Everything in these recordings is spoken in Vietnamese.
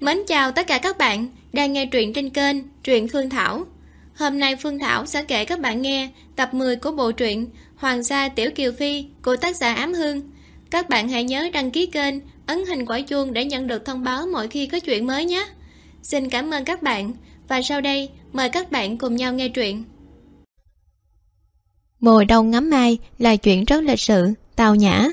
Mến chào tất cả các bạn đang nghe truyện trên kênh Truyện Phương Thảo. Hôm nay Phương Thảo sẽ kể các bạn nghe tập 10 của bộ truyện Hoàng gia Tiểu Kiều Phi của tác giả Ám Hương. Các bạn hãy nhớ đăng ký kênh, ấn hình quả chuông để nhận được thông báo mỗi khi có chuyện mới nhé. Xin cảm ơn các bạn và sau đây mời các bạn cùng nhau nghe truyện. Mùa đông ngắm mai là chuyện rất lịch sự, tào nhã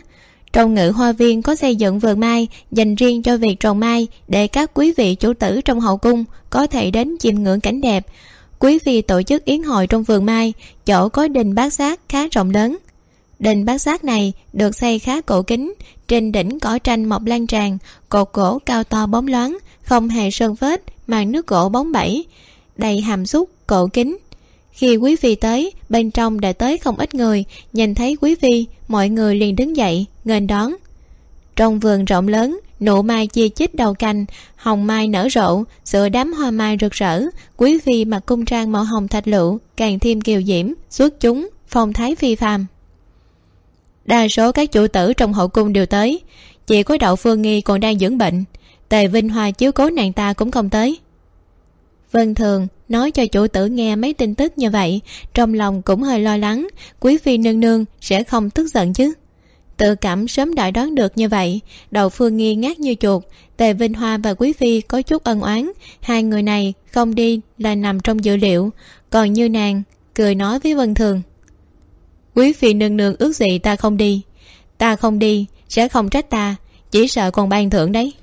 trong ngự hoa viên có xây dựng vườn mai dành riêng cho việc trồng mai để các quý vị chủ tử trong hậu cung có thể đến chiêm ngưỡng cảnh đẹp. Quý vị tổ chức yến hội trong vườn mai, chỗ có đình bát giác khá rộng lớn. Đình bát giác này được xây khá cổ kính, trên đỉnh cỏ tranh mọc lan tràn, cột gỗ cao to bóng loáng, không hề sơn vết màn nước gỗ bóng bẩy đầy hàm xúc, cổ kính. Khi quý phi tới, bên trong đã tới không ít người, nhìn thấy quý phi mọi người liền đứng dậy nghênh đón. Trong vườn rộng lớn, nụ mai chia chít đầu cành, hồng mai nở rộ, giữa đám hoa mai rực rỡ, quý phi mặc cung trang màu hồng thạch lựu, càng thêm kiều diễm, xuất chúng, phong thái phi phàm. Đa số các chủ tử trong hậu cung đều tới. Chỉ có đậu phương nghi còn đang dưỡng bệnh. Tề vinh hoa chiếu cố nàng ta cũng không tới. Vân thường nói cho chủ tử nghe mấy tin tức như vậy, trong lòng cũng hơi lo lắng, quý phi nương nương sẽ không tức giận chứ tự cảm sớm đã đoán được như vậy, đầu phương nghi ngát như chuột, tề vinh hoa và quý phi có chút ân oán. Hai người này không đi là nằm trong dự liệu. Còn như nàng, cười nói với vân thường. Quý phi nương nương ước gì ta không đi. Ta không đi, sẽ không trách ta, chỉ sợ còn ban thưởng đấy.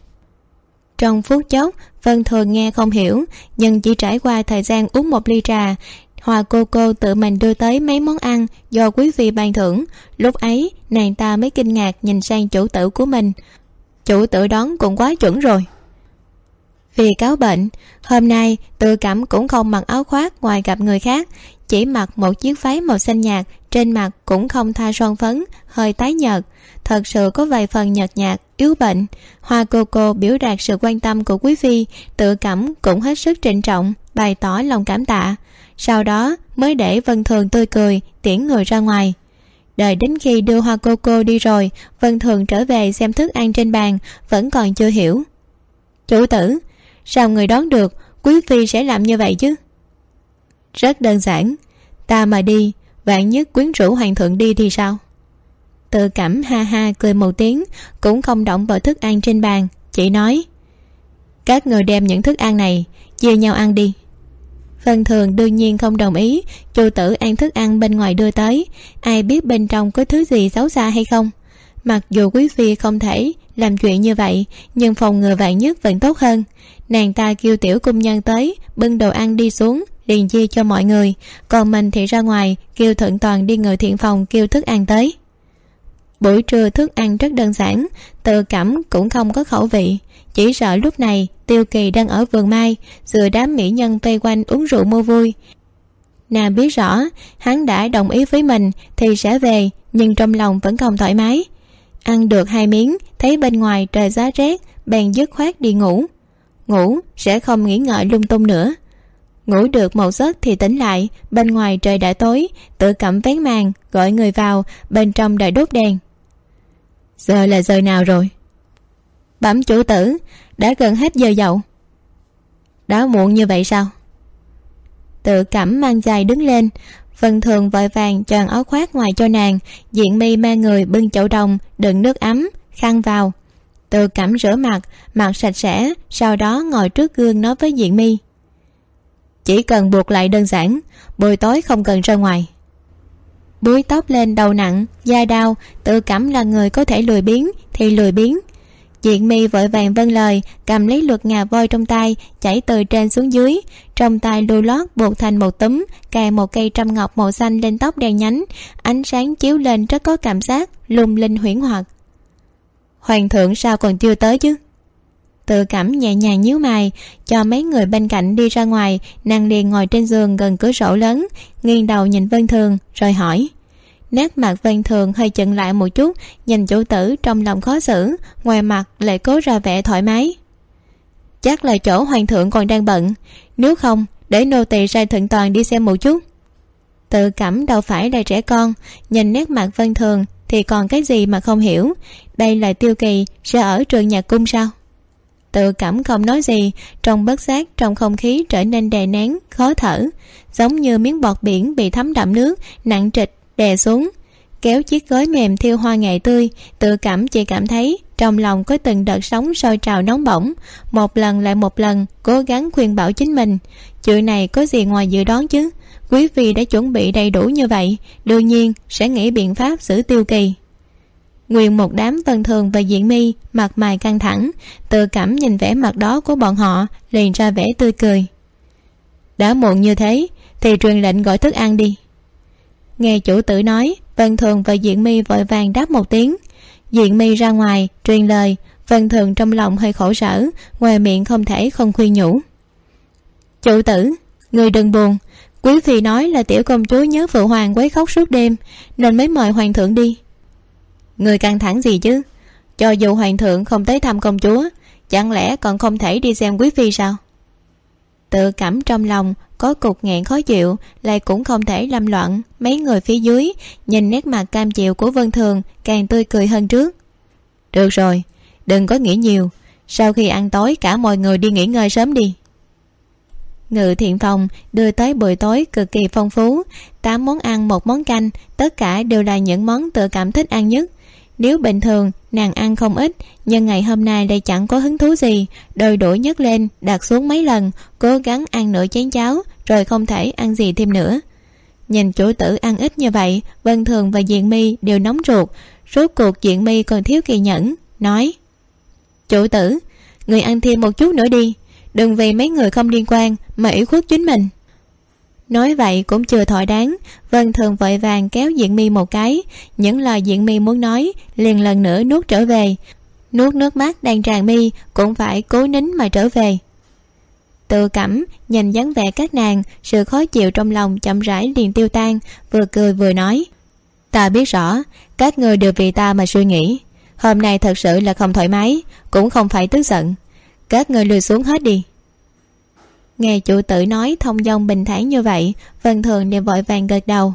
Trong phút chốc, vân thường nghe không hiểu, nhưng chỉ trải qua thời gian uống một ly trà hoa cô cô tự mình đưa tới mấy món ăn do quý vị ban thưởng. Lúc ấy, nàng ta mới kinh ngạc nhìn sang chủ tử của mình. Chủ tử đón cũng quá chuẩn rồi. Vì cáo bệnh, hôm nay tự cảm cũng không mặc áo khoác ngoài gặp người khác, chỉ mặc một chiếc váy màu xanh nhạt, trên mặt cũng không tha son phấn, hơi tái nhợt. Thật sự có vài phần nhợt nhạt, yếu bệnh. Hoa cô cô biểu đạt sự quan tâm của quý phi tự cảm cũng hết sức trịnh trọng, bày tỏ lòng cảm tạ sau đó mới để vân thường tươi cười, tiễn người ra ngoài. Đợi đến khi đưa hoa cô cô đi rồi, vân thường trở về xem thức ăn trên bàn, vẫn còn chưa hiểu. Chủ tử, sao người đón được? Quý phi sẽ làm như vậy chứ? Rất đơn giản. Ta mà đi, vạn nhất quyến rũ hoàng thượng đi thì sao? Tự cảm ha ha cười một tiếng, cũng không động vào thức ăn trên bàn, chỉ nói, các người đem những thức ăn này, chia nhau ăn đi văn thường đương nhiên không đồng ý. Chủ tử ăn thức ăn bên ngoài đưa tới. Ai biết bên trong có thứ gì xấu xa hay không? Mặc dù quý phi không thể làm chuyện như vậy, nhưng phòng ngừa vạn nhất vẫn tốt hơn. Nàng ta kêu tiểu cung nhân tới, bưng đồ ăn đi xuống, liền chia cho mọi người. Còn mình thì ra ngoài, kêu thượng toàn đi ngồi thiện phòng kêu thức ăn tới buổi trưa thức ăn rất đơn giản, tự cảm cũng không có khẩu vị. Chỉ sợ lúc này, tiêu kỳ đang ở vườn mai giữa đám mỹ nhân vây quanh uống rượu mua vui. Nàng biết rõ, hắn đã đồng ý với mình thì sẽ về, nhưng trong lòng vẫn không thoải mái. Ăn được hai miếng, thấy bên ngoài trời giá rét, bèn dứt khoát đi ngủ. Ngủ sẽ không nghĩ ngợi lung tung nữa. Ngủ được một giấc thì tỉnh lại, bên ngoài trời đã tối, tự cẩm vén màn, gọi người vào, bên trong đợi đốt đèn giờ là giờ nào rồi? Bẩm chủ tử đã gần hết giờ dậu. Đã muộn như vậy sao? Tự cẩm mang dài đứng lên vân thường vội vàng choàng áo khoác ngoài cho nàng diện mi mang người bưng chậu đồng đựng nước ấm khăn vào. Tự cẩm rửa mặt mặt sạch sẽ sau đó ngồi trước gương nói với diện mi. Chỉ cần buộc lại đơn giản buổi tối không cần ra ngoài búi tóc lên đầu nặng, da đau, tự cảm là người có thể lười biếng thì lười biếng. Diện mi vội vàng vâng lời, cầm lấy luật ngà voi trong tay, chảy từ trên xuống dưới. Trong tay lưu lót buộc thành một túm, cài một cây trăm ngọc màu xanh lên tóc đen nhánh. Ánh sáng chiếu lên rất có cảm giác lung linh huyễn hoặc. Hoàng thượng sao còn chưa tới chứ? Tự cảm nhẹ nhàng nhíu mày, cho mấy người bên cạnh đi ra ngoài, nàng liền ngồi trên giường gần cửa sổ lớn, nghiêng đầu nhìn vân thường, rồi hỏi. Nét mặt vân thường hơi chận lại một chút, nhìn chủ tử trong lòng khó xử, ngoài mặt lại cố ra vẻ thoải mái. Chắc là chỗ hoàng thượng còn đang bận, nếu không, để nô tỳ sai thượng toàn đi xem một chút. Tự cảm đâu phải là trẻ con, nhìn nét mặt vân thường thì còn cái gì mà không hiểu, đây là tiêu kỳ, sẽ ở trường nhà cung sao? Tự cảm không nói gì, trong bất giác, trong không khí trở nên đè nén, khó thở. Giống như miếng bọt biển bị thấm đậm nước, nặng trịch, đè xuống. Kéo chiếc gối mềm thiêu hoa ngày tươi, tự cảm chỉ cảm thấy trong lòng có từng đợt sóng sôi trào nóng bỏng. Một lần lại một lần, cố gắng khuyên bảo chính mình, chuyện này có gì ngoài dự đoán chứ? Quý vị đã chuẩn bị đầy đủ như vậy, đương nhiên sẽ nghĩ biện pháp xử tiêu kỳ nguyên một đám vân thường và diện mi, mặt mày căng thẳng, tự cảm nhìn vẻ mặt đó của bọn họ, liền ra vẻ tươi cười. Đã muộn như thế, thì truyền lệnh gọi thức ăn đi. Nghe chủ tử nói, vân thường và diện mi vội vàng đáp một tiếng. Diện mi ra ngoài, truyền lời, vân thường trong lòng hơi khổ sở, ngoài miệng không thể không khuyên nhủ. Chủ tử, người đừng buồn, quý phi nói là tiểu công chúa nhớ phụ hoàng quấy khóc suốt đêm, nên mới mời hoàng thượng đi người căng thẳng gì chứ? Cho dù hoàng thượng không tới thăm công chúa, chẳng lẽ còn không thể đi xem quý phi sao? Tự cảm trong lòng, có cục nghẹn khó chịu, lại cũng không thể lâm loạn. Mấy người phía dưới, nhìn nét mặt cam chịu của vân thường, càng tươi cười hơn trước. Được rồi, đừng có nghĩ nhiều. Sau khi ăn tối, cả mọi người đi nghỉ ngơi sớm đi. Ngự thiện phòng đưa tới buổi tối cực kỳ phong phú. Tám món ăn, một món canh, tất cả đều là những món tự cảm thích ăn nhất nếu bình thường, nàng ăn không ít, nhưng ngày hôm nay lại chẳng có hứng thú gì. Đôi đũa nhấc lên, đặt xuống mấy lần, cố gắng ăn nửa chén cháo, rồi không thể ăn gì thêm nữa. Nhìn chủ tử ăn ít như vậy, vân thường và diện mi đều nóng ruột. Rốt cuộc diện mi còn thiếu kỳ nhẫn, nói, chủ tử, người ăn thêm một chút nữa đi. Đừng vì mấy người không liên quan mà ủy khuất chính mình nói vậy cũng chưa thỏa đáng. Vân thường vội vàng kéo diện mi một cái. Những lời diện mi muốn nói liền lần nữa nuốt trở về. Nuốt nước mắt đang tràn mi, cũng phải cố nín mà trở về. Tự cảm, nhìn dáng vẻ các nàng, sự khó chịu trong lòng chậm rãi liền tiêu tan, vừa cười vừa nói. Ta biết rõ, các người đều vì ta mà suy nghĩ. Hôm nay thật sự là không thoải mái, cũng không phải tức giận. Các người lùi xuống hết đi nghe chủ tử nói thông dong bình thản như vậy, vân thường đều vội vàng gật đầu.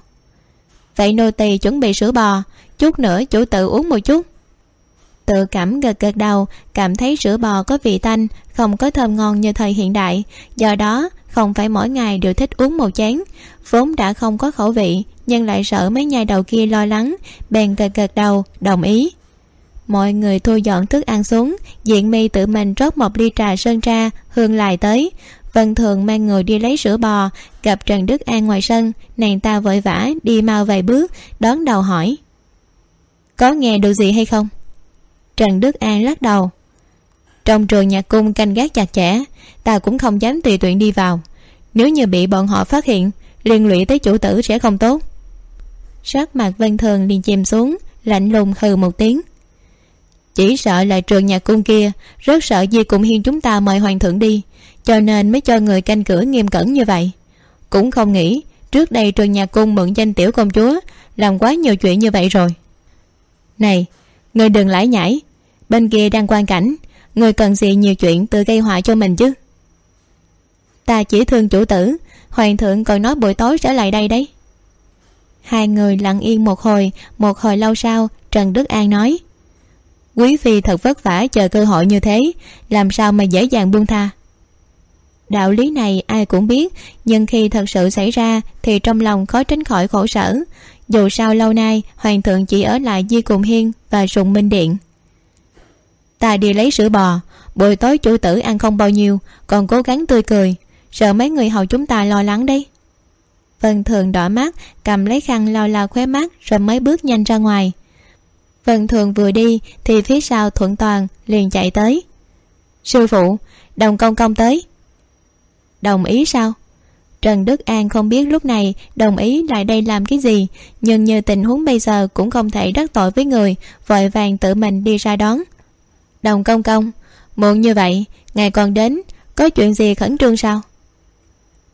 Vậy nô tỳ chuẩn bị sữa bò, chút nữa chủ tử uống một chút. Tự cảm gật gật đầu, cảm thấy sữa bò có vị tanh, không có thơm ngon như thời hiện đại. Do đó, không phải mỗi ngày đều thích uống một chén. Vốn đã không có khẩu vị, nhưng lại sợ mấy nhai đầu kia lo lắng, bèn gật gật đầu, đồng ý. Mọi người thu dọn thức ăn xuống, diện mi tự mình rót một ly trà sơn tra, hương lại tới vân thường mang người đi lấy sữa bò, gặp trần đức an ngoài sân, nàng ta vội vã đi mau vài bước, đón đầu hỏi. Có nghe được gì hay không? Trần đức an lắc đầu. Trong trường nhạc cung canh gác chặt chẽ, ta cũng không dám tùy tiện đi vào. Nếu như bị bọn họ phát hiện, liên lụy tới chủ tử sẽ không tốt. Sắc mặt vân thường liền chìm xuống, lạnh lùng hừ một tiếng. Chỉ sợ là trường nhạc cung kia, rất sợ di cùng hiên chúng ta mời hoàng thượng đi cho nên mới cho người canh cửa nghiêm cẩn như vậy. Cũng không nghĩ, trước đây trường nhà cung mượn danh tiểu công chúa, làm quá nhiều chuyện như vậy rồi. Này, người đừng lải nhải. Bên kia đang quan cảnh, người cần gì nhiều chuyện tự gây họa cho mình chứ? Ta chỉ thương chủ tử, hoàng thượng còn nói buổi tối trở lại đây đấy. Hai người lặng yên một hồi một hồi lâu sau, trần đức an nói, quý phi thật vất vả chờ cơ hội như thế, làm sao mà dễ dàng buông tha? Đạo lý này ai cũng biết, nhưng khi thật sự xảy ra thì trong lòng khó tránh khỏi khổ sở. Dù sao lâu nay, hoàng thượng chỉ ở lại di cùng hiên và sùng minh điện. Ta đi lấy sữa bò. Buổi tối chủ tử ăn không bao nhiêu, còn cố gắng tươi cười. Sợ mấy người hầu chúng ta lo lắng đấy. Vân thường đỏ mắt, cầm lấy khăn lau lau khóe mắt rồi mới bước nhanh ra ngoài. Vân thường vừa đi thì phía sau thuận toàn liền chạy tới. Sư phụ, đồng công công tới đồng ý sao? Trần đức an không biết lúc này đồng ý lại đây làm cái gì, nhưng như tình huống bây giờ cũng không thể đắc tội với người, vội vàng tự mình đi ra đón. Đồng công công, muộn như vậy ngài còn đến, có chuyện gì khẩn trương sao?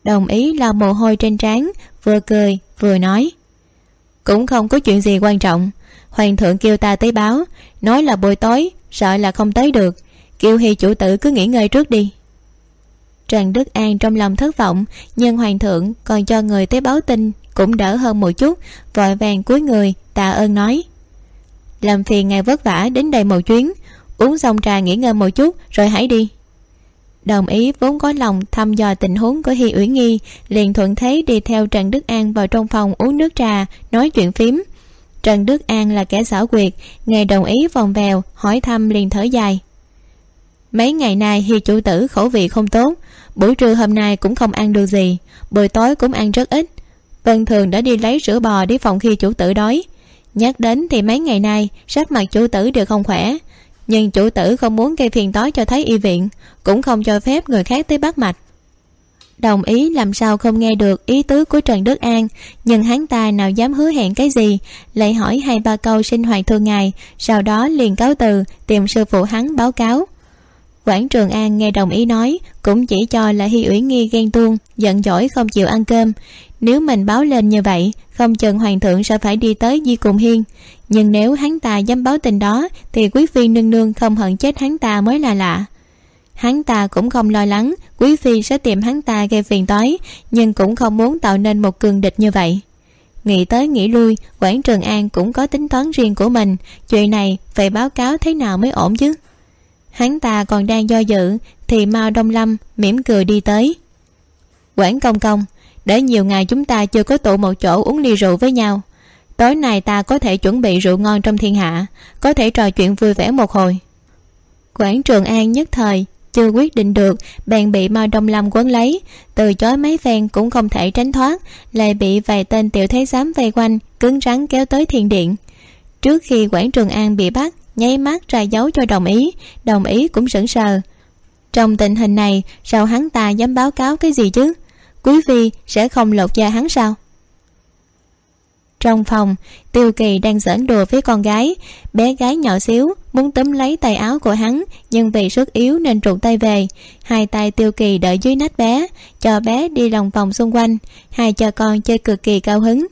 Đồng ý lau mồ hôi trên trán, vừa cười, vừa nói. Cũng không có chuyện gì quan trọng. Hoàng thượng kêu ta tới báo, nói là buổi tối, sợ là không tới được. Kêu hi chủ tử cứ nghỉ ngơi trước đi trần đức an trong lòng thất vọng, nhưng hoàng thượng còn cho người tới báo tin, cũng đỡ hơn một chút, vội vàng cúi người, tạ ơn nói. Làm phiền ngài vất vả đến đây một chuyến, uống xong trà nghỉ ngơi một chút, rồi hãy đi. Đồng ý vốn có lòng thăm dò tình huống của hi uyển nghi, liền thuận thế đi theo trần đức an vào trong phòng uống nước trà, nói chuyện phím. Trần đức an là kẻ xảo quyệt nghe đồng ý vòng vèo, hỏi thăm liền thở dài mấy ngày nay hi chủ tử khẩu vị không tốt, buổi trưa hôm nay cũng không ăn được gì, buổi tối cũng ăn rất ít. Vân thường đã đi lấy sữa bò đi phòng khi chủ tử đói. Nhắc đến thì mấy ngày nay, sắc mặt chủ tử đều không khỏe. Nhưng chủ tử không muốn gây phiền toái cho thấy y viện, cũng không cho phép người khác tới bắt mạch. Đồng ý làm sao không nghe được ý tứ của trần đức an, nhưng hắn ta nào dám hứa hẹn cái gì, lại hỏi hai ba câu sinh hoạt thường ngày, sau đó liền cáo từ tìm sư phụ hắn báo cáo quảng trường an nghe đồng ý nói, cũng chỉ cho là hi uyển nghi ghen tuông, giận dỗi không chịu ăn cơm. Nếu mình báo lên như vậy, không chừng hoàng thượng sẽ phải đi tới di cùng hiên. Nhưng nếu hắn ta dám báo tình đó, thì quý phi nương nương không hận chết hắn ta mới là lạ. Hắn ta cũng không lo lắng, quý phi sẽ tìm hắn ta gây phiền toái, nhưng cũng không muốn tạo nên một cường địch như vậy. Nghĩ tới nghĩ lui, quảng trường an cũng có tính toán riêng của mình. Chuyện này phải báo cáo thế nào mới ổn chứ? Hắn ta còn đang do dự, thì mao đông lâm mỉm cười đi tới. Quản công công, để nhiều ngày chúng ta chưa có tụ một chỗ uống ly rượu với nhau, tối nay ta có thể chuẩn bị rượu ngon trong thiên hạ, có thể trò chuyện vui vẻ một hồi. Quản trường an nhất thời chưa quyết định được, bèn bị mao đông lâm quấn lấy, từ chối mấy phen cũng không thể tránh thoát, lại bị vài tên tiểu thái giám vây quanh, cứng rắn kéo tới thiền điện. Trước khi quản trường an bị bắt nháy mắt ra dấu cho đồng ý đồng ý cũng sững sờ. Trong tình hình này, sao hắn ta dám báo cáo cái gì chứ? Quý phi sẽ không lột da hắn sao? Trong phòng, tiêu kỳ đang giỡn đùa với con gái. Bé gái nhỏ xíu muốn túm lấy tay áo của hắn, nhưng vì sức yếu nên trụt tay về. Hai tay tiêu kỳ đợi dưới nách bé, cho bé đi lòng vòng xung quanh, hai cha con chơi cực kỳ cao hứng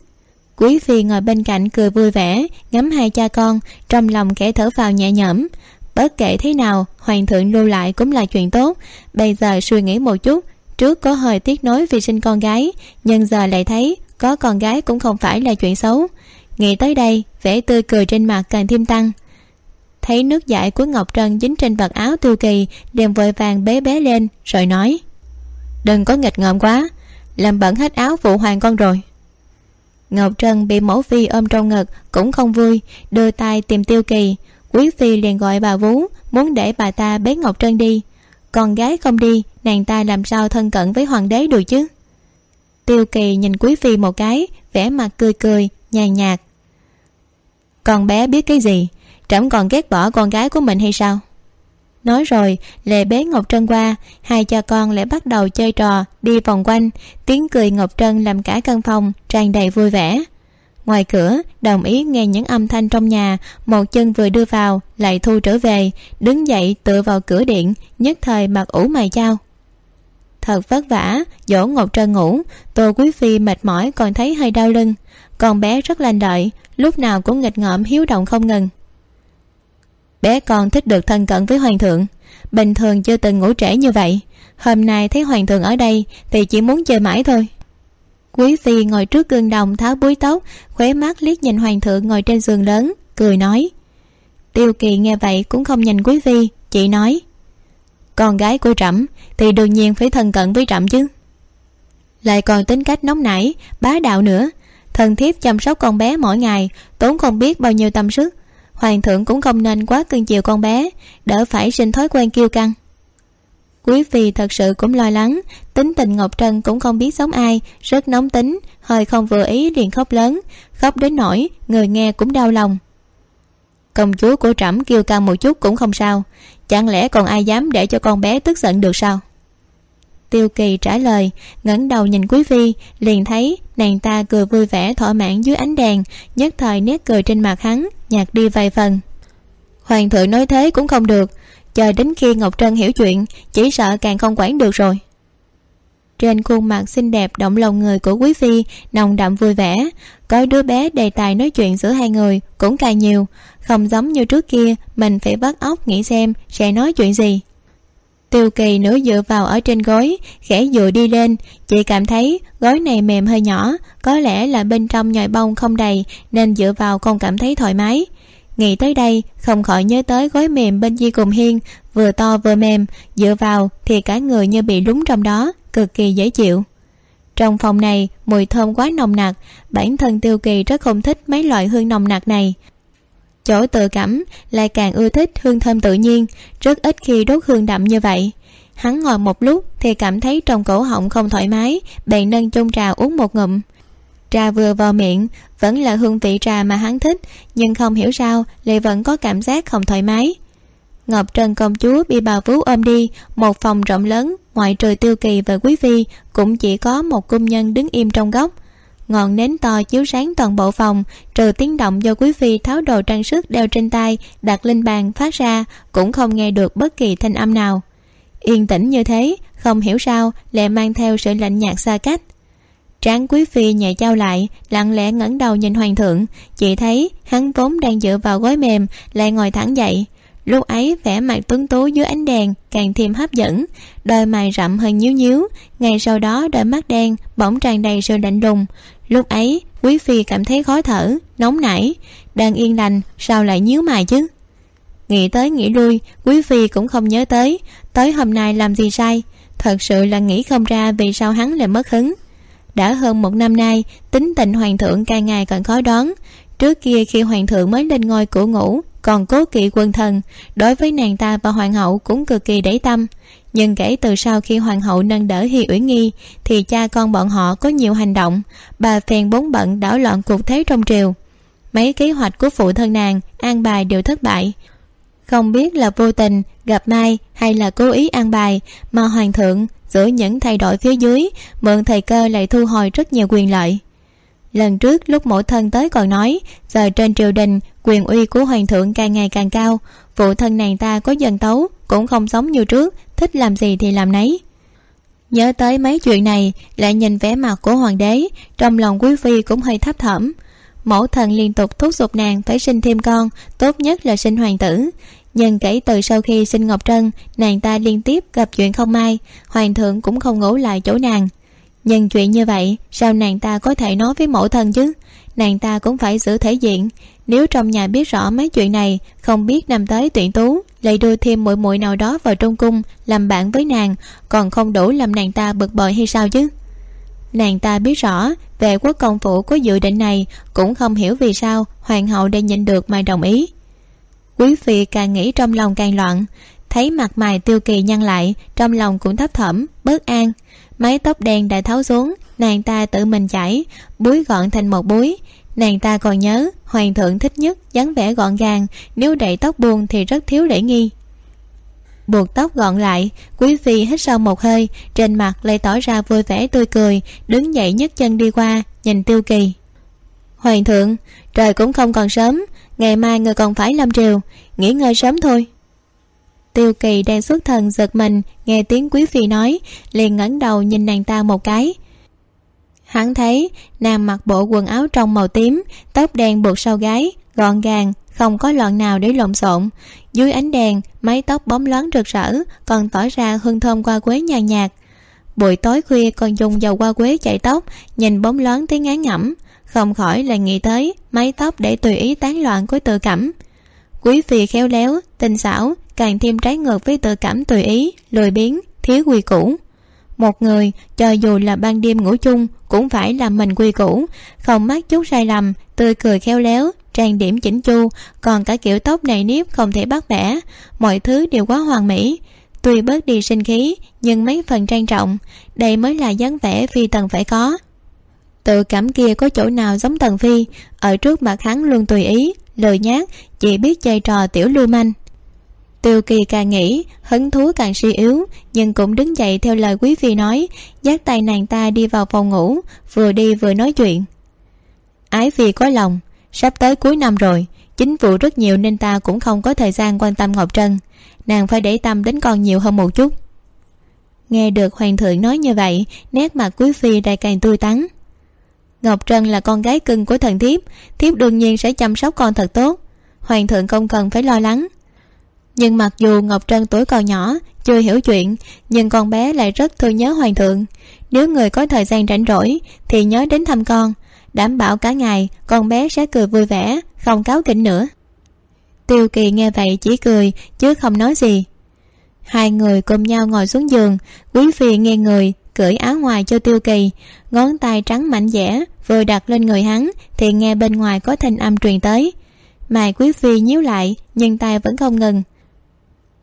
quý phi ngồi bên cạnh cười vui vẻ, ngắm hai cha con, trong lòng kẻ thở vào nhẹ nhõm. Bất kể thế nào, hoàng thượng lưu lại cũng là chuyện tốt. Bây giờ suy nghĩ một chút, trước có hơi tiếc nối vì sinh con gái, nhưng giờ lại thấy có con gái cũng không phải là chuyện xấu. Nghĩ tới đây, vẻ tươi cười trên mặt càng thêm tăng. Thấy nước dãi của ngọc trân dính trên vật áo tiêu kỳ đem vội vàng bế bé lên, rồi nói, đừng có nghịch ngợm quá, làm bẩn hết áo phụ hoàng con rồi ngọc trân bị mẫu phi ôm trong ngực cũng không vui, đưa tay tìm tiêu kỳ. Quý phi liền gọi bà vú, muốn để bà ta bế ngọc trân đi. Con gái không đi, nàng ta làm sao thân cận với hoàng đế được chứ? Tiêu kỳ nhìn quý phi một cái, vẻ mặt cười cười, nhàn nhạt. Con bé biết cái gì? Trẫm còn ghét bỏ con gái của mình hay sao? Nói rồi lệ bế ngọc trân qua. Hai cha con lại bắt đầu chơi trò, đi vòng quanh. Tiếng cười ngọc trân làm cả căn phòng tràn đầy vui vẻ. Ngoài cửa, đồng ý nghe những âm thanh trong nhà. Một chân vừa đưa vào, lại thu trở về. Đứng dậy tựa vào cửa điện, nhất thời mặt ủ mày chao. Thật vất vả, dỗ ngọc trân ngủ. Tô quý phi mệt mỏi còn thấy hơi đau lưng. Con bé rất lành đợi lúc nào cũng nghịch ngợm, hiếu động không ngừng bé con thích được thân cận với hoàng thượng. Bình thường chưa từng ngủ trễ như vậy. Hôm nay thấy hoàng thượng ở đây thì chỉ muốn chơi mãi thôi. Quý phi ngồi trước gương đồng tháo búi tóc, khóe mắt liếc nhìn hoàng thượng ngồi trên giường lớn, cười nói. Tiêu kỳ nghe vậy cũng không nhìn quý phi chị nói. Con gái của trẫm thì đương nhiên phải thân cận với trẫm chứ. Lại còn tính cách nóng nảy, bá đạo nữa. Thần thiếp chăm sóc con bé mỗi ngày, tốn không biết bao nhiêu tâm sức hoàng thượng cũng không nên quá cưng chiều con bé, đỡ phải sinh thói quen kiêu căng. Quý phi thật sự cũng lo lắng, tính tình ngọc trân cũng không biết sống ai, rất nóng tính, hơi không vừa ý liền khóc lớn, khóc đến nỗi người nghe cũng đau lòng. Công chúa của trẫm kêu căng một chút cũng không sao, chẳng lẽ còn ai dám để cho con bé tức giận được sao? Tiêu kỳ trả lời, ngẩng đầu nhìn quý phi, liền thấy nàng ta cười vui vẻ thỏa mãn dưới ánh đèn, nhất thời nét cười trên mặt hắn, nhạt đi vài phần. Hoàng thượng nói thế cũng không được, chờ đến khi ngọc trân hiểu chuyện, chỉ sợ càng không quản được rồi. Trên khuôn mặt xinh đẹp động lòng người của quý phi, nồng đậm vui vẻ, có đứa bé đề tài nói chuyện giữa hai người cũng càng nhiều, không giống như trước kia, mình phải bắt óc nghĩ xem sẽ nói chuyện gì tiêu kỳ nửa dựa vào ở trên gối, khẽ dựa đi lên. Chị cảm thấy gối này mềm hơi nhỏ, có lẽ là bên trong nhòi bông không đầy, nên dựa vào không cảm thấy thoải mái. Nghĩ tới đây, không khỏi nhớ tới gối mềm bên di cùng hiên, vừa to vừa mềm, dựa vào thì cả người như bị lúng trong đó, cực kỳ dễ chịu. Trong phòng này, mùi thơm quá nồng nặc, bản thân tiêu kỳ rất không thích mấy loại hương nồng nặc này chỗ tự cảm, lại càng ưa thích hương thơm tự nhiên, rất ít khi đốt hương đậm như vậy. Hắn ngồi một lúc thì cảm thấy trong cổ họng không thoải mái, bèn nâng chung trà uống một ngụm. Trà vừa vào miệng, vẫn là hương vị trà mà hắn thích, nhưng không hiểu sao lại vẫn có cảm giác không thoải mái. Ngọc trần công chúa bị bà vú ôm đi, một phòng rộng lớn, ngoại trừ tiêu kỳ và quý phi, cũng chỉ có một cung nhân đứng im trong góc ngọn nến to chiếu sáng toàn bộ phòng, trừ tiếng động do quý phi tháo đồ trang sức đeo trên tay, đặt lên bàn, phát ra, cũng không nghe được bất kỳ thanh âm nào. Yên tĩnh như thế, không hiểu sao, lại mang theo sự lạnh nhạt xa cách. Tráng quý phi nhẹ trao lại, lặng lẽ ngẩng đầu nhìn hoàng thượng chị thấy hắn vốn đang dựa vào gối mềm, lại ngồi thẳng dậy. Lúc ấy, vẻ mặt tuấn tú dưới ánh đèn càng thêm hấp dẫn, đôi mày rậm hơi nhíu nhíu ngay sau đó đôi mắt đen bỗng tràn đầy sự lạnh lùng lúc ấy, quý phi cảm thấy khó thở, nóng nảy. Đang yên lành, sao lại nhíu mày chứ? Nghĩ tới nghĩ lui, quý phi cũng không nhớ tới. Tối hôm nay làm gì sai? Thật sự là nghĩ không ra vì sao hắn lại mất hứng. Đã hơn một năm nay, tính tình hoàng thượng càng ngày càng khó đoán. Trước kia khi hoàng thượng mới lên ngôi của ngũ, còn cố kỵ quân thần, đối với nàng ta và hoàng hậu cũng cực kỳ đẩy tâm nhưng kể từ sau khi hoàng hậu nâng đỡ hi uyển nghi, thì cha con bọn họ có nhiều hành động. Bà phèn bốn bận đảo loạn cuộc thế trong triều. Mấy kế hoạch của phụ thân nàng an bài đều thất bại. Không biết là vô tình, gặp mai hay là cố ý an bài, mà hoàng thượng, giữa những thay đổi phía dưới, mượn thời cơ lại thu hồi rất nhiều quyền lợi. Lần trước lúc mẫu thân tới còn nói, giờ trên triều đình, quyền uy của hoàng thượng càng ngày càng cao. Phụ thân nàng ta có dân tấu, cũng không sống như trước thích làm gì thì làm nấy. Nhớ tới mấy chuyện này, lại nhìn vẻ mặt của hoàng đế, trong lòng quý phi cũng hơi thấp thỏm. Mẫu thần liên tục thúc giục nàng phải sinh thêm con, tốt nhất là sinh hoàng tử. Nhưng kể từ sau khi sinh ngọc trân, nàng ta liên tiếp gặp chuyện không may, hoàng thượng cũng không ngủ lại chỗ nàng. Nhưng chuyện như vậy, sao nàng ta có thể nói với mẫu thân chứ? Nàng ta cũng phải giữ thể diện. Nếu trong nhà biết rõ mấy chuyện này, không biết năm tới tuyển tú, lại đưa thêm muội muội nào đó vào trong cung làm bạn với nàng, còn không đủ làm nàng ta bực bội hay sao chứ? Nàng ta biết rõ, về quốc công phủ có dự định này, cũng không hiểu vì sao hoàng hậu đã nhìn được mà đồng ý. Quý phi càng nghĩ trong lòng càng loạn, thấy mặt mày tiêu kỳ nhăn lại, trong lòng cũng thấp thỏm, bất an mái tóc đen đã tháo xuống nàng ta tự mình chảy, búi gọn thành một búi. Nàng ta còn nhớ hoàng thượng thích nhất dáng vẻ gọn gàng nếu đậy tóc buông thì rất thiếu lễ nghi. Buộc tóc gọn lại quý phi hít sâu một hơi trên mặt lại tỏ ra vui vẻ tươi cười đứng dậy nhấc chân đi qua nhìn tiêu kỳ. Hoàng thượng trời cũng không còn sớm ngày mai người còn phải lâm triều nghỉ ngơi sớm thôi tiêu kỳ đang xuất thần giật mình, nghe tiếng quý phi nói, liền ngẩng đầu nhìn nàng ta một cái. Hắn thấy nàng mặc bộ quần áo trong màu tím, tóc đen buộc sau gáy gọn gàng, không có loạn nào để lộn xộn. Dưới ánh đèn, mái tóc bóng loáng rực rỡ, còn tỏ ra hương thơm qua quế nhàn nhạt. Buổi tối khuya còn dùng dầu qua quế chạy tóc, nhìn bóng loáng tiếng ngán ngẩm. Không khỏi là nghĩ tới mái tóc để tùy ý tán loạn của tự cảm. Quý phi khéo léo, tinh xảo càng thêm trái ngược với tự cảm tùy ý, lười biếng, thiếu quy củ. Một người, cho dù là ban đêm ngủ chung, cũng phải làm mình quy củ. Không mắc chút sai lầm, tươi cười khéo léo, trang điểm chỉnh chu, còn cả kiểu tóc này nếp không thể bắt bẻ. Mọi thứ đều quá hoàn mỹ. Tuy bớt đi sinh khí, nhưng mấy phần trang trọng, đây mới là dáng vẻ phi tần phải có. Tự cảm kia có chỗ nào giống tần phi? Ở trước mặt hắn luôn tùy ý lời nhát, chỉ biết chơi trò tiểu lưu manh tiêu kỳ càng nghĩ, hứng thú càng suy yếu, nhưng cũng đứng dậy theo lời quý phi nói dắt tay nàng ta đi vào phòng ngủ, vừa đi vừa nói chuyện. Ái phi có lòng, sắp tới cuối năm rồi, chính vụ rất nhiều nên ta cũng không có thời gian quan tâm ngọc trân, nàng phải để tâm đến con nhiều hơn một chút. Nghe được hoàng thượng nói như vậy, nét mặt quý phi lại càng tươi tắn. Ngọc trân là con gái cưng của thần thiếp thiếp đương nhiên sẽ chăm sóc con thật tốt, hoàng thượng không cần phải lo lắng nhưng mặc dù ngọc trân tuổi còn nhỏ, chưa hiểu chuyện, nhưng con bé lại rất thương nhớ hoàng thượng. Nếu người có thời gian rảnh rỗi, thì nhớ đến thăm con. Đảm bảo cả ngày, con bé sẽ cười vui vẻ, không cáo kỉnh nữa. Tiêu kỳ nghe vậy chỉ cười, chứ không nói gì. Hai người cùng nhau ngồi xuống giường, quý phi nghe người, cởi áo ngoài cho tiêu kỳ. Ngón tay trắng mạnh dẻ, vừa đặt lên người hắn, thì nghe bên ngoài có thanh âm truyền tới. Mài quý phi nhíu lại, nhưng tay vẫn không ngừng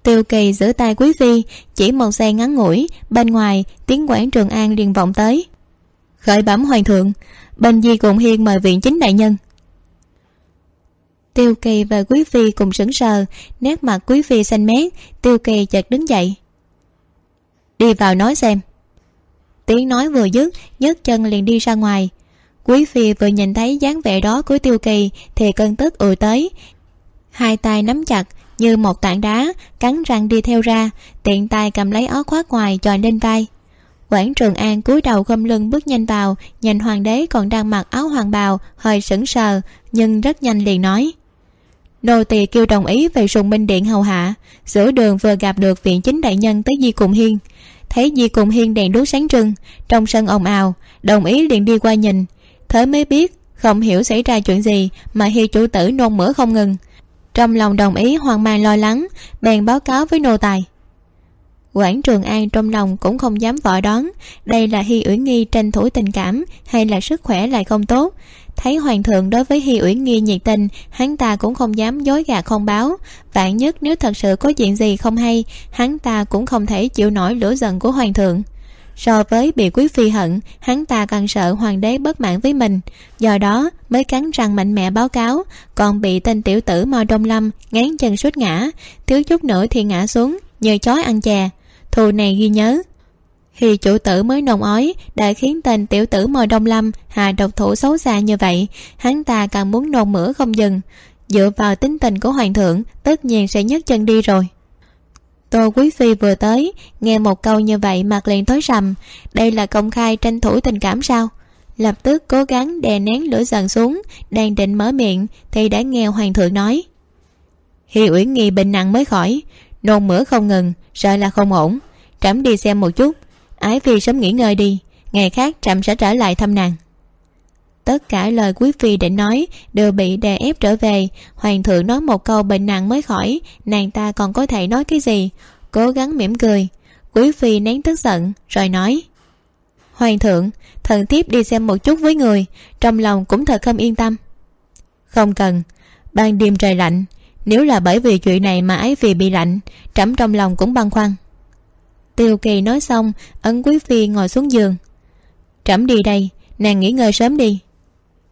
tiêu kỳ giữ tay quý phi, chỉ một giây ngắn ngủi, bên ngoài tiếng quản trường an liền vọng tới. Khởi bẩm hoàng thượng bên di cùng hiên mời viện chính đại nhân. Tiêu kỳ và quý phi cùng sững sờ, nét mặt quý phi xanh mét, tiêu kỳ chợt đứng dậy. Đi vào nói xem. Tiếng nói vừa dứt, nhấc chân liền đi ra ngoài. Quý phi vừa nhìn thấy dáng vẻ đó của tiêu kỳ thì cơn tức ùi tới, hai tay nắm chặt như một tảng đá cắn răng đi theo ra, tiện tay cầm lấy áo khoác ngoài chòi lên vai. Quảng trường an cúi đầu gom lưng bước nhanh vào, nhìn hoàng đế còn đang mặc áo hoàng bào, hơi sững sờ, nhưng rất nhanh liền nói. Nô tỳ kêu đồng ý về sùng binh điện hầu hạ, giữa đường vừa gặp được viện chính đại nhân tới di cùng hiên. Thấy di cùng hiên đèn đuốc sáng trưng, trong sân ồn ào, đồng ý liền đi qua nhìn. Thế mới biết, không hiểu xảy ra chuyện gì mà hi chủ tử nôn mửa không ngừng trong lòng đồng ý hoang mang lo lắng, bèn báo cáo với nô tài. Quảng trường an trong lòng cũng không dám vội đón đây là hy uyển nghi tranh thủ tình cảm hay là sức khỏe lại không tốt. Thấy hoàng thượng đối với hy uyển nghi nhiệt tình, hắn ta cũng không dám dối gạt không báo. Vạn nhất nếu thật sự có chuyện gì không hay, hắn ta cũng không thể chịu nổi lửa giận của hoàng thượng so với bị quý phi hận, hắn ta càng sợ hoàng đế bất mãn với mình. Do đó mới cắn răng mạnh mẽ báo cáo, còn bị tên tiểu tử mò đông lâm ngán chân suốt ngã. Thiếu chút nữa thì ngã xuống như chó ăn chè. Thù này ghi nhớ. Khi chủ tử mới nồng ói, đã khiến tên tiểu tử mò đông lâm hạ độc thủ xấu xa như vậy, hắn ta càng muốn nôn mửa không dừng. Dựa vào tính tình của hoàng thượng, tất nhiên sẽ nhấc chân đi rồi tô quý phi vừa tới, nghe một câu như vậy mặt liền tối sầm. Đây là công khai tranh thủ tình cảm sao? Lập tức cố gắng đè nén lửa giận xuống, đang định mở miệng, thì đã nghe hoàng thượng nói. Hi uyển nghi bệnh nặng mới khỏi, nôn mửa không ngừng, sợ là không ổn. Trẫm đi xem một chút, ái phi sớm nghỉ ngơi đi, ngày khác trẫm sẽ trở lại thăm nàng tất cả lời quý phi định nói đều bị đè ép trở về. Hoàng thượng nói một câu bệnh nặng mới khỏi, nàng ta còn có thể nói cái gì? Cố gắng mỉm cười. Quý phi nén tức giận, rồi nói, hoàng thượng, thần thiếp đi xem một chút với người, trong lòng cũng thật không yên tâm. Không cần, ban đêm trời lạnh, nếu là bởi vì chuyện này mà ái vì bị lạnh, trẫm trong lòng cũng băn khoăn. Tiêu kỳ nói xong, ấn quý phi ngồi xuống giường. Trẫm đi đây, nàng nghỉ ngơi sớm đi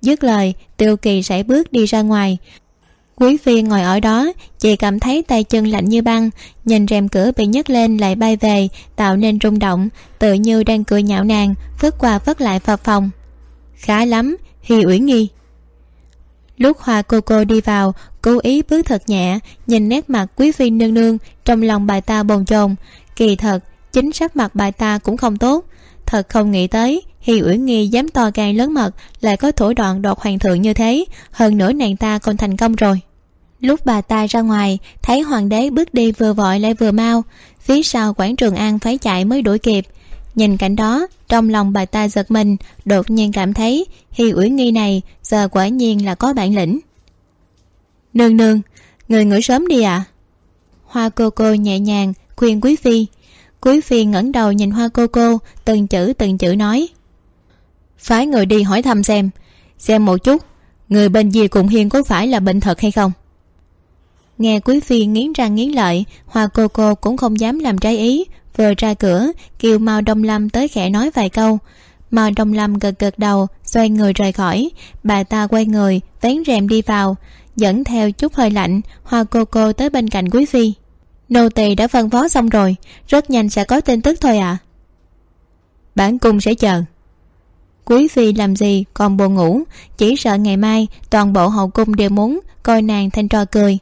dứt lời, tiêu kỳ sải bước đi ra ngoài. Quý phi ngồi ở đó chị cảm thấy tay chân lạnh như băng, nhìn rèm cửa bị nhấc lên lại bay về, tạo nên rung động, tự như đang cười nhạo nàng phớt qua phớt lại vào phòng. Khá lắm, hi uyển nghi. Lúc hoa cô cô đi vào, cố ý bước thật nhẹ, nhìn nét mặt quý phi nương nương, trong lòng bà ta bồn chồn. Kỳ thật, chính sắc mặt bà ta cũng không tốt. Thật không nghĩ tới hi uyển nghi dám to gan lớn mật, lại có thủ đoạn đoạt hoàng thượng như thế. Hơn nữa nàng ta còn thành công rồi. Lúc bà ta ra ngoài, thấy hoàng đế bước đi vừa vội lại vừa mau. Phía sau quảng trường an phải chạy mới đuổi kịp. Nhìn cảnh đó, trong lòng bà ta giật mình, đột nhiên cảm thấy hi uyển nghi này giờ quả nhiên là có bản lĩnh. Nương nương, người ngửi sớm đi ạ. À? hoa cô cô nhẹ nhàng khuyên quý phi. Quý phi ngẩng đầu nhìn hoa cô cô, từng chữ từng chữ nói phái người đi hỏi thăm xem. Xem một chút, người bên dì cùng hiên có phải là bệnh thật hay không? Nghe quý phi nghiến răng nghiến lợi, hoa cô cô cũng không dám làm trái ý, vừa ra cửa, kêu mao đông lâm tới khẽ nói vài câu. Mao đông lâm gật gật đầu, xoay người rời khỏi. Bà ta quay người, vén rèm đi vào. Dẫn theo chút hơi lạnh, hoa cô cô tới bên cạnh quý phi. Nô tỳ đã phân phó xong rồi, rất nhanh sẽ có tin tức thôi ạ à. bản cung sẽ chờ quý phi làm gì, còn buồn ngủ? Chỉ sợ ngày mai toàn bộ hậu cung đều muốn coi nàng thành trò cười.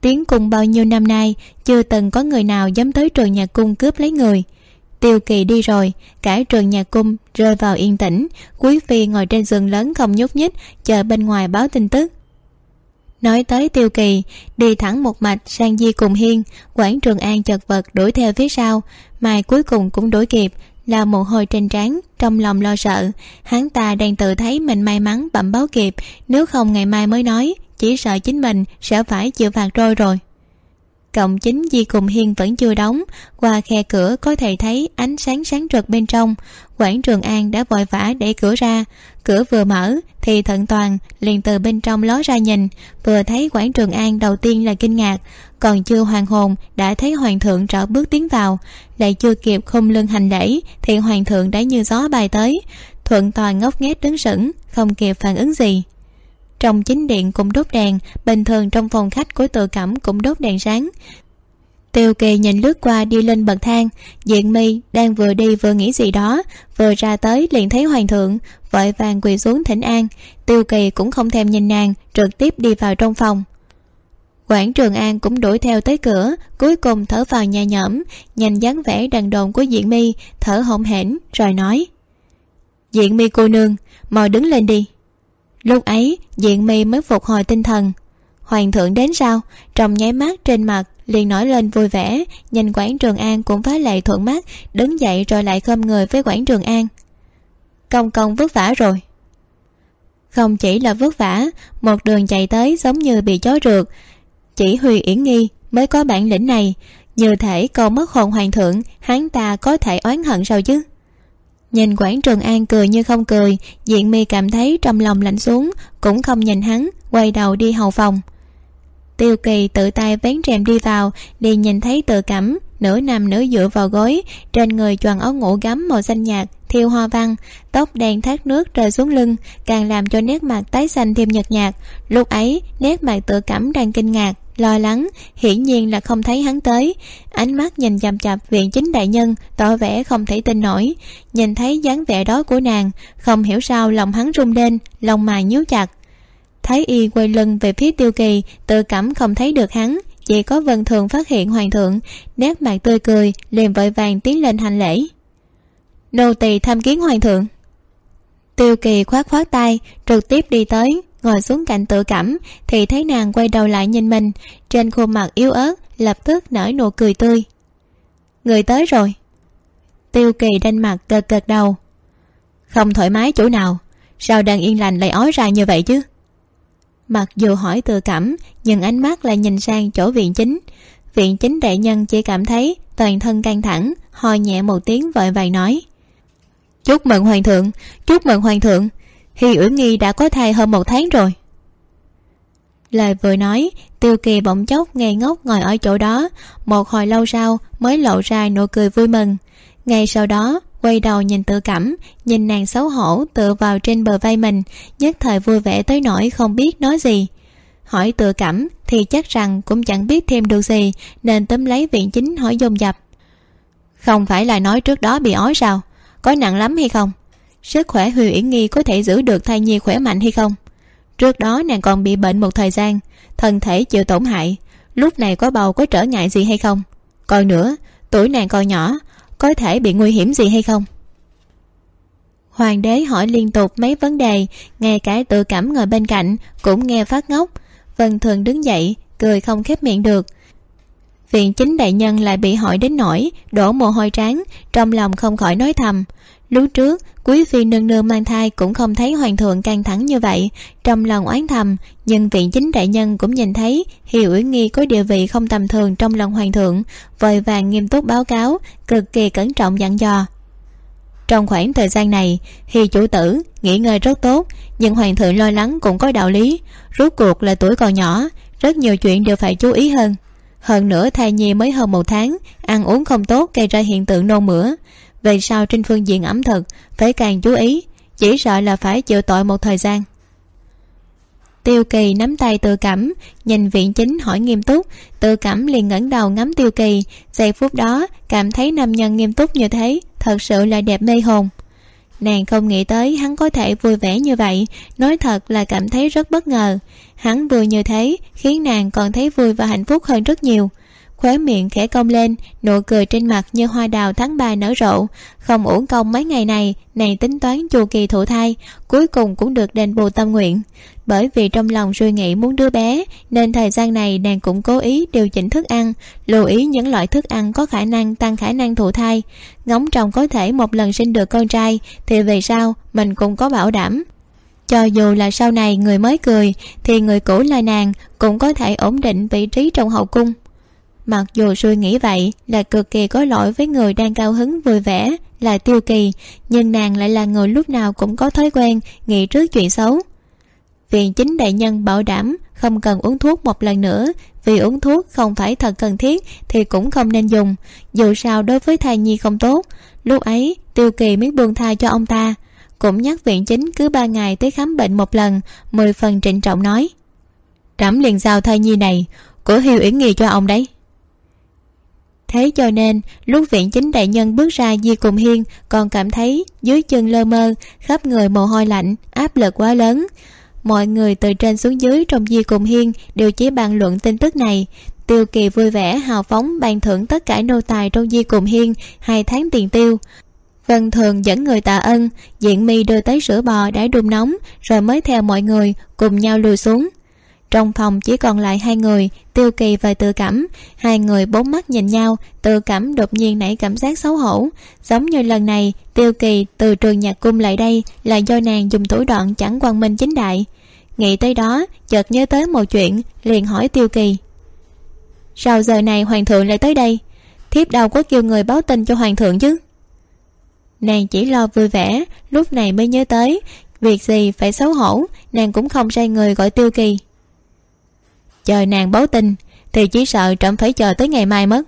Tiến cung bao nhiêu năm nay, chưa từng có người nào dám tới trường nhà cung cướp lấy người. Tiêu kỳ đi rồi, cả trường nhà cung rơi vào yên tĩnh. Quý phi ngồi trên giường lớn không nhúc nhích, chờ bên ngoài báo tin tức. Nói tới tiêu kỳ, đi thẳng một mạch sang di cùng hiên. Quảng trường an chật vật đuổi theo phía sau, mai cuối cùng cũng đuổi kịp là mồ hôi trên trán trong lòng lo sợ, hắn ta đang tự thấy mình may mắn bẩm báo kịp, nếu không ngày mai mới nói, chỉ sợ chính mình sẽ phải chịu phạt trôi rồi cổng chính di cùng hiên vẫn chưa đóng. Qua khe cửa có thể thấy ánh sáng sáng rực bên trong. Quảng trường an đã vội vã đẩy cửa ra. Cửa vừa mở thì thận toàn liền từ bên trong ló ra nhìn. Vừa thấy quảng trường an đầu tiên là kinh ngạc. Còn chưa hoàn hồn đã thấy hoàng thượng trở bước tiến vào. Lại chưa kịp khung lưng hành lễ thì hoàng thượng đã như gió bay tới. Thuận toàn ngốc nghếch đứng sững, không kịp phản ứng gì trong chính điện cũng đốt đèn, bình thường trong phòng khách của tự cẩm cũng đốt đèn sáng. Tiêu kỳ nhìn lướt qua đi lên bậc thang diện mi đang vừa đi vừa nghĩ gì đó, vừa ra tới liền thấy hoàng thượng, vội vàng quỳ xuống thỉnh an. Tiêu kỳ cũng không thèm nhìn nàng, trực tiếp đi vào trong phòng. Quảng trường an cũng đuổi theo tới cửa, cuối cùng thở vào nhà nhõm, nhìn dáng vẻ đằng đồn của diện mi thở hổn hển, rồi nói diện mi cô nương mời đứng lên đi lúc ấy diện mi mới phục hồi tinh thần. Hoàng thượng đến sao? Trong nháy mắt trên mặt, liền nổi lên vui vẻ. Nhìn quảng trường an cũng phá lệ thuận mắt, đứng dậy rồi lại khom người với quảng trường an. Công công vất vả rồi. Không chỉ là vất vả, một đường chạy tới giống như bị chó rượt. Chỉ huy yển nghi mới có bản lĩnh này. Như thể câu mất hồn hoàng thượng, hắn ta có thể oán hận sao chứ? Nhìn quảng trường an cười như không cười, diện mi cảm thấy trong lòng lạnh xuống, cũng không nhìn hắn, quay đầu đi hầu phòng. Tiêu kỳ tự tay vén rèm đi vào liền nhìn thấy tự cẩm nửa nằm nửa dựa vào gối, trên người choàng áo ngủ gấm màu xanh nhạt, thiêu hoa văn, tóc đen thác nước rơi xuống lưng, càng làm cho nét mặt tái xanh thêm nhợt nhạt. Lúc ấy, nét mặt tự cảm đang kinh ngạc lo lắng, hiển nhiên là không thấy hắn tới. Ánh mắt nhìn chằm chặp viện chính đại nhân, tỏ vẻ không thể tin nổi. Nhìn thấy dáng vẻ đó của nàng, không hiểu sao lòng hắn rung lên, lòng mài nhíu chặt. Thái y quay lưng về phía tiêu kỳ, tự cảm không thấy được hắn. Chỉ có vân thường phát hiện hoàng thượng, nét mặt tươi cười, liền vội vàng tiến lên hành lễ. Nô tỳ tham kiến hoàng thượng. Tiêu kỳ khoát khoát tay, trực tiếp đi tới ngồi xuống cạnh tự cảm, thì thấy nàng quay đầu lại nhìn mình. Trên khuôn mặt yếu ớt, lập tức nở nụ cười tươi. Người tới rồi. Tiêu kỳ đanh mặt cợt cợt đầu. Không thoải mái chỗ nào. Sao đang yên lành lại ói ra như vậy chứ? Mặc dù hỏi tự cảm, nhưng ánh mắt lại nhìn sang chỗ viện chính. Viện chính đại nhân chỉ cảm thấy toàn thân căng thẳng, ho nhẹ một tiếng vội vàng nói. Chúc mừng hoàng thượng, chúc mừng hoàng thượng hi uyển nghi đã có thai hơn một tháng rồi. Lời vừa nói, tiêu kỳ bỗng chốc ngây ngốc ngồi ở chỗ đó. Một hồi lâu sau mới lộ ra nụ cười vui mừng. Ngay sau đó, quay đầu nhìn tự cảm nhìn nàng xấu hổ tựa vào trên bờ vai mình, nhất thời vui vẻ tới nỗi không biết nói gì. Hỏi tự cảm thì chắc rằng cũng chẳng biết thêm được gì, nên tóm lấy viện chính hỏi dồn dập. Không phải là nói trước đó bị ói sao? Có nặng lắm hay không? Sức khỏe huy uyển nghi có thể giữ được thai nhi khỏe mạnh hay không? Trước đó nàng còn bị bệnh một thời gian, thân thể chịu tổn hại. Lúc này có bầu có trở ngại gì hay không? Còn nữa, tuổi nàng còn nhỏ, có thể bị nguy hiểm gì hay không? Hoàng đế hỏi liên tục mấy vấn đề ngay cả tự cảm ngồi bên cạnh cũng nghe phát ngốc. Vân thường đứng dậy, cười không khép miệng được. Viện chính đại nhân lại bị hỏi đến nỗi đổ mồ hôi tráng, trong lòng không khỏi nói thầm lúc trước, quý phi nương nương mang thai cũng không thấy hoàng thượng căng thẳng như vậy. Trong lòng oán thầm, nhưng viện chính đại nhân cũng nhìn thấy hiệu uyển nghi có địa vị không tầm thường trong lòng hoàng thượng, vội vàng nghiêm túc báo cáo, cực kỳ cẩn trọng dặn dò. Trong khoảng thời gian này hi chủ tử, nghỉ ngơi rất tốt, nhưng hoàng thượng lo lắng cũng có đạo lý. Rốt cuộc là tuổi còn nhỏ, rất nhiều chuyện đều phải chú ý hơn. Hơn nữa thai nhi mới hơn một tháng, ăn uống không tốt gây ra hiện tượng nôn mửa về sau trên phương diện ẩm thực, phải càng chú ý, chỉ sợ là phải chịu tội một thời gian. Tiêu kỳ nắm tay tự cảm nhìn viện chính hỏi nghiêm túc. Tự cảm liền ngẩng đầu ngắm tiêu kỳ, giây phút đó cảm thấy nam nhân nghiêm túc như thế, thật sự là đẹp mê hồn. Nàng không nghĩ tới hắn có thể vui vẻ như vậy, nói thật là cảm thấy rất bất ngờ. Hắn vui như thế, khiến nàng còn thấy vui và hạnh phúc hơn rất nhiều khóe miệng khẽ cong lên, nụ cười trên mặt như hoa đào tháng ba nở rộ. Không uổng công mấy ngày này nàng tính toán chu kỳ thụ thai, cuối cùng cũng được đền bù tâm nguyện. Bởi vì trong lòng suy nghĩ muốn đứa bé, nên thời gian này nàng cũng cố ý điều chỉnh thức ăn, lưu ý những loại thức ăn có khả năng tăng khả năng thụ thai. Ngóng trồng có thể một lần sinh được con trai, thì về sau, mình cũng có bảo đảm. Cho dù là sau này người mới cười, thì người cũ là nàng cũng có thể ổn định vị trí trong hậu cung mặc dù suy nghĩ vậy, là cực kỳ có lỗi với người đang cao hứng vui vẻ, là tiêu kỳ, nhưng nàng lại là người lúc nào cũng có thói quen, nghĩ trước chuyện xấu. Viện chính đại nhân bảo đảm không cần uống thuốc một lần nữa, vì uống thuốc không phải thật cần thiết thì cũng không nên dùng. Dù sao đối với thai nhi không tốt, lúc ấy tiêu kỳ mới buông thai cho ông ta. Cũng nhắc viện chính cứ ba ngày tới khám bệnh một lần, mười phần trịnh trọng nói. Trẫm liền giao thai nhi này của hiếu uyển nghi cho ông đấy thế cho nên, lúc viện chính đại nhân bước ra di cùng hiên, còn cảm thấy dưới chân lơ mơ, khắp người mồ hôi lạnh, áp lực quá lớn. Mọi người từ trên xuống dưới trong di cùng hiên đều chỉ bàn luận tin tức này. Tiêu kỳ vui vẻ hào phóng ban thưởng tất cả nô tài trong di cùng hiên, hai tháng tiền tiêu. Vân thường dẫn người tạ ân, diện mi đưa tới sữa bò đã đun nóng, rồi mới theo mọi người cùng nhau lùi xuống trong phòng chỉ còn lại hai người, tiêu kỳ và tự cảm hai người bốn mắt nhìn nhau tự cảm đột nhiên nảy cảm giác xấu hổ. Giống như lần này, tiêu kỳ từ trường nhạc cung lại đây là do nàng dùng thủ đoạn chẳng quang minh chính đại. Nghĩ tới đó, chợt nhớ tới một chuyện, liền hỏi tiêu kỳ. Sao giờ này hoàng thượng lại tới đây? Thiếp đâu có kêu người báo tin cho hoàng thượng chứ? Nàng chỉ lo vui vẻ, lúc này mới nhớ tới, việc gì phải xấu hổ, nàng cũng không sai người gọi tiêu kỳ chờ nàng báo tin, thì chỉ sợ trẫm phải chờ tới ngày mai mất.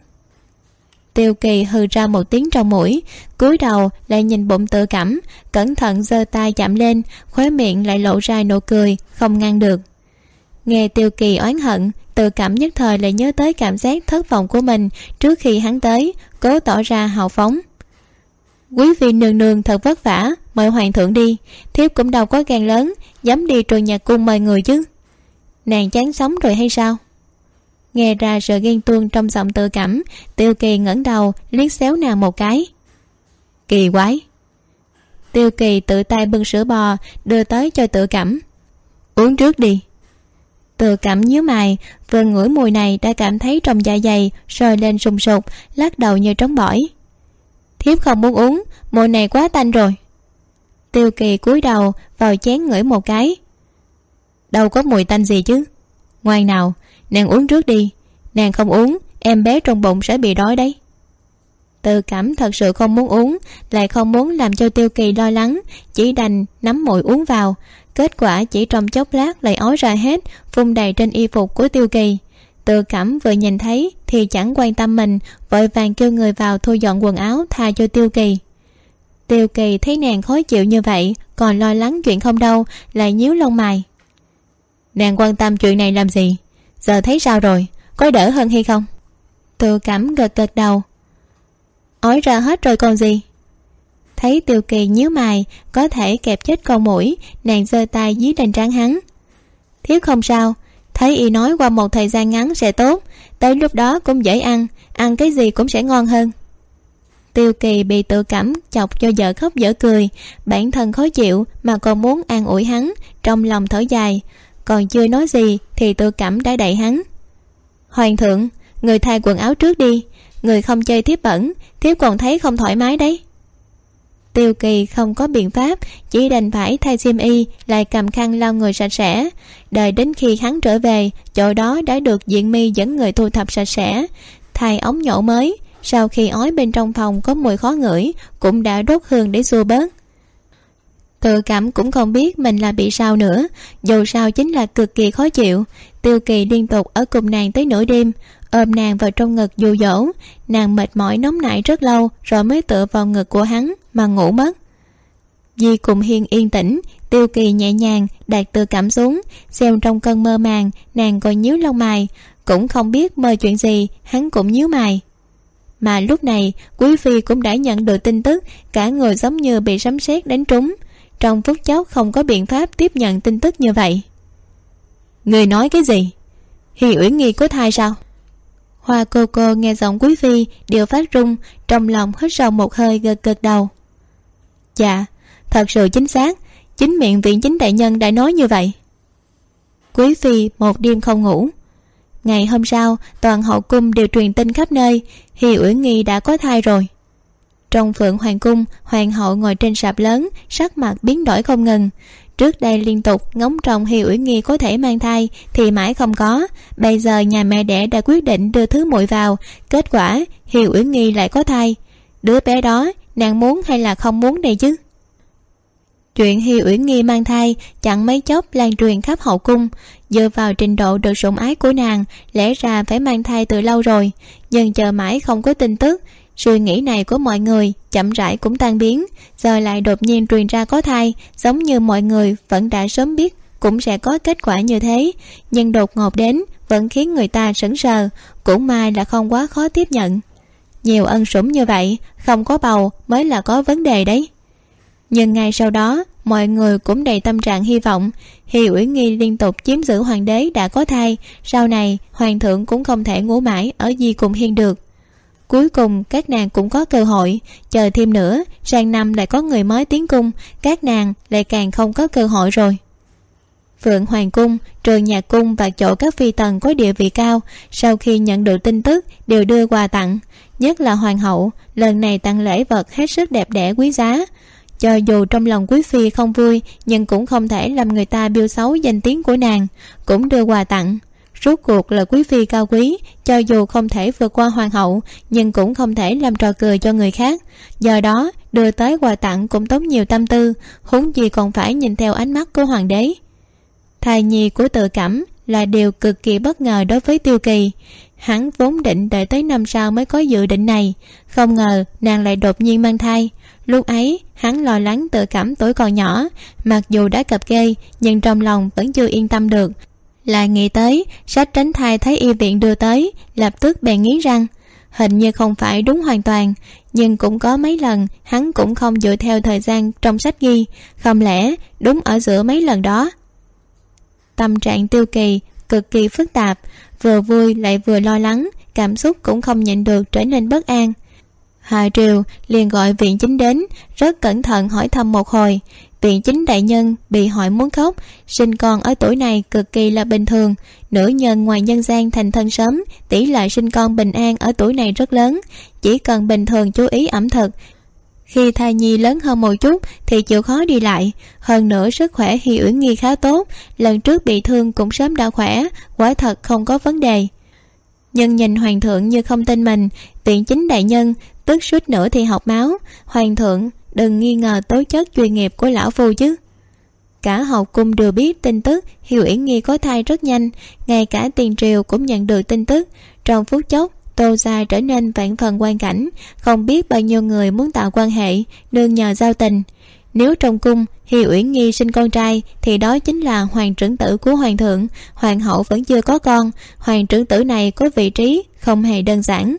Tiêu kỳ hừ ra một tiếng trong mũi, cúi đầu lại nhìn bụng tự cảm, cẩn thận giơ tay chạm lên, khóe miệng lại lộ ra nụ cười, không ngăn được. Nghe tiêu kỳ oán hận, tự cảm nhất thời lại nhớ tới cảm giác thất vọng của mình trước khi hắn tới, cố tỏ ra hào phóng. Quý vị nương nương thật vất vả, mời hoàng thượng đi, thiếp cũng đâu có gan lớn, dám đi trường nhà cung mời người chứ nàng chán sống rồi hay sao? Nghe ra sự ghen tuông trong giọng tự cảm, tiêu kỳ ngẩng đầu, liếc xéo nàng một cái. Kỳ quái. Tiêu kỳ tự tay bưng sữa bò, đưa tới cho tự cảm. Uống trước đi. Tự cảm nhíu mày, vừa ngửi mùi này đã cảm thấy trong dạ dày, sôi lên sùng sục, lắc đầu như trống bỏi. Thiếp không muốn uống, mùi này quá tanh rồi. Tiêu kỳ cúi đầu, vào chén ngửi một cái đâu có mùi tanh gì chứ. Ngoan nào, nàng uống trước đi. Nàng không uống, em bé trong bụng sẽ bị đói đấy. Tự cảm thật sự không muốn uống, lại không muốn làm cho tiêu kỳ lo lắng, chỉ đành nắm mùi uống vào. Kết quả chỉ trong chốc lát lại ói ra hết, phun đầy trên y phục của tiêu kỳ. Tự cảm vừa nhìn thấy thì chẳng quan tâm mình, vội vàng kêu người vào thu dọn quần áo tha cho tiêu kỳ. Tiêu kỳ thấy nàng khó chịu như vậy, còn lo lắng chuyện không đâu, lại nhíu lông mày nàng quan tâm chuyện này làm gì? Giờ thấy sao rồi? Có đỡ hơn hay không? Tự cảm gật gật đầu. Ói ra hết rồi còn gì? Thấy tiêu kỳ nhíu mày, có thể kẹp chết con mũi, nàng giơ tay dưới đành trán hắn. Thiếu không sao, thấy y nói qua một thời gian ngắn sẽ tốt, tới lúc đó cũng dễ ăn ăn cái gì cũng sẽ ngon hơn. Tiêu kỳ bị tự cảm chọc cho vợ khóc dở cười, bản thân khó chịu mà còn muốn an ủi hắn, trong lòng thở dài còn chưa nói gì thì tự cảm đã đẩy hắn. Hoàng thượng, người thay quần áo trước đi, người không chơi thiếp bẩn thiếp còn thấy không thoải mái đấy. Tiêu kỳ không có biện pháp, chỉ đành phải thay xiêm y, lại cầm khăn lau người sạch sẽ. Đợi đến khi hắn trở về, chỗ đó đã được diện mi dẫn người thu thập sạch sẽ. Thay ống nhổ mới, sau khi ói bên trong phòng có mùi khó ngửi, cũng đã đốt hương để xua bớt tự cảm cũng không biết mình là bị sao nữa, dù sao chính là cực kỳ khó chịu. Tiêu kỳ liên tục ở cùng nàng tới nửa đêm, ôm nàng vào trong ngực dụ dỗ. Nàng mệt mỏi nóng nảy rất lâu rồi mới tựa vào ngực của hắn mà ngủ mất. Di cùng hiên yên tĩnh, tiêu kỳ nhẹ nhàng đạt tự cảm xuống, xem trong cơn mơ màng nàng còn nhíu lông mày, cũng không biết mơ chuyện gì, hắn cũng nhíu mày. Mà lúc này, quý phi cũng đã nhận được tin tức, cả người giống như bị sấm sét đánh trúng trong phút chốc không có biện pháp tiếp nhận tin tức như vậy. Người nói cái gì? Hi uyển nghi có thai sao? Hoa cô cô nghe giọng quý phi đều phát rung, trong lòng hít sâu một hơi gật gật đầu. Dạ thật sự chính xác, chính miệng viện chính đại nhân đã nói như vậy. Quý phi một đêm không ngủ. Ngày hôm sau, toàn hậu cung đều truyền tin khắp nơi hi uyển nghi đã có thai rồi trong phượng hoàng cung, hoàng hậu ngồi trên sạp lớn, sắc mặt biến đổi không ngừng. Trước đây liên tục ngóng trông hi uyển nghi có thể mang thai, thì mãi không có. Bây giờ nhà mẹ đẻ đã quyết định đưa thứ muội vào, kết quả hi uyển nghi lại có thai. Đứa bé đó, nàng muốn hay là không muốn đây chứ? Chuyện hi uyển nghi mang thai chẳng mấy chốc lan truyền khắp hậu cung. Dựa vào trình độ được sủng ái của nàng, lẽ ra phải mang thai từ lâu rồi. Nhưng chờ mãi không có tin tức suy nghĩ này của mọi người, chậm rãi cũng tan biến giờ lại đột nhiên truyền ra có thai, giống như mọi người vẫn đã sớm biết cũng sẽ có kết quả như thế. Nhưng đột ngột đến, vẫn khiến người ta sững sờ cũng may là không quá khó tiếp nhận. Nhiều ân sủng như vậy, không có bầu mới là có vấn đề đấy. Nhưng ngay sau đó, mọi người cũng đầy tâm trạng hy vọng. Hi uyển nghi liên tục chiếm giữ hoàng đế đã có thai, sau này hoàng thượng cũng không thể ngủ mãi ở di cùng hiên được cuối cùng, các nàng cũng có cơ hội. Chờ thêm nữa, sang năm lại có người mới tiến cung. Các nàng lại càng không có cơ hội rồi. Phượng hoàng cung, trường nhạc cung và chỗ các phi tần có địa vị cao. Sau khi nhận được tin tức, đều đưa quà tặng. Nhất là hoàng hậu, lần này tặng lễ vật hết sức đẹp đẽ quý giá. Cho dù trong lòng quý phi không vui, nhưng cũng không thể làm người ta biêu xấu danh tiếng của nàng. Cũng đưa quà tặng rốt cuộc là quý phi cao quý, cho dù không thể vượt qua hoàng hậu, nhưng cũng không thể làm trò cười cho người khác. Do đó, đưa tới quà tặng cũng tốn nhiều tâm tư, huống gì còn phải nhìn theo ánh mắt của hoàng đế. Thai nhi của tự cảm là điều cực kỳ bất ngờ đối với tiêu kỳ. Hắn vốn định đợi tới năm sau mới có dự định này, không ngờ nàng lại đột nhiên mang thai. Lúc ấy, hắn lo lắng tự cảm tuổi còn nhỏ, mặc dù đã cập ghê nhưng trong lòng vẫn chưa yên tâm được lại nghĩ tới, sách tránh thai thấy y viện đưa tới, lập tức bèn nghĩ rằng, hình như không phải đúng hoàn toàn, nhưng cũng có mấy lần hắn cũng không dựa theo thời gian trong sách ghi, không lẽ đúng ở giữa mấy lần đó? Tâm trạng tiêu kỳ, cực kỳ phức tạp, vừa vui lại vừa lo lắng, cảm xúc cũng không nhịn được trở nên bất an. Hà triều liền gọi viện chính đến, rất cẩn thận hỏi thăm một hồi viện chính đại nhân bị hỏi muốn khóc, sinh con ở tuổi này cực kỳ là bình thường. Nữ nhân ngoài nhân gian thành thân sớm, tỷ lệ sinh con bình an ở tuổi này rất lớn. Chỉ cần bình thường chú ý ẩm thực. Khi thai nhi lớn hơn một chút thì chịu khó đi lại. Hơn nữa sức khỏe hi uyển nghi khá tốt. Lần trước bị thương cũng sớm đã khỏe, quả thật không có vấn đề. Nhưng nhìn hoàng thượng như không tin mình viện chính đại nhân, tức suýt nữa thì học máu. Hoàng thượng đừng nghi ngờ tố chất chuyên nghiệp của lão phu chứ. Cả hậu cung đều biết tin tức, hiệu uyển nghi có thai rất nhanh, ngay cả tiền triều cũng nhận được tin tức. Trong phút chốc, tô gia trở nên vạn phần quan cảnh, không biết bao nhiêu người muốn tạo quan hệ, nương nhờ giao tình. Nếu trong cung hi uyển nghi sinh con trai, thì đó chính là hoàng trưởng tử của hoàng thượng. Hoàng hậu vẫn chưa có con, hoàng trưởng tử này có vị trí không hề đơn giản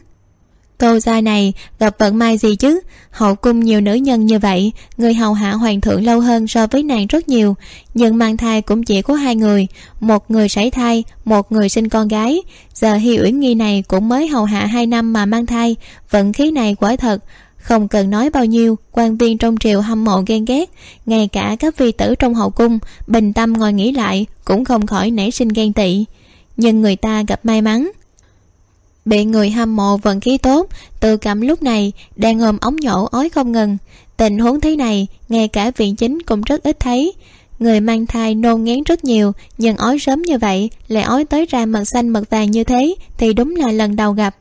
tô gia này, gặp vận may gì chứ? Hậu cung nhiều nữ nhân như vậy, người hầu hạ hoàng thượng lâu hơn so với nàng rất nhiều. Nhưng mang thai cũng chỉ có hai người, một người sảy thai, một người sinh con gái. Giờ hi uyển nghi này cũng mới hầu hạ hai năm mà mang thai, vận khí này quả thật, không cần nói bao nhiêu, quan viên trong triều hâm mộ ghen ghét. Ngay cả các vi tử trong hậu cung, bình tâm ngồi nghĩ lại, cũng không khỏi nảy sinh ghen tị. Nhưng người ta gặp may mắn bị người hâm mộ vận khí tốt, tự cảm lúc này đang ôm ống nhổ ói không ngừng. Tình huống thế này, ngay cả viện chính cũng rất ít thấy. Người mang thai nôn ngén rất nhiều, nhưng ói sớm như vậy, lại ói tới ra mật xanh mật vàng như thế, thì đúng là lần đầu gặp.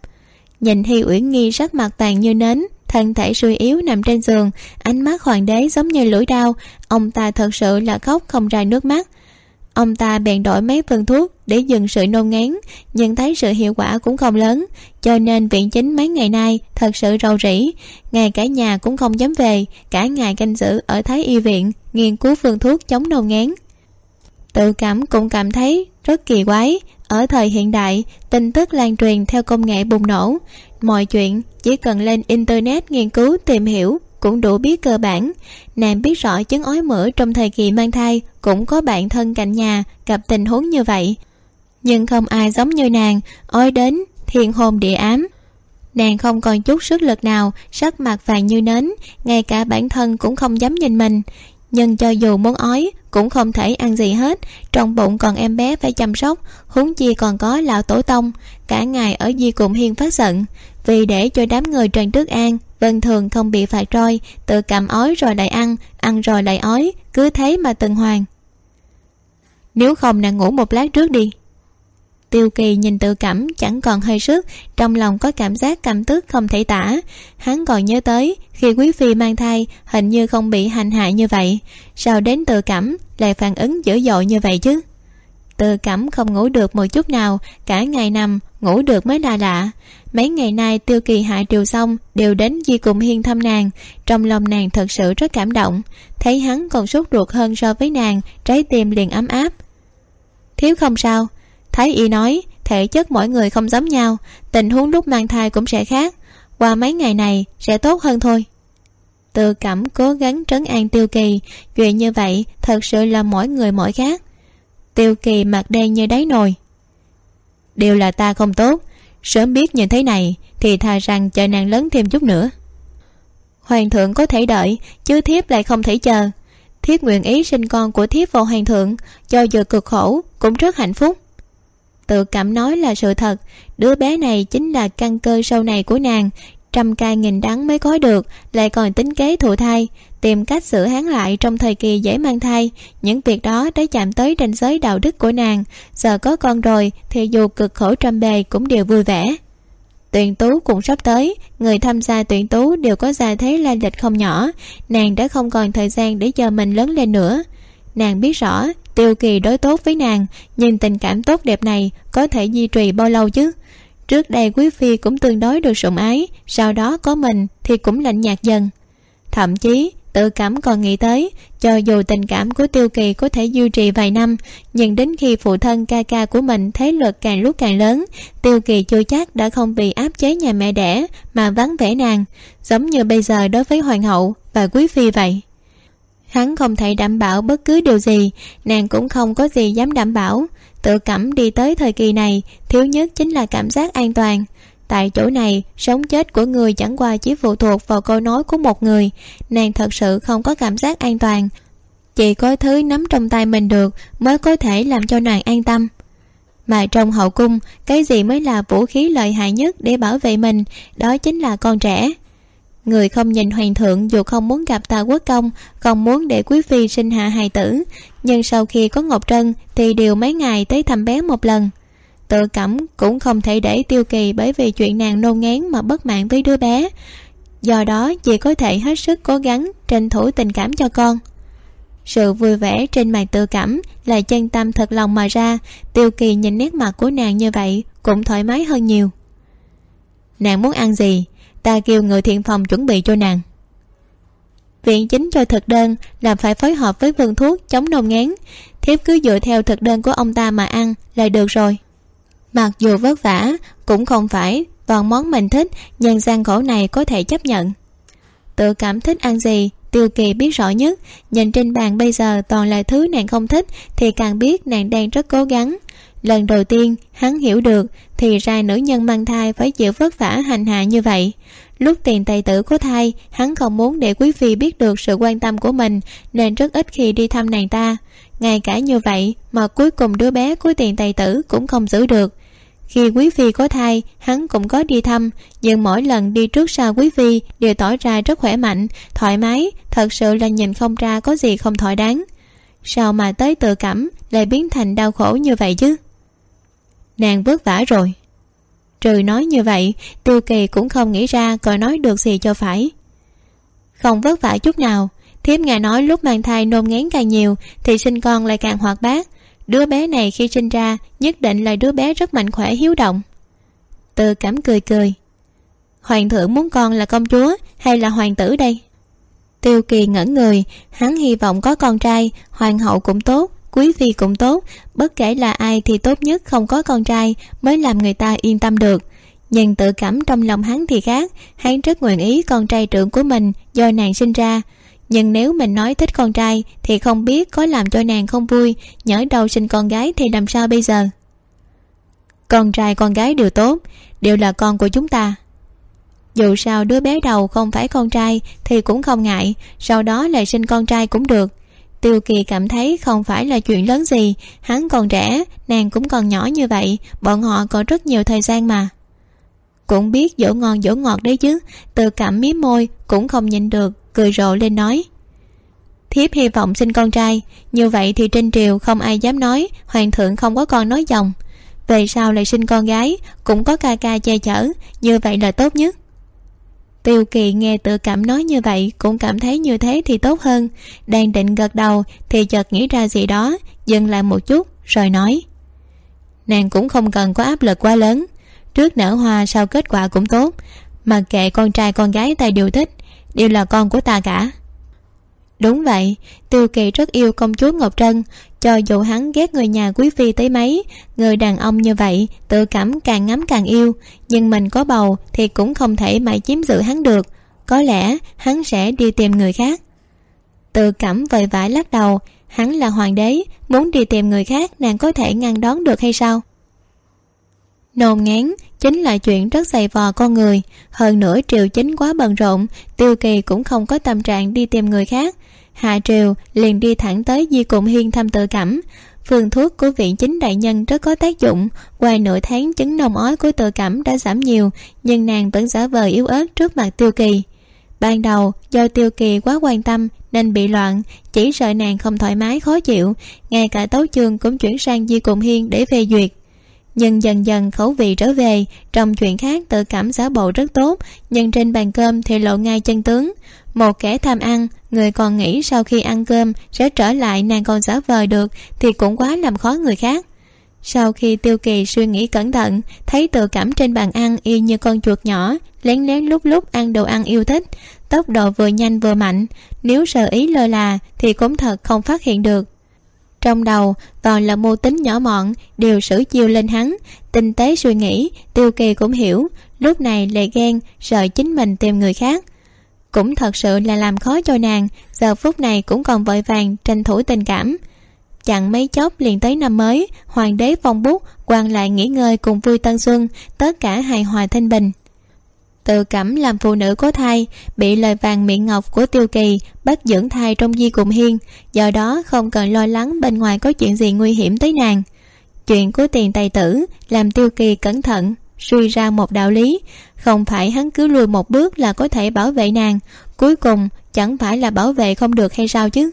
Nhìn hi uyển nghi sắc mặt tàn như nến, thân thể suy yếu nằm trên giường, ánh mắt hoàng đế giống như lưỡi đao, ông ta thật sự là khóc không ra nước mắt. Ông ta bèn đổi mấy phần thuốc để dừng sự nôn ngán, nhưng thấy sự hiệu quả cũng không lớn, cho nên viện chính mấy ngày nay thật sự rầu rĩ ngay cả nhà cũng không dám về, cả ngày canh giữ ở thái y viện, nghiên cứu phương thuốc chống nôn ngán. Tự cảm cũng cảm thấy rất kỳ quái, ở thời hiện đại, tin tức lan truyền theo công nghệ bùng nổ, mọi chuyện chỉ cần lên internet nghiên cứu tìm hiểu cũng đủ biết cơ bản. Nàng biết rõ chứng ói mửa trong thời kỳ mang thai cũng có bạn thân cạnh nhà gặp tình huống như vậy nhưng không ai giống như nàng ói đến, thiên hồn địa ám. Nàng không còn chút sức lực nào, sắc mặt vàng như nến, ngay cả bản thân cũng không dám nhìn mình. Nhưng cho dù muốn ói, cũng không thể ăn gì hết. Trong bụng còn em bé phải chăm sóc, huống chi còn có lão tổ tông. Cả ngày ở di cụm hiên phát giận. Vì để cho đám người trần trước an, vân thường không bị phạt roi, tự cầm ói rồi lại ăn ăn rồi lại ói, cứ thế mà từng hoàng nếu không nàng ngủ một lát trước đi tiêu kỳ nhìn tự cảm chẳng còn hơi sức, trong lòng có cảm giác căm tức không thể tả. Hắn còn nhớ tới, khi quý phi mang thai, hình như không bị hành hạ như vậy. Sao đến tự cảm lại phản ứng dữ dội như vậy chứ? Tự cảm không ngủ được một chút nào, cả ngày nằm, ngủ được mới là lạ. Mấy ngày nay tiêu kỳ hạ triều xong, đều đến di cùng hiên thăm nàng. Trong lòng nàng thật sự rất cảm động. Thấy hắn còn sốt ruột hơn so với nàng, trái tim liền ấm áp. Thiếu không sao thái y nói, thể chất mỗi người không giống nhau, tình huống lúc mang thai cũng sẽ khác. Qua mấy ngày này, sẽ tốt hơn thôi. Tự cảm cố gắng trấn an tiêu kỳ, chuyện như vậy thật sự là mỗi người mỗi khác. Tiêu kỳ mặt đen như đáy nồi. Đều là ta không tốt, sớm biết như thế này thì thà rằng chờ nàng lớn thêm chút nữa. Hoàng thượng có thể đợi, chứ thiếp lại không thể chờ. Thiếp nguyện ý sinh con của thiếp vào hoàng thượng, cho dù cực khổ cũng rất hạnh phúc tự cảm nói là sự thật. Đứa bé này chính là căn cơ sau này của nàng. Trăm cay nghìn đắng mới có được, lại còn tính kế thụ thai. Tìm cách xử hắn lại trong thời kỳ dễ mang thai. Những việc đó đã chạm tới ranh giới đạo đức của nàng. Giờ có con rồi, thì dù cực khổ trăm bề cũng đều vui vẻ. Tuyển tú cũng sắp tới. Người tham gia tuyển tú đều có gia thế lai lịch không nhỏ. Nàng đã không còn thời gian để chờ mình lớn lên nữa nàng biết rõ, tiêu kỳ đối tốt với nàng, nhưng tình cảm tốt đẹp này có thể duy trì bao lâu chứ? Trước đây quý phi cũng tương đối được sủng ái, sau đó có mình thì cũng lạnh nhạt dần. Thậm chí, tự cảm còn nghĩ tới, cho dù tình cảm của tiêu kỳ có thể duy trì vài năm, nhưng đến khi phụ thân ca ca của mình thế lực càng lúc càng lớn, tiêu kỳ chưa chắc đã không bị áp chế nhà mẹ đẻ mà vắng vẻ nàng, giống như bây giờ đối với hoàng hậu và quý phi vậy hắn không thể đảm bảo bất cứ điều gì, nàng cũng không có gì dám đảm bảo. Tự cảm đi tới thời kỳ này, thiếu nhất chính là cảm giác an toàn. Tại chỗ này, sống chết của người chẳng qua chỉ phụ thuộc vào câu nói của một người. Nàng thật sự không có cảm giác an toàn. Chỉ có thứ nắm trong tay mình được mới có thể làm cho nàng an tâm. Mà trong hậu cung, cái gì mới là vũ khí lợi hại nhất để bảo vệ mình, đó chính là con trẻ người không nhìn hoàng thượng dù không muốn gặp tà quốc công, còn muốn để quý phi sinh hạ hài tử. Nhưng sau khi có ngọc trân thì đều mấy ngày tới thăm bé một lần. Tự cảm cũng không thể để tiêu kỳ bởi vì chuyện nàng nôn ngán mà bất mãn với đứa bé. Do đó chị có thể hết sức cố gắng tranh thủ tình cảm cho con. Sự vui vẻ trên mặt tự cảm là chân tâm thật lòng mà ra. Tiêu kỳ nhìn nét mặt của nàng như vậy cũng thoải mái hơn nhiều. Nàng muốn ăn gì? Ta kêu người thiện phòng chuẩn bị cho nàng. Viện chính cho thực đơn là phải phối hợp với vườn thuốc chống nôn ngán. Thiếp cứ dựa theo thực đơn của ông ta mà ăn là được rồi. Mặc dù vất vả, cũng không phải, toàn món mình thích nhưng gian khổ này có thể chấp nhận. Tự cảm thích ăn gì, tiêu kỳ biết rõ nhất. Nhìn trên bàn bây giờ toàn là thứ nàng không thích, thì càng biết nàng đang rất cố gắng lần đầu tiên, hắn hiểu được thì ra nữ nhân mang thai phải chịu vất vả hành hạ như vậy. Lúc tiền tài tử có thai, hắn không muốn để quý phi biết được sự quan tâm của mình, nên rất ít khi đi thăm nàng ta. Ngay cả như vậy mà cuối cùng đứa bé của tiền tài tử cũng không giữ được. Khi quý phi có thai, hắn cũng có đi thăm, nhưng mỗi lần đi trước sau quý phi đều tỏ ra rất khỏe mạnh, thoải mái, thật sự là nhìn không ra có gì không thỏa đáng. Sao mà tới tự cảm lại biến thành đau khổ như vậy chứ? Nàng vất vả rồi. Trừ nói như vậy, tiêu kỳ cũng không nghĩ ra coi nói được gì cho phải. Không vất vả chút nào, thiếp nghe nói lúc mang thai nôn ngén càng nhiều thì sinh con lại càng hoạt bát. Đứa bé này khi sinh ra, nhất định là đứa bé rất mạnh khỏe, hiếu động. Tư cảm cười cười. Hoàng thượng muốn con là công chúa hay là hoàng tử đây? Tiêu kỳ ngẩn người, hắn hy vọng có con trai, hoàng hậu cũng tốt quý phi cũng tốt, bất kể là ai thì tốt nhất không có con trai mới làm người ta yên tâm được. Nhưng tự cảm trong lòng hắn thì khác, hắn rất nguyện ý con trai trưởng của mình do nàng sinh ra. Nhưng nếu mình nói thích con trai thì không biết có làm cho nàng không vui, nhỡ đầu sinh con gái thì làm sao bây giờ? Con trai con gái đều tốt, đều là con của chúng ta. Dù sao đứa bé đầu không phải con trai thì cũng không ngại, sau đó lại sinh con trai cũng được tiêu kỳ cảm thấy không phải là chuyện lớn gì, hắn còn trẻ, nàng cũng còn nhỏ như vậy, bọn họ có rất nhiều thời gian mà. Cũng biết dỗ ngon dỗ ngọt đấy chứ, từ cảm mí môi cũng không nhịn được, cười rộ lên nói. Thiếp hy vọng sinh con trai, như vậy thì trên triều không ai dám nói, hoàng thượng không có con nói dòng. Về sau lại sinh con gái, cũng có ca ca che chở, như vậy là tốt nhất tiêu kỳ nghe tự cảm nói như vậy, cũng cảm thấy như thế thì tốt hơn. Đang định gật đầu, thì chợt nghĩ ra gì đó, dừng lại một chút, rồi nói. Nàng cũng không cần có áp lực quá lớn. Trước nở hoa, sau kết quả cũng tốt. Mà kệ con trai con gái ta đều thích, đều là con của ta cả. Đúng vậy, tiêu kỳ rất yêu công chúa ngọc trân cho dù hắn ghét người nhà quý phi tới mấy, người đàn ông như vậy, tự cảm càng ngắm càng yêu. Nhưng mình có bầu thì cũng không thể mãi chiếm giữ hắn được. Có lẽ hắn sẽ đi tìm người khác. Tự cảm vội vã lắc đầu. Hắn là hoàng đế, muốn đi tìm người khác nàng có thể ngăn đón được hay sao? Nôn ngán, chính là chuyện rất dày vò con người. Hơn nữa triều chính quá bận rộn, tiêu kỳ cũng không có tâm trạng đi tìm người khác hạ triều liền đi thẳng tới di cụm hiên thăm tự cảm. Phương thuốc của viện chính đại nhân rất có tác dụng. Qua nửa tháng, chứng nồng ói của tự cảm đã giảm nhiều, nhưng nàng vẫn giả vờ yếu ớt trước mặt tiêu kỳ. Ban đầu, do tiêu kỳ quá quan tâm nên bị loạn, chỉ sợ nàng không thoải mái, khó chịu. Ngay cả tấu chương cũng chuyển sang di cụm hiên để phê duyệt. Nhưng dần dần khẩu vị trở về, trong chuyện khác tự cảm giả bộ rất tốt, nhưng trên bàn cơm thì lộ ngay chân tướng một kẻ tham ăn, người còn nghĩ sau khi ăn cơm sẽ trở lại nàng còn giả vờ được thì cũng quá làm khó người khác. Sau khi tiêu kỳ suy nghĩ cẩn thận, thấy tự cảm trên bàn ăn y như con chuột nhỏ, lén lén lúc lúc ăn đồ ăn yêu thích, tốc độ vừa nhanh vừa mạnh, nếu sợ ý lơ là thì cũng thật không phát hiện được. Trong đầu, toàn là mô tính nhỏ mọn, đều sử chiêu lên hắn, tinh tế suy nghĩ, tiêu kỳ cũng hiểu, lúc này lại ghen, sợ chính mình tìm người khác cũng thật sự là làm khó cho nàng, giờ phút này cũng còn vội vàng tranh thủ tình cảm. Chặn mấy chốc liền tới năm mới, hoàng đế phong bút quan lại nghỉ ngơi cùng vui tân xuân, tất cả hài hòa thanh bình. Tự cảm làm phụ nữ có thai, bị lời vàng miệng ngọc của tiêu kỳ bắt dưỡng thai trong di cùng hiên, do đó không cần lo lắng bên ngoài có chuyện gì nguy hiểm tới nàng. Chuyện của tiền tài tử làm tiêu kỳ cẩn thận suy ra một đạo lý. Không phải hắn cứ lùi một bước là có thể bảo vệ nàng. Cuối cùng, chẳng phải là bảo vệ không được hay sao chứ?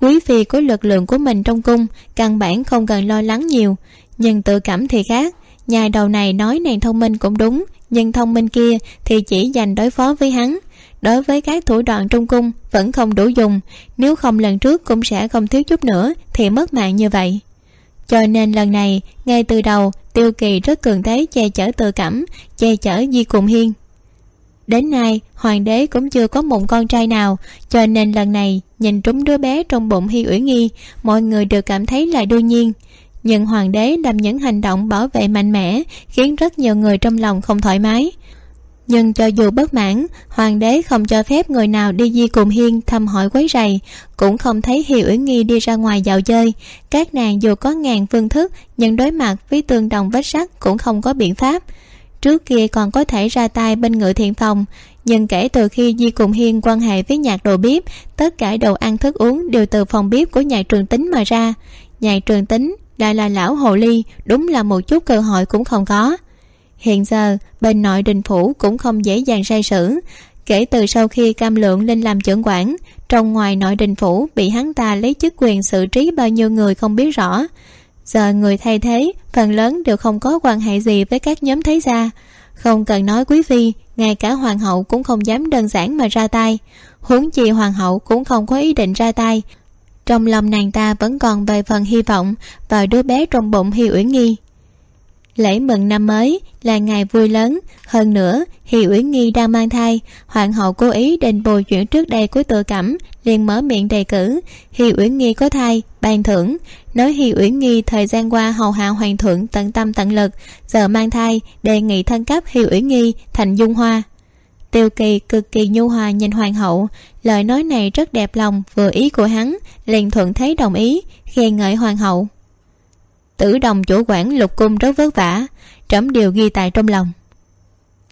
Quý phi có lực lượng của mình trong cung, căn bản không cần lo lắng nhiều. Nhưng tự cảm thì khác. Nhà đầu này nói nàng thông minh cũng đúng, nhưng thông minh kia thì chỉ dành đối phó với hắn. Đối với các thủ đoạn trong cung, vẫn không đủ dùng. Nếu không lần trước cũng sẽ không thiếu chút nữa, thì mất mạng như vậy cho nên lần này, ngay từ đầu, tiêu kỳ rất cường thế che chở tự cảm, che chở di cùng hiên. Đến nay, hoàng đế cũng chưa có một con trai nào, cho nên lần này, nhìn trúng đứa bé trong bụng hi uyển nghi, mọi người đều cảm thấy là đương nhiên. Nhưng hoàng đế làm những hành động bảo vệ mạnh mẽ, khiến rất nhiều người trong lòng không thoải mái nhưng cho dù bất mãn, hoàng đế không cho phép người nào đi di cùng hiên thăm hỏi quấy rầy, cũng không thấy hi uyển nghi đi ra ngoài dạo chơi. Các nàng dù có ngàn phương thức, nhưng đối mặt với tương đồng vết sắt cũng không có biện pháp. Trước kia còn có thể ra tay bên ngự thiện phòng, nhưng kể từ khi di cùng hiên quan hệ với nhạc đồ bếp tất cả đồ ăn thức uống đều từ phòng bếp của nhạc trường tính mà ra. Nhạc trường tính lại là lão hồ ly, đúng là một chút cơ hội cũng không có hiện giờ, bên nội đình phủ cũng không dễ dàng sai sử. Kể từ sau khi cam lượng lên làm trưởng quản, trong ngoài nội đình phủ bị hắn ta lấy chức quyền xử trí bao nhiêu người không biết rõ. Giờ người thay thế, phần lớn đều không có quan hệ gì với các nhóm thế gia. Không cần nói quý phi, ngay cả hoàng hậu cũng không dám đơn giản mà ra tay. Huống chi hoàng hậu cũng không có ý định ra tay. Trong lòng nàng ta vẫn còn vài phần hy vọng vào đứa bé trong bụng hi uyển nghi lễ mừng năm mới là ngày vui lớn. Hơn nữa hi uyển nghi đang mang thai. Hoàng hậu cố ý đền bù chuyện trước đây của tự cẩm liền mở miệng đề cử. Hi uyển nghi có thai, ban thưởng. Nói hi uyển nghi thời gian qua hầu hạ hoàng thượng tận tâm tận lực, giờ mang thai, đề nghị thân cấp hi uyển nghi thành dung hoa. Tiêu kỳ cực kỳ nhu hòa nhìn hoàng hậu. Lời nói này rất đẹp lòng, vừa ý của hắn, liền thuận thấy đồng ý, khen ngợi hoàng hậu tử đồng chủ quản lục cung rất vất vả, trẫm đều ghi tại trong lòng.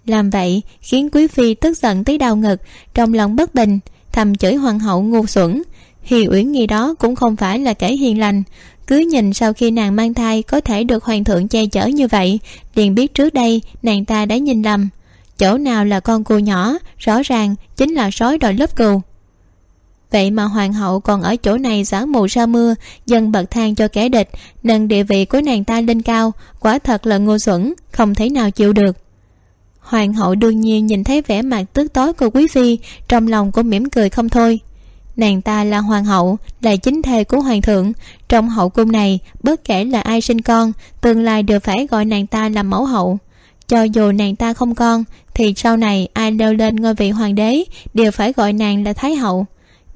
Làm vậy, khiến quý phi tức giận tới đau ngực, trong lòng bất bình, thầm chửi hoàng hậu ngu xuẩn. Hi uyển nghi đó cũng không phải là kẻ hiền lành, cứ nhìn sau khi nàng mang thai có thể được hoàng thượng che chở như vậy, liền biết trước đây nàng ta đã nhìn lầm. Chỗ nào là con cừu nhỏ, rõ ràng chính là sói đòi lớp cừu vậy mà hoàng hậu còn ở chỗ này giả mù sa mưa dần bậc thang cho kẻ địch, nâng địa vị của nàng ta lên cao, quả thật là ngu xuẩn, không thể nào chịu được. Hoàng hậu đương nhiên nhìn thấy vẻ mặt tức tối của quý phi, trong lòng cũng mỉm cười không thôi. Nàng ta là hoàng hậu, là chính thê của hoàng thượng, trong hậu cung này, bất kể là ai sinh con, tương lai đều phải gọi nàng ta là mẫu hậu. Cho dù nàng ta không con, thì sau này ai leo lên ngôi vị hoàng đế, đều phải gọi nàng là thái hậu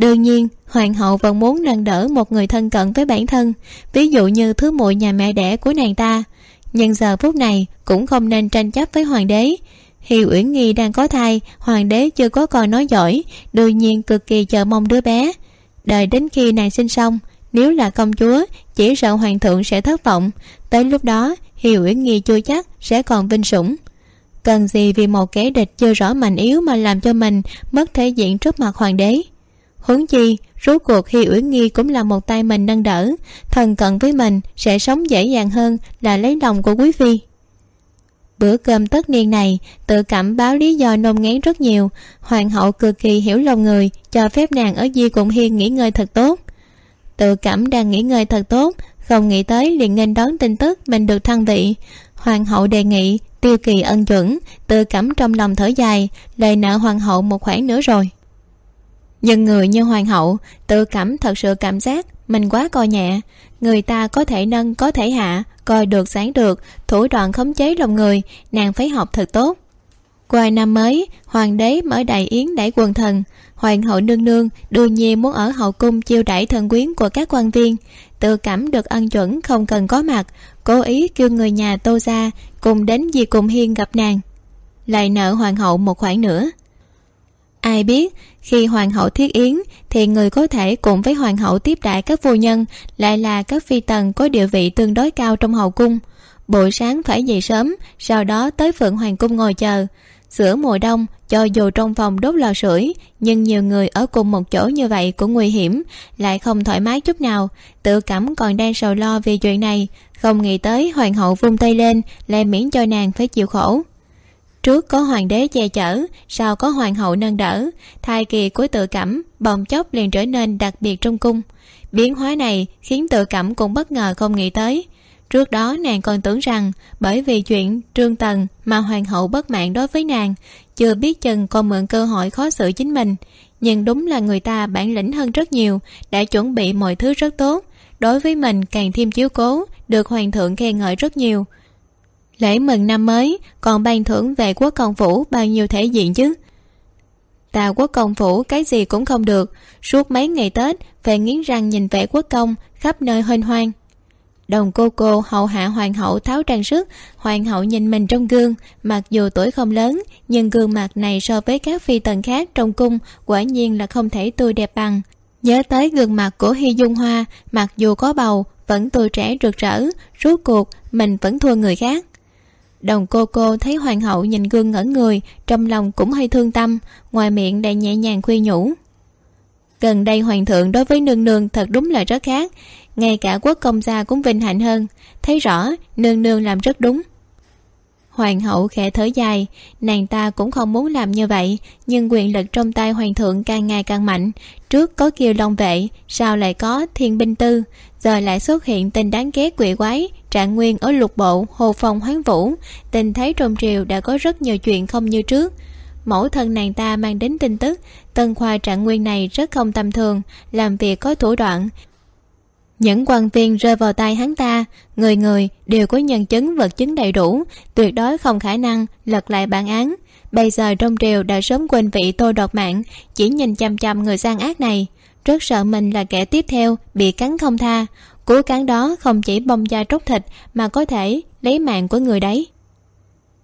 đương nhiên, hoàng hậu vẫn muốn nâng đỡ một người thân cận với bản thân, ví dụ như thứ muội nhà mẹ đẻ của nàng ta. Nhưng giờ phút này cũng không nên tranh chấp với hoàng đế. Hi uyển nghi đang có thai, hoàng đế chưa có con nói giỏi, đương nhiên cực kỳ chờ mong đứa bé. Đợi đến khi nàng sinh xong, nếu là công chúa, chỉ sợ hoàng thượng sẽ thất vọng. Tới lúc đó, hi uyển nghi chưa chắc sẽ còn vinh sủng. Cần gì vì một kẻ địch chưa rõ mạnh yếu mà làm cho mình mất thể diện trước mặt hoàng đế? Huống chi, rốt cuộc hi uyển nghi cũng là một tay mình nâng đỡ thần cận với mình sẽ sống dễ dàng hơn là lấy lòng của quý phi. Bữa cơm tất niên này, tự cảm báo lý do nôn ngán rất nhiều, hoàng hậu cực kỳ hiểu lòng người, cho phép nàng ở di cùng hiên nghỉ ngơi thật tốt. Tự cảm đang nghỉ ngơi thật tốt, không nghĩ tới liền nghênh đón tin tức mình được thăng vị. Hoàng hậu đề nghị, tiêu kỳ ân chuẩn, tự cảm trong lòng thở dài, lời nợ hoàng hậu một khoản nữa rồi nhưng người như hoàng hậu, tự cảm thật sự cảm giác mình quá coi nhẹ. Người ta có thể nâng, có thể hạ, coi được, sáng được, thủ đoạn khống chế lòng người, nàng phải học thật tốt. Qua năm mới, hoàng đế mở đại yến đãi quần thần. Hoàng hậu nương nương, đương nhiên muốn ở hậu cung chiêu đãi thần quyến của các quan viên. Tự cảm được ân chuẩn, không cần có mặt, cố ý kêu người nhà tô ra, cùng đến dì cùng hiên gặp nàng. Lại nợ hoàng hậu một khoản nữa ai biết, khi hoàng hậu thiết yến thì người có thể cùng với hoàng hậu tiếp đãi các phu nhân lại là các phi tần có địa vị tương đối cao trong hậu cung. Buổi sáng phải dậy sớm, sau đó tới phượng hoàng cung ngồi chờ. Giữa mùa đông, cho dù trong phòng đốt lò sưởi, nhưng nhiều người ở cùng một chỗ như vậy cũng nguy hiểm, lại không thoải mái chút nào. Tự cảm còn đang sầu lo vì chuyện này, không nghĩ tới hoàng hậu vung tay lên, lại miễn cho nàng phải chịu khổ trước có hoàng đế che chở, sau có hoàng hậu nâng đỡ. Thai kỳ của tự cảm bồng chốc liền trở nên đặc biệt trong cung. Biến hóa này khiến tự cảm cũng bất ngờ không nghĩ tới. Trước đó nàng còn tưởng rằng bởi vì chuyện trương tần mà hoàng hậu bất mãn đối với nàng, chưa biết chừng còn mượn cơ hội khó xử chính mình. Nhưng đúng là người ta bản lĩnh hơn rất nhiều, đã chuẩn bị mọi thứ rất tốt. Đối với mình càng thêm chiếu cố, được hoàng thượng khen ngợi rất nhiều lễ mừng năm mới, còn ban thưởng về quốc công phủ bao nhiêu thể diện chứ? Tà quốc công phủ cái gì cũng không được. Suốt mấy ngày tết về nghiến răng nhìn vẻ quốc công khắp nơi hênh hoang. Đồng cô cô hậu hạ hoàng hậu tháo trang sức, hoàng hậu nhìn mình trong gương. Mặc dù tuổi không lớn, nhưng gương mặt này so với các phi tần khác trong cung quả nhiên là không thể tươi đẹp bằng. Nhớ tới gương mặt của hy dung hoa, mặc dù có bầu, vẫn tươi trẻ rực rỡ, rốt cuộc mình vẫn thua người khác đồng cô cô thấy hoàng hậu nhìn gương ngẩn người, trong lòng cũng hơi thương tâm, ngoài miệng đầy nhẹ nhàng khuyên nhủ. Gần đây hoàng thượng đối với nương nương thật đúng là rất khác, ngay cả quốc công gia cũng vinh hạnh hơn. Thấy rõ, nương nương làm rất đúng hoàng hậu khẽ thở dài, nàng ta cũng không muốn làm như vậy, nhưng quyền lực trong tay hoàng thượng càng ngày càng mạnh. Trước có kiều long vệ, sau lại có thiên binh tư, giờ lại xuất hiện tên đáng ghét quỷ quái, trạng nguyên ở lục bộ, hồ phong hoán vũ. Tình thấy trong triều đã có rất nhiều chuyện không như trước. Mẫu thân nàng ta mang đến tin tức, tân khoa trạng nguyên này rất không tầm thường, làm việc có thủ đoạn những quan viên rơi vào tay hắn ta, người người đều có nhân chứng vật chứng đầy đủ, tuyệt đối không khả năng lật lại bản án. Bây giờ trong triều đã sớm quên vị tôi đột mạng, chỉ nhìn chăm chăm người gian ác này. Rất sợ mình là kẻ tiếp theo bị cắn không tha. Cú cắn đó không chỉ bong da tróc thịt mà có thể lấy mạng của người đấy.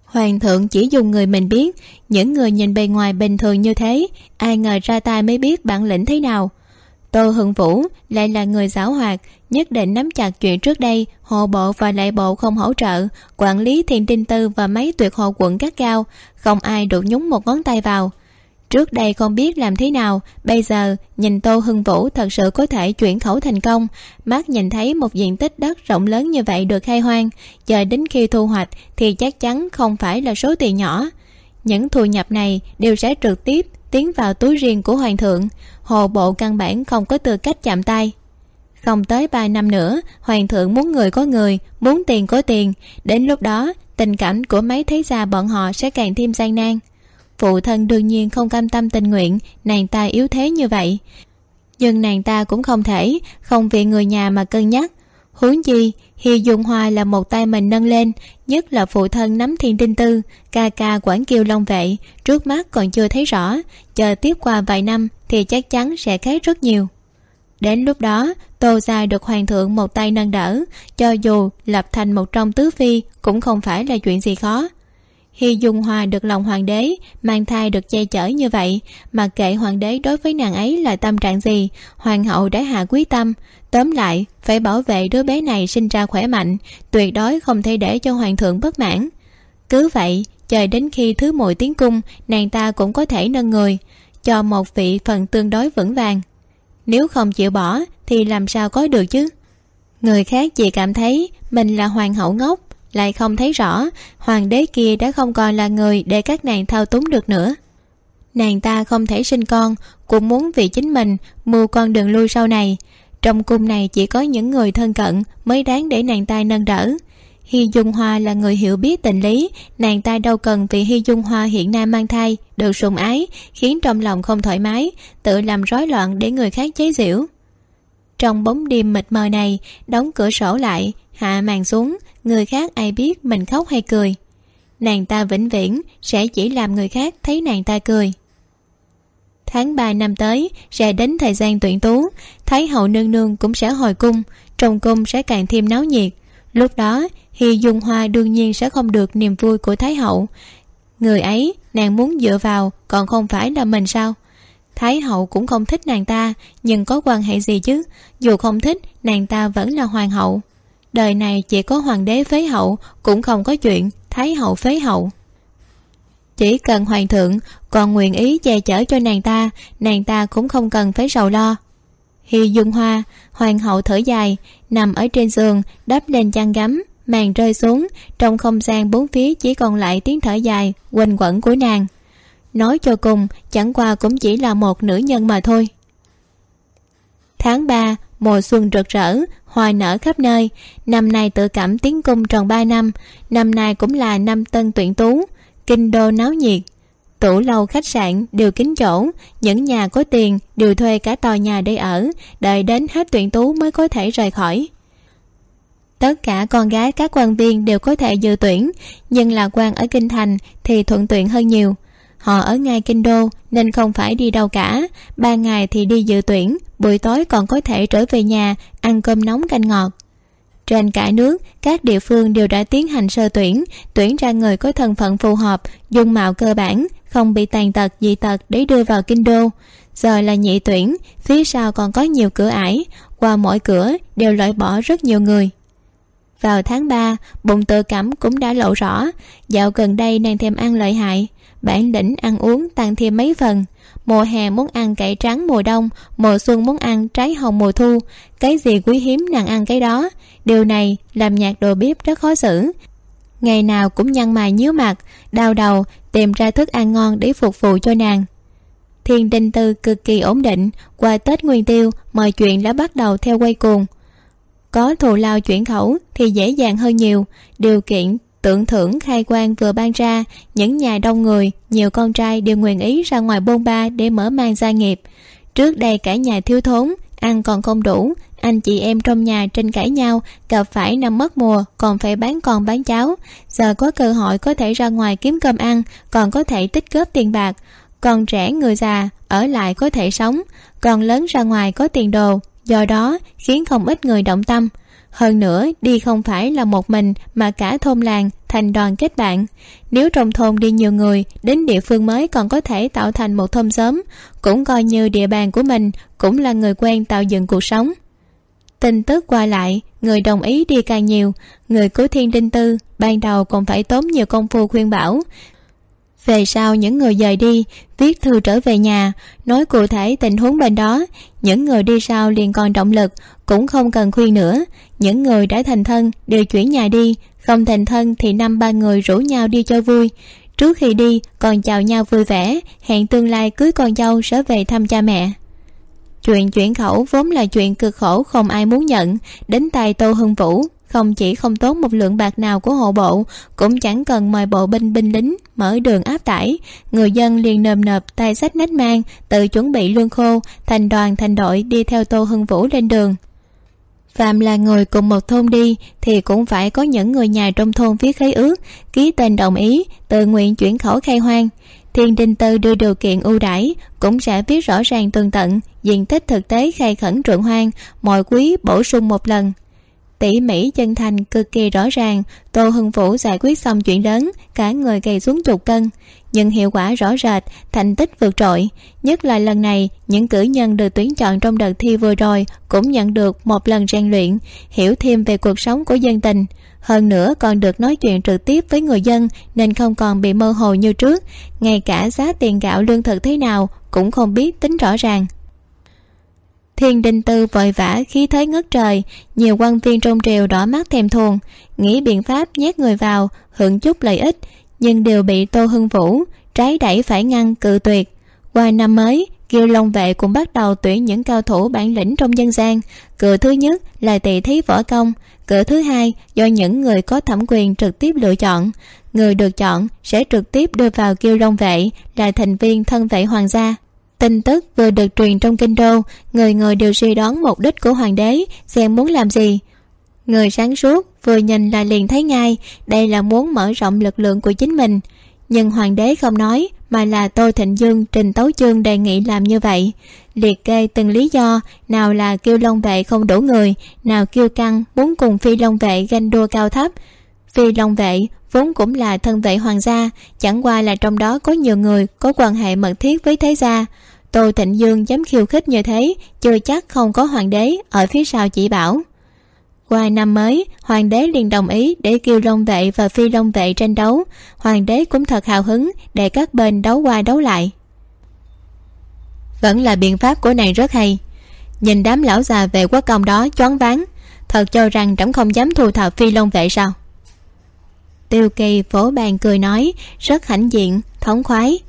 Hoàng thượng chỉ dùng người mình biết, những người nhìn bề ngoài bình thường như thế, ai ngờ ra tay mới biết bản lĩnh thế nào tô hưng vũ lại là người giáo hoạt, nhất định nắm chặt chuyện trước đây hộ bộ và lại bộ không hỗ trợ, quản lý thiền tinh tư và mấy tuyệt hộ quận gắt cao, không ai đụng nhúng một ngón tay vào. Trước đây không biết làm thế nào, bây giờ nhìn tô hưng vũ thật sự có thể chuyển khẩu thành công. Mắt nhìn thấy một diện tích đất rộng lớn như vậy được khai hoang, chờ đến khi thu hoạch thì chắc chắn không phải là số tiền nhỏ. Những thu nhập này đều sẽ trực tiếp tiến vào túi riêng của hoàng thượng. Hồ bộ căn bản không có tư cách chạm tay. Không tới ba năm nữa, hoàng thượng muốn người có người, muốn tiền có tiền. Đến lúc đó, tình cảnh của mấy thế gia bọn họ sẽ càng thêm gian nan. Phụ thân đương nhiên không cam tâm tình nguyện, nàng ta yếu thế như vậy. Nhưng nàng ta cũng không thể, không vì người nhà mà cân nhắc huống chi hi dung hoa là một tay mình nâng lên, nhất là phụ thân nắm thiên đinh tư, ca ca quản kiêu long vệ, trước mắt còn chưa thấy rõ, chờ tiếp qua vài năm thì chắc chắn sẽ khác rất nhiều. Đến lúc đó, tô gia được hoàng thượng một tay nâng đỡ, cho dù lập thành một trong tứ phi cũng không phải là chuyện gì khó. Hy Dung Hoa được lòng hoàng đế, Mang thai được che chở như vậy, Mà kệ hoàng đế đối với nàng ấy là tâm trạng gì, Hoàng hậu đã hạ quyết tâm. Tóm lại, phải bảo vệ đứa bé này sinh ra khỏe mạnh, Tuyệt đối không thể để cho hoàng thượng bất mãn. Cứ vậy, chờ đến khi thứ muội tiến cung, Nàng ta cũng có thể nâng người, Cho một vị phần tương đối vững vàng. Nếu không chịu bỏ, Thì làm sao có được chứ? Người khác chỉ cảm thấy Mình là hoàng hậu ngốc lại không thấy rõ, hoàng đế kia đã không còn là người để các nàng thao túng được nữa. Nàng ta không thể sinh con, cũng muốn vì chính mình mưu con đường lui sau này. Trong cung này chỉ có những người thân cận mới đáng để nàng ta nâng đỡ. Hy dung hoa là người hiểu biết tình lý, nàng ta đâu cần vì hy dung hoa hiện nay mang thai, được sùng ái, khiến trong lòng không thoải mái, tự làm rối loạn để người khác chế giễu. Trong bóng đêm mịt mờ này, đóng cửa sổ lại, hạ màn xuống người khác ai biết mình khóc hay cười. Nàng ta vĩnh viễn sẽ chỉ làm người khác thấy nàng ta cười. Tháng ba năm tới, sẽ đến thời gian tuyển tú, thái hậu nương nương cũng sẽ hồi cung, trong cung sẽ càng thêm náo nhiệt. Lúc đó hi dung hoa đương nhiên sẽ không được niềm vui của thái hậu. Người ấy, nàng muốn dựa vào còn không phải là mình sao? Thái hậu cũng không thích nàng ta, nhưng có quan hệ gì chứ? Dù không thích, nàng ta vẫn là hoàng hậu đời này chỉ có hoàng đế phế hậu, cũng không có chuyện thái hậu phế hậu. Chỉ cần hoàng thượng còn nguyện ý che chở cho nàng ta nàng ta cũng không cần phải sầu lo. Hi dung hoa, hoàng hậu thở dài, nằm ở trên giường, đắp lên chăn gấm, màn rơi xuống, trong không gian bốn phía chỉ còn lại tiếng thở dài, quanh quẩn của nàng. Nói cho cùng, chẳng qua cũng chỉ là một nữ nhân mà thôi. Tháng ba, mùa xuân rực rỡ hoa nở khắp nơi. Năm nay tự cảm tiến cung tròn ba năm. Năm nay cũng là năm tân tuyển tú. Kinh đô náo nhiệt. Tủ lâu khách sạn đều kín chỗ. Những nhà có tiền đều thuê cả tòa nhà để ở. Đợi đến hết tuyển tú mới có thể rời khỏi. Tất cả con gái các quan viên đều có thể dự tuyển. Nhưng là quan ở kinh thành thì thuận tiện hơn nhiều họ ở ngay kinh đô, nên không phải đi đâu cả. Ba ngày thì đi dự tuyển, buổi tối còn có thể trở về nhà, ăn cơm nóng canh ngọt. Trên cả nước, các địa phương đều đã tiến hành sơ tuyển tuyển ra người có thân phận phù hợp, dung mạo cơ bản, không bị tàn tật, dị tật để đưa vào kinh đô. Giờ là nhị tuyển, phía sau còn có nhiều cửa ải, qua mỗi cửa đều loại bỏ rất nhiều người vào tháng ba, bụng tự cảm cũng đã lộ rõ. Dạo gần đây nàng thèm ăn lợi hại, bản lĩnh ăn uống tăng thêm mấy phần. Mùa hè muốn ăn cải trắng mùa đông, mùa xuân muốn ăn trái hồng mùa thu. Cái gì quý hiếm nàng ăn cái đó. Điều này làm nhạc đồ bếp rất khó xử. Ngày nào cũng nhăn mày nhíu mặt, đau đầu tìm ra thức ăn ngon để phục vụ cho nàng. Thiên đinh tư cực kỳ ổn định, qua tết nguyên tiêu, mọi chuyện đã bắt đầu theo quay cuồng có thù lao chuyển khẩu thì dễ dàng hơn nhiều. Điều kiện tưởng thưởng khai quan vừa ban ra, những nhà đông người, nhiều con trai đều nguyện ý ra ngoài bôn ba để mở mang gia nghiệp. Trước đây cả nhà thiếu thốn, ăn còn không đủ, anh chị em trong nhà tranh cãi nhau, gặp phải năm mất mùa, còn phải bán con bán cháo giờ có cơ hội có thể ra ngoài kiếm cơm ăn, còn có thể tích góp tiền bạc. Còn trẻ người già, ở lại có thể sống. Còn lớn ra ngoài có tiền đồ do đó, khiến không ít người động tâm. Hơn nữa, đi không phải là một mình mà cả thôn làng thành đoàn kết bạn. Nếu trong thôn đi nhiều người, đến địa phương mới còn có thể tạo thành một thôn xóm, cũng coi như địa bàn của mình cũng là người quen tạo dựng cuộc sống. Tin tức qua lại, người đồng ý đi càng nhiều, người của thiên đinh tư ban đầu còn phải tốn nhiều công phu khuyên bảo về sau những người dời đi, viết thư trở về nhà, nói cụ thể tình huống bên đó. Những người đi sau liền còn động lực, cũng không cần khuyên nữa. Những người đã thành thân, đều chuyển nhà đi. Không thành thân thì năm ba người rủ nhau đi cho vui. Trước khi đi, còn chào nhau vui vẻ. Hẹn tương lai cưới con dâu sẽ về thăm cha mẹ. Chuyện chuyển khẩu vốn là chuyện cực khổ, không ai muốn nhận. Đến tay tô hưng vũ không chỉ không tốn một lượng bạc nào của hộ bộ, cũng chẳng cần mời bộ binh binh lính mở đường áp tải. Người dân liền nơm nợp tay sách nách mang, tự chuẩn bị lương khô, thành đoàn thành đội đi theo tô hưng vũ lên đường. Phàm là người cùng một thôn đi, thì cũng phải có những người nhà trong thôn viết khế ước, ký tên đồng ý, tự nguyện chuyển khẩu khai hoang. Thiên đinh tư đưa điều kiện ưu đãi, cũng sẽ viết rõ ràng tường tận, diện tích thực tế khai khẩn ruộng hoang, mọi quý bổ sung một lần tỉ mỉ chân thành, cực kỳ rõ ràng. Tô hưng vũ giải quyết xong chuyện lớn, cả người gầy xuống chục cân. Nhưng hiệu quả rõ rệt, thành tích vượt trội. Nhất là lần này, những cử nhân được tuyển chọn trong đợt thi vừa rồi cũng nhận được một lần rèn luyện, hiểu thêm về cuộc sống của dân tình. Hơn nữa còn được nói chuyện trực tiếp với người dân nên không còn bị mơ hồ như trước. Ngay cả giá tiền gạo lương thực thế nào cũng không biết tính rõ ràng thiên đình tư vội vã khí thế ngất trời, nhiều quan viên trong triều đỏ mắt thèm thuồng, nghĩ biện pháp nhét người vào, hưởng chút lợi ích, nhưng đều bị tô hưng vũ trái đẩy phải ngăn cự tuyệt. Qua năm mới kiều long vệ cũng bắt đầu tuyển những cao thủ bản lĩnh trong dân gian. Cửa thứ nhất là tỷ thí võ công cửa thứ hai do những người có thẩm quyền trực tiếp lựa chọn. Người được chọn sẽ trực tiếp đưa vào kiêu long vệ là thành viên thân vệ hoàng gia tin tức vừa được truyền trong kinh đô, người người đều suy đoán mục đích của hoàng đế, xem muốn làm gì. Người sáng suốt vừa nhìn là liền thấy ngay, đây là muốn mở rộng lực lượng của chính mình. Nhưng hoàng đế không nói, mà là tô thịnh dương, trình tấu chương đề nghị làm như vậy. Liệt kê từng lý do, nào là kêu long vệ không đủ người, nào kêu căng muốn cùng phi long vệ ganh đua cao thấp. Phi long vệ vốn cũng là thân vệ hoàng gia, chẳng qua là trong đó có nhiều người có quan hệ mật thiết với thế gia tô thịnh dương dám khiêu khích như thế, chưa chắc không có hoàng đế ở phía sau chỉ bảo. Qua năm mới, hoàng đế liền đồng ý để kêu long vệ và phi long vệ tranh đấu. Hoàng đế cũng thật hào hứng để các bên đấu qua đấu lại. Vẫn là biện pháp của nàng rất hay. Nhìn đám lão già về quốc công đó choáng váng, thật cho rằng trẫm không dám thu thập phi long vệ sao? Tiêu kỳ vỗ bàn cười nói, rất hãnh diện, thống khoái.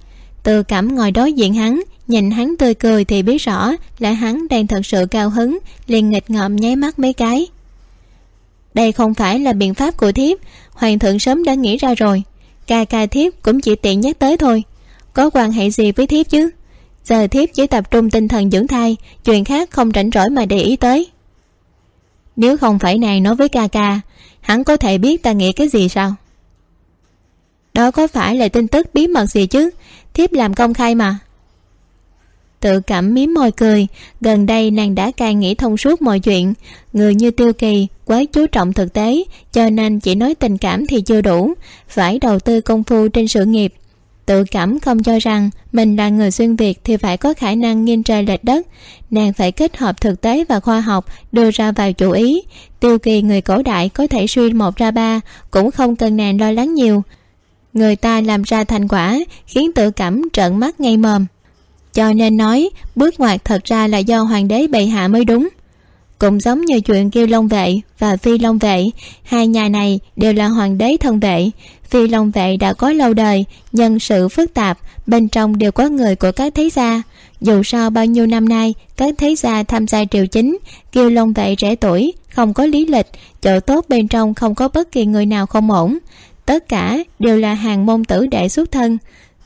Từ cảm ngồi đối diện hắn nhìn hắn tươi cười thì biết rõ là hắn đang thật sự cao hứng, liền nghịch ngợm nháy mắt mấy cái. Đây không phải là biện pháp của thiếp, hoàng thượng sớm đã nghĩ ra rồi. Ca ca thiếp cũng chỉ tiện nhắc tới thôi. Có quan hệ gì với thiếp chứ? Giờ thiếp chỉ tập trung tinh thần dưỡng thai, chuyện khác không rảnh rỗi mà để ý tới. Nếu không phải nàng nói với ca ca, hắn có thể biết ta nghĩ cái gì sao? Đó có phải là tin tức bí mật gì chứ? Thiếp làm công khai mà tự cảm mím môi cười. Gần đây nàng đã càng nghĩ thông suốt mọi chuyện. Người như tiêu kỳ quá chú trọng thực tế, cho nên chỉ nói tình cảm thì chưa đủ. Phải đầu tư công phu trên sự nghiệp. Tự cảm không cho rằng mình là người xuyên việt thì phải có khả năng nghiêng trời lệch đất. Nàng phải kết hợp thực tế và khoa học, đưa ra vào chủ ý. Tiêu kỳ người cổ đại có thể suy một ra ba, cũng không cần nàng lo lắng nhiều. Người ta làm ra thành quả khiến tự cảm trợn mắt ngay mồm cho nên nói, bước ngoặt thật ra là do hoàng đế bệ hạ mới đúng. Cũng giống như chuyện kêu long vệ và phi long vệ, hai nhà này đều là hoàng đế thân vệ. Phi long vệ đã có lâu đời, nhân sự phức tạp, bên trong đều có người của các thế gia. Dù sao bao nhiêu năm nay, các thế gia tham gia triều chính kêu long vệ trẻ tuổi, không có lý lịch, chỗ tốt bên trong không có bất kỳ người nào không ổn. Tất cả đều là hàng môn tử đệ xuất thân.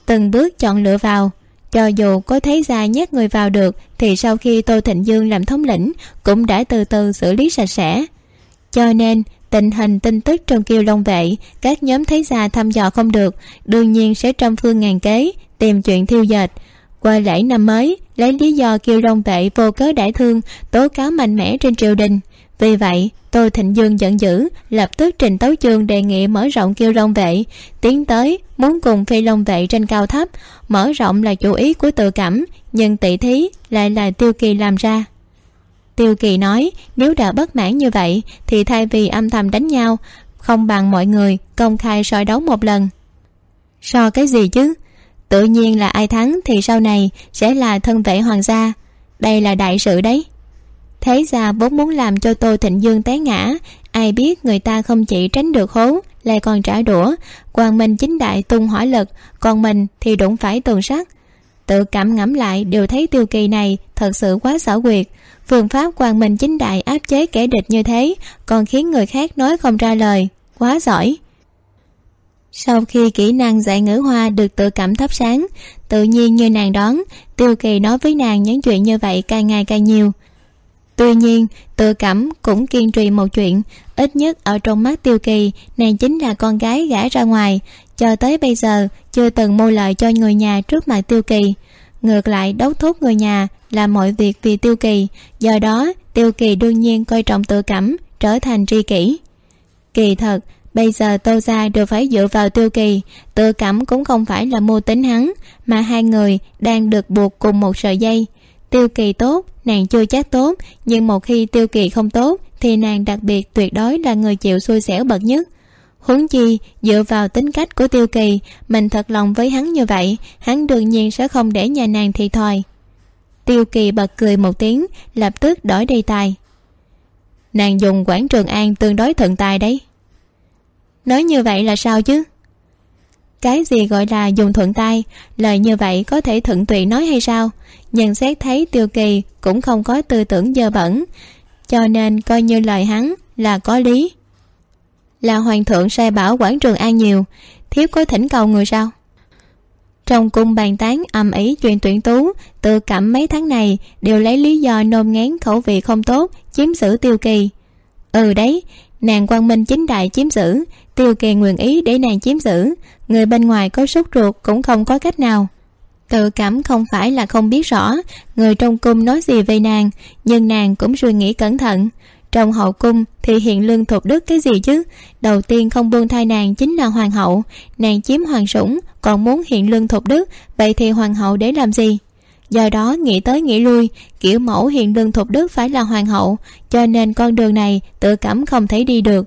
Từng bước chọn lựa vào cho dù có thấy ra nhét người vào được, thì sau khi tô thịnh dương làm thống lĩnh, cũng đã từ từ xử lý sạch sẽ. Cho nên, tình hình tin tức trong kiêu long vệ, các nhóm thấy ra thăm dò không được, đương nhiên sẽ trăm phương ngàn kế, tìm chuyện thiêu dệt. Qua lễ năm mới, lấy lý do kiêu long vệ vô cớ đại thương, tố cáo mạnh mẽ trên triều đình vì vậy, tôi thịnh dương giận dữ, lập tức trình tấu chương đề nghị mở rộng kiêu long vệ, tiến tới muốn cùng phi long vệ trên cao thấp, mở rộng là chủ ý của tự cảm, nhưng tỷ thí lại là tiêu kỳ làm ra. Tiêu kỳ nói, nếu đã bất mãn như vậy, thì thay vì âm thầm đánh nhau, không bằng mọi người công khai soi đấu một lần. So cái gì chứ? Tự nhiên là ai thắng thì sau này sẽ là thân vệ hoàng gia. Đây là đại sự đấy thế ra vốn muốn làm cho tô thịnh dương té ngã. Ai biết người ta không chỉ tránh được hố, lại còn trả đũa. Quang minh chính đại tung hỏa lực, còn mình thì đụng phải tường sắt. Tự cảm ngẫm lại, đều thấy tiêu kỳ này thật sự quá xảo quyệt. Phương pháp quang minh chính đại áp chế kẻ địch như thế, còn khiến người khác nói không ra lời. Quá giỏi. Sau khi kỹ năng dạy ngữ hoa được tự cảm thắp sáng, tự nhiên như nàng đón tiêu kỳ nói với nàng những chuyện như vậy càng ngày càng nhiều tuy nhiên, tự cảm cũng kiên trì một chuyện, ít nhất ở trong mắt tiêu kỳ nàng chính là con gái gả ra ngoài, cho tới bây giờ chưa từng mưu lợi cho người nhà trước mặt tiêu kỳ. Ngược lại đấu thúc người nhà làm mọi việc vì tiêu kỳ, do đó tiêu kỳ đương nhiên coi trọng tự cảm, trở thành tri kỷ. Kỳ thật, bây giờ tô gia đều phải dựa vào tiêu kỳ, tự cảm cũng không phải là mưu tính hắn, mà hai người đang được buộc cùng một sợi dây tiêu kỳ tốt, nàng chưa chắc tốt, nhưng một khi tiêu kỳ không tốt, thì nàng đặc biệt tuyệt đối là người chịu xui xẻo bậc nhất. Huống chi, dựa vào tính cách của tiêu kỳ, mình thật lòng với hắn như vậy, hắn đương nhiên sẽ không để nhà nàng thì thòi. Tiêu kỳ bật cười một tiếng, lập tức đổi đề tài. Nàng dùng quảng trường an tương đối thuận tài đấy. Nói như vậy là sao chứ? Cái gì gọi là dùng thuận tay lời như vậy có thể thuận tụy nói hay sao? Nhận xét thấy tiêu kỳ cũng không có tư tưởng dơ bẩn, cho nên coi như lời hắn là có lý. Là hoàng thượng sai bảo quảng trường an nhiều thiếu có thỉnh cầu người sao? Trong cung bàn tán ầm ĩ chuyện tuyển tú tự cảm mấy tháng này đều lấy lý do nôn ngán khẩu vị không tốt, chiếm giữ tiêu kỳ. Ừ đấy, nàng quang minh chính đại chiếm giữ, tiêu kỳ nguyện ý để nàng chiếm giữ, người bên ngoài có sốt ruột cũng không có cách nào tự cảm không phải là không biết rõ, người trong cung nói gì về nàng, nhưng nàng cũng suy nghĩ cẩn thận. Trong hậu cung thì hiện lương thục đức cái gì chứ? Đầu tiên không buông thai nàng chính là hoàng hậu. Nàng chiếm hoàng sủng, còn muốn hiện lương thục đức, vậy thì hoàng hậu để làm gì? Do đó nghĩ tới nghĩ lui, kiểu mẫu hiện lương thục đức phải là hoàng hậu, cho nên con đường này tự cảm không thể đi được.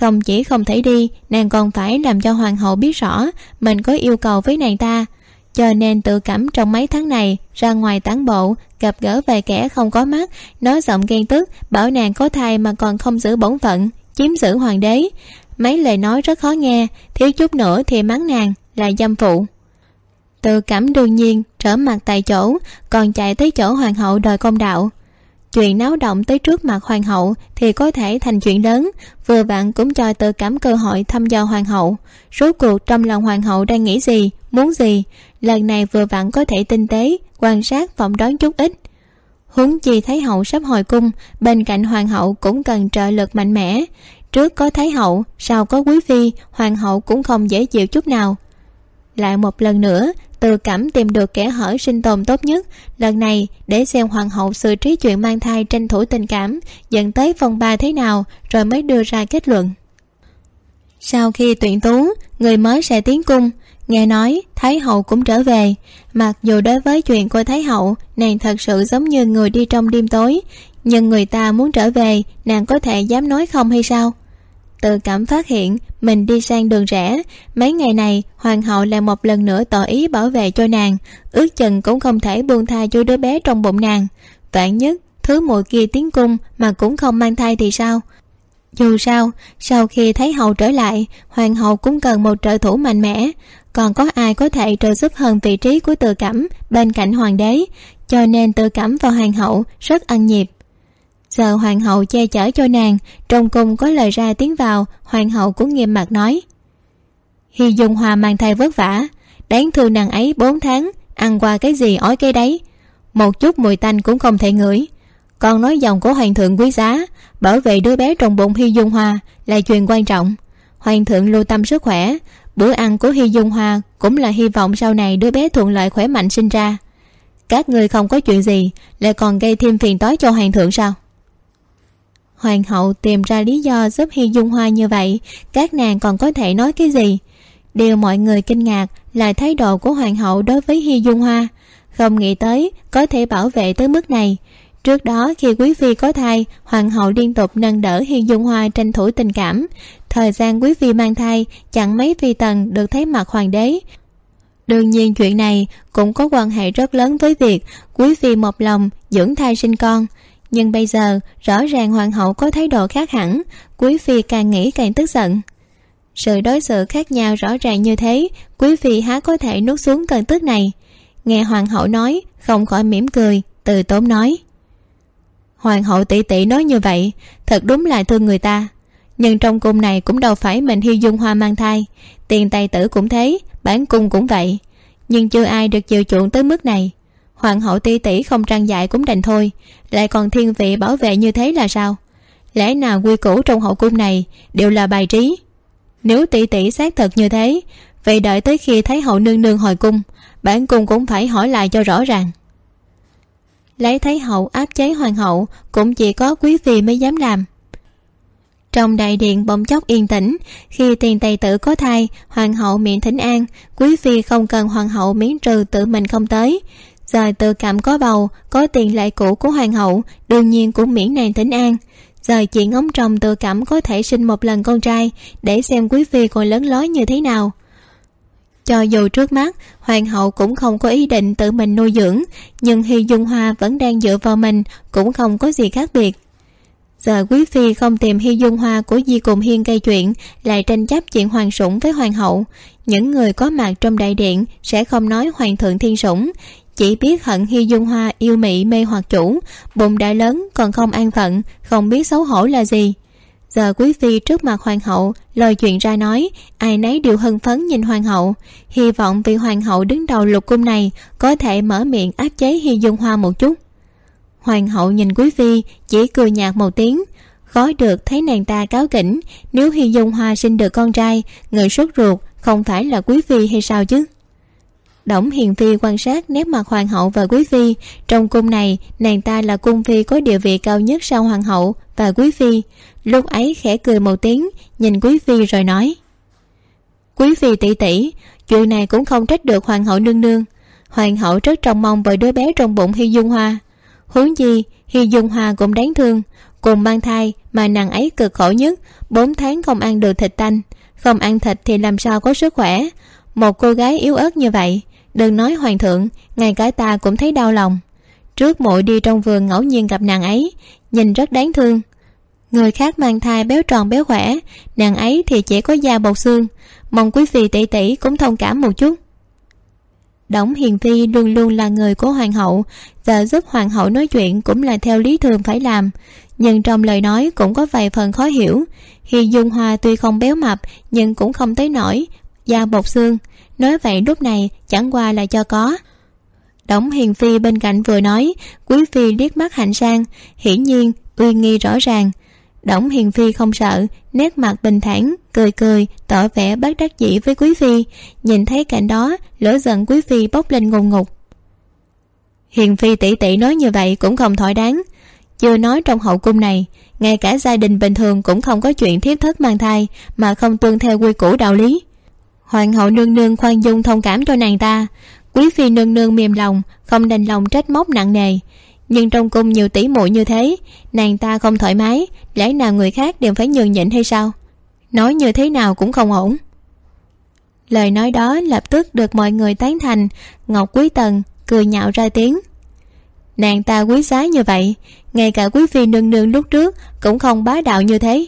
Không chỉ không thể đi, nàng còn phải làm cho hoàng hậu biết rõ, mình có yêu cầu với nàng ta cho nên tự cảm trong mấy tháng này, ra ngoài tán bộ, gặp gỡ vài kẻ không có mắt, nói giọng ghen tức, bảo nàng có thai mà còn không giữ bổn phận, chiếm giữ hoàng đế. Mấy lời nói rất khó nghe, thiếu chút nữa thì mắng nàng là dâm phụ. Tự cảm đương nhiên, trở mặt tại chỗ, còn chạy tới chỗ hoàng hậu đòi công đạo chuyện náo động tới trước mặt hoàng hậu thì có thể thành chuyện lớn. Vừa vặn cũng cho tự cảm cơ hội thăm dò hoàng hậu. Rốt cuộc trong lòng hoàng hậu đang nghĩ gì, muốn gì? Lần này vừa vặn có thể tinh tế, quan sát, phỏng đoán chút ít. Huống chi thái hậu sắp hồi cung, bên cạnh hoàng hậu cũng cần trợ lực mạnh mẽ. Trước có thái hậu, sau có quý phi, hoàng hậu cũng không dễ chịu chút nào. Lại một lần nữa từ cảm tìm được kẻ hở sinh tồn tốt nhất. Lần này, để xem hoàng hậu xử trí chuyện mang thai tranh thủ tình cảm, dẫn tới vòng ba thế nào, rồi mới đưa ra kết luận. Sau khi tuyển tú, người mới sẽ tiến cung. Nghe nói, thái hậu cũng trở về. Mặc dù đối với chuyện của thái hậu, nàng thật sự giống như người đi trong đêm tối, nhưng người ta muốn trở về, nàng có thể dám nói không hay sao? Tự cảm phát hiện, mình đi sang đường rẽ. Mấy ngày này, hoàng hậu lại một lần nữa tỏ ý bảo vệ cho nàng. Ước chừng cũng không thể buông tha cho đứa bé trong bụng nàng. Vạn nhất, thứ mùi kia tiến cung mà cũng không mang thai thì sao? Dù sao, sau khi thấy hậu trở lại, hoàng hậu cũng cần một trợ thủ mạnh mẽ. Còn có ai có thể trợ giúp hơn vị trí của tự cảm bên cạnh hoàng đế? Cho nên tự cảm và hoàng hậu rất ăn nhịp giờ hoàng hậu che chở cho nàng, trong cung có lời ra tiếng vào, hoàng hậu cũng nghiêm mặt nói. Hy dung hòa mang thai vất vả, đáng thương nàng ấy bốn tháng, ăn qua cái gì ói cái đấy. Một chút mùi tanh cũng không thể ngửi. Còn nói dòng của hoàng thượng quý giá, bảo vệ đứa bé trong bụng hy dung hoa là chuyện quan trọng. Hoàng thượng lưu tâm sức khỏe, bữa ăn của hy dung hoa cũng là hy vọng sau này đứa bé thuận lợi khỏe mạnh sinh ra. Các người không có chuyện gì, lại còn gây thêm phiền toái cho hoàng thượng sao? Hoàng hậu tìm ra lý do giúp hy dung hoa như vậy, các nàng còn có thể nói cái gì? Điều mọi người kinh ngạc là thái độ của hoàng hậu đối với hy dung hoa. Không nghĩ tới có thể bảo vệ tới mức này. Trước đó khi quý phi có thai, hoàng hậu liên tục nâng đỡ hy dung hoa tranh thủ tình cảm. Thời gian quý phi mang thai, chẳng mấy phi tần được thấy mặt hoàng đế. Đương nhiên chuyện này cũng có quan hệ rất lớn với việc quý phi một lòng, dưỡng thai sinh con nhưng bây giờ, rõ ràng hoàng hậu có thái độ khác hẳn, quý phi càng nghĩ càng tức giận. Sự đối xử khác nhau rõ ràng như thế, quý phi há có thể nuốt xuống cơn tức này. Nghe hoàng hậu nói, không khỏi mỉm cười, từ tốn nói. Hoàng hậu tỷ tỷ nói như vậy, thật đúng là thương người ta. Nhưng trong cung này cũng đâu phải mình hiu dung hoa mang thai, tiền tài tử cũng thế bản cung cũng vậy. Nhưng chưa ai được chiều chuộng tới mức này hoàng hậu tỷ tỷ không trang dạy cũng đành thôi, lại còn thiên vị bảo vệ như thế là sao? Lẽ nào quy củ trong hậu cung này đều là bài trí? Nếu tỷ tỷ xác thật như thế, vậy đợi tới khi thấy hậu nương nương hồi cung, bản cung cũng phải hỏi lại cho rõ ràng. Lấy thấy hậu áp chế hoàng hậu cũng chỉ có quý phi mới dám làm. Trong đại điện bỗng chốc yên tĩnh, khi tiền tài tử có thai, hoàng hậu miệng thỉnh an, quý phi không cần hoàng hậu miễn trừ tự mình không tới rồi từ cảm có bầu, có tiền lệ cũ của hoàng hậu, đương nhiên cũng miễn nàng thỉnh an. Rồi chị ngóng chồng từ cảm có thể sinh một lần con trai, để xem quý phi còn lớn lói như thế nào. Cho dù trước mắt, hoàng hậu cũng không có ý định tự mình nuôi dưỡng, nhưng hy dung hoa vẫn đang dựa vào mình, cũng không có gì khác biệt. Giờ quý phi không tìm hy dung hoa của di cùng hiên gây chuyện, lại tranh chấp chuyện hoàng sủng với hoàng hậu. Những người có mặt trong đại điện sẽ không nói hoàng thượng thiên sủng chỉ biết hận hi dung hoa yêu mị mê hoặc chủ, bụng đã lớn, còn không an phận, không biết xấu hổ là gì. Giờ quý phi trước mặt hoàng hậu, lời chuyện ra nói, ai nấy đều hưng phấn nhìn hoàng hậu. Hy vọng vị hoàng hậu đứng đầu lục cung này có thể mở miệng áp chế hi dung hoa một chút. Hoàng hậu nhìn quý phi, chỉ cười nhạt một tiếng. Khó được thấy nàng ta cáo kỉnh, nếu hi dung hoa sinh được con trai, người sốt ruột không phải là quý phi hay sao chứ? Đổng hiền phi quan sát nét mặt hoàng hậu và quý phi. Trong cung này, nàng ta là cung phi có địa vị cao nhất sau hoàng hậu và quý phi. Lúc ấy khẽ cười một tiếng, nhìn quý phi rồi nói, quý phi tỷ tỷ, chuyện này cũng không trách được hoàng hậu nương nương. Hoàng hậu rất trông mong vào đứa bé trong bụng hy dung hoa. Huống chi, hy dung hoa cũng đáng thương. Cùng mang thai mà nàng ấy cực khổ nhất, bốn tháng không ăn được thịt tanh. Không ăn thịt thì làm sao có sức khỏe? Một cô gái yếu ớt như vậy đừng nói hoàng thượng, ngay cả ta cũng thấy đau lòng. Trước mỗi đi trong vườn ngẫu nhiên gặp nàng ấy, nhìn rất đáng thương. Người khác mang thai béo tròn béo khỏe, nàng ấy thì chỉ có da bột xương. Mong quý vị tỷ tỷ cũng thông cảm một chút. Đổng hiền phi luôn luôn là người của hoàng hậu giờ giúp hoàng hậu nói chuyện cũng là theo lý thường phải làm. Nhưng trong lời nói cũng có vài phần khó hiểu. Hi dung hoa tuy không béo mập, nhưng cũng không tới nổi da bột xương nói vậy lúc này chẳng qua là cho có. Đổng hiền phi bên cạnh vừa nói, quý phi liếc mắt hạnh sang, hiển nhiên uy nghi rõ ràng. Đổng hiền phi không sợ, nét mặt bình thản, cười cười, tỏ vẻ bất đắc dĩ với quý phi. Nhìn thấy cảnh đó, lửa giận quý phi bốc lên ngùng ngục hiền phi tỷ tỷ nói như vậy cũng không thỏa đáng. Chưa nói trong hậu cung này, ngay cả gia đình bình thường cũng không có chuyện thiếp thất mang thai, mà không tuân theo quy củ đạo lý hoàng hậu nương nương khoan dung thông cảm cho nàng ta. Quý phi nương nương mềm lòng, không đành lòng trách móc nặng nề. Nhưng trong cung nhiều tỷ muội như thế, nàng ta không thoải mái, lẽ nào người khác đều phải nhường nhịn hay sao? Nói như thế nào cũng không ổn. Lời nói đó lập tức được mọi người tán thành. Ngọc quý tần cười nhạo ra tiếng. Nàng ta quý giá như vậy, ngay cả quý phi nương nương lúc trước cũng không bá đạo như thế.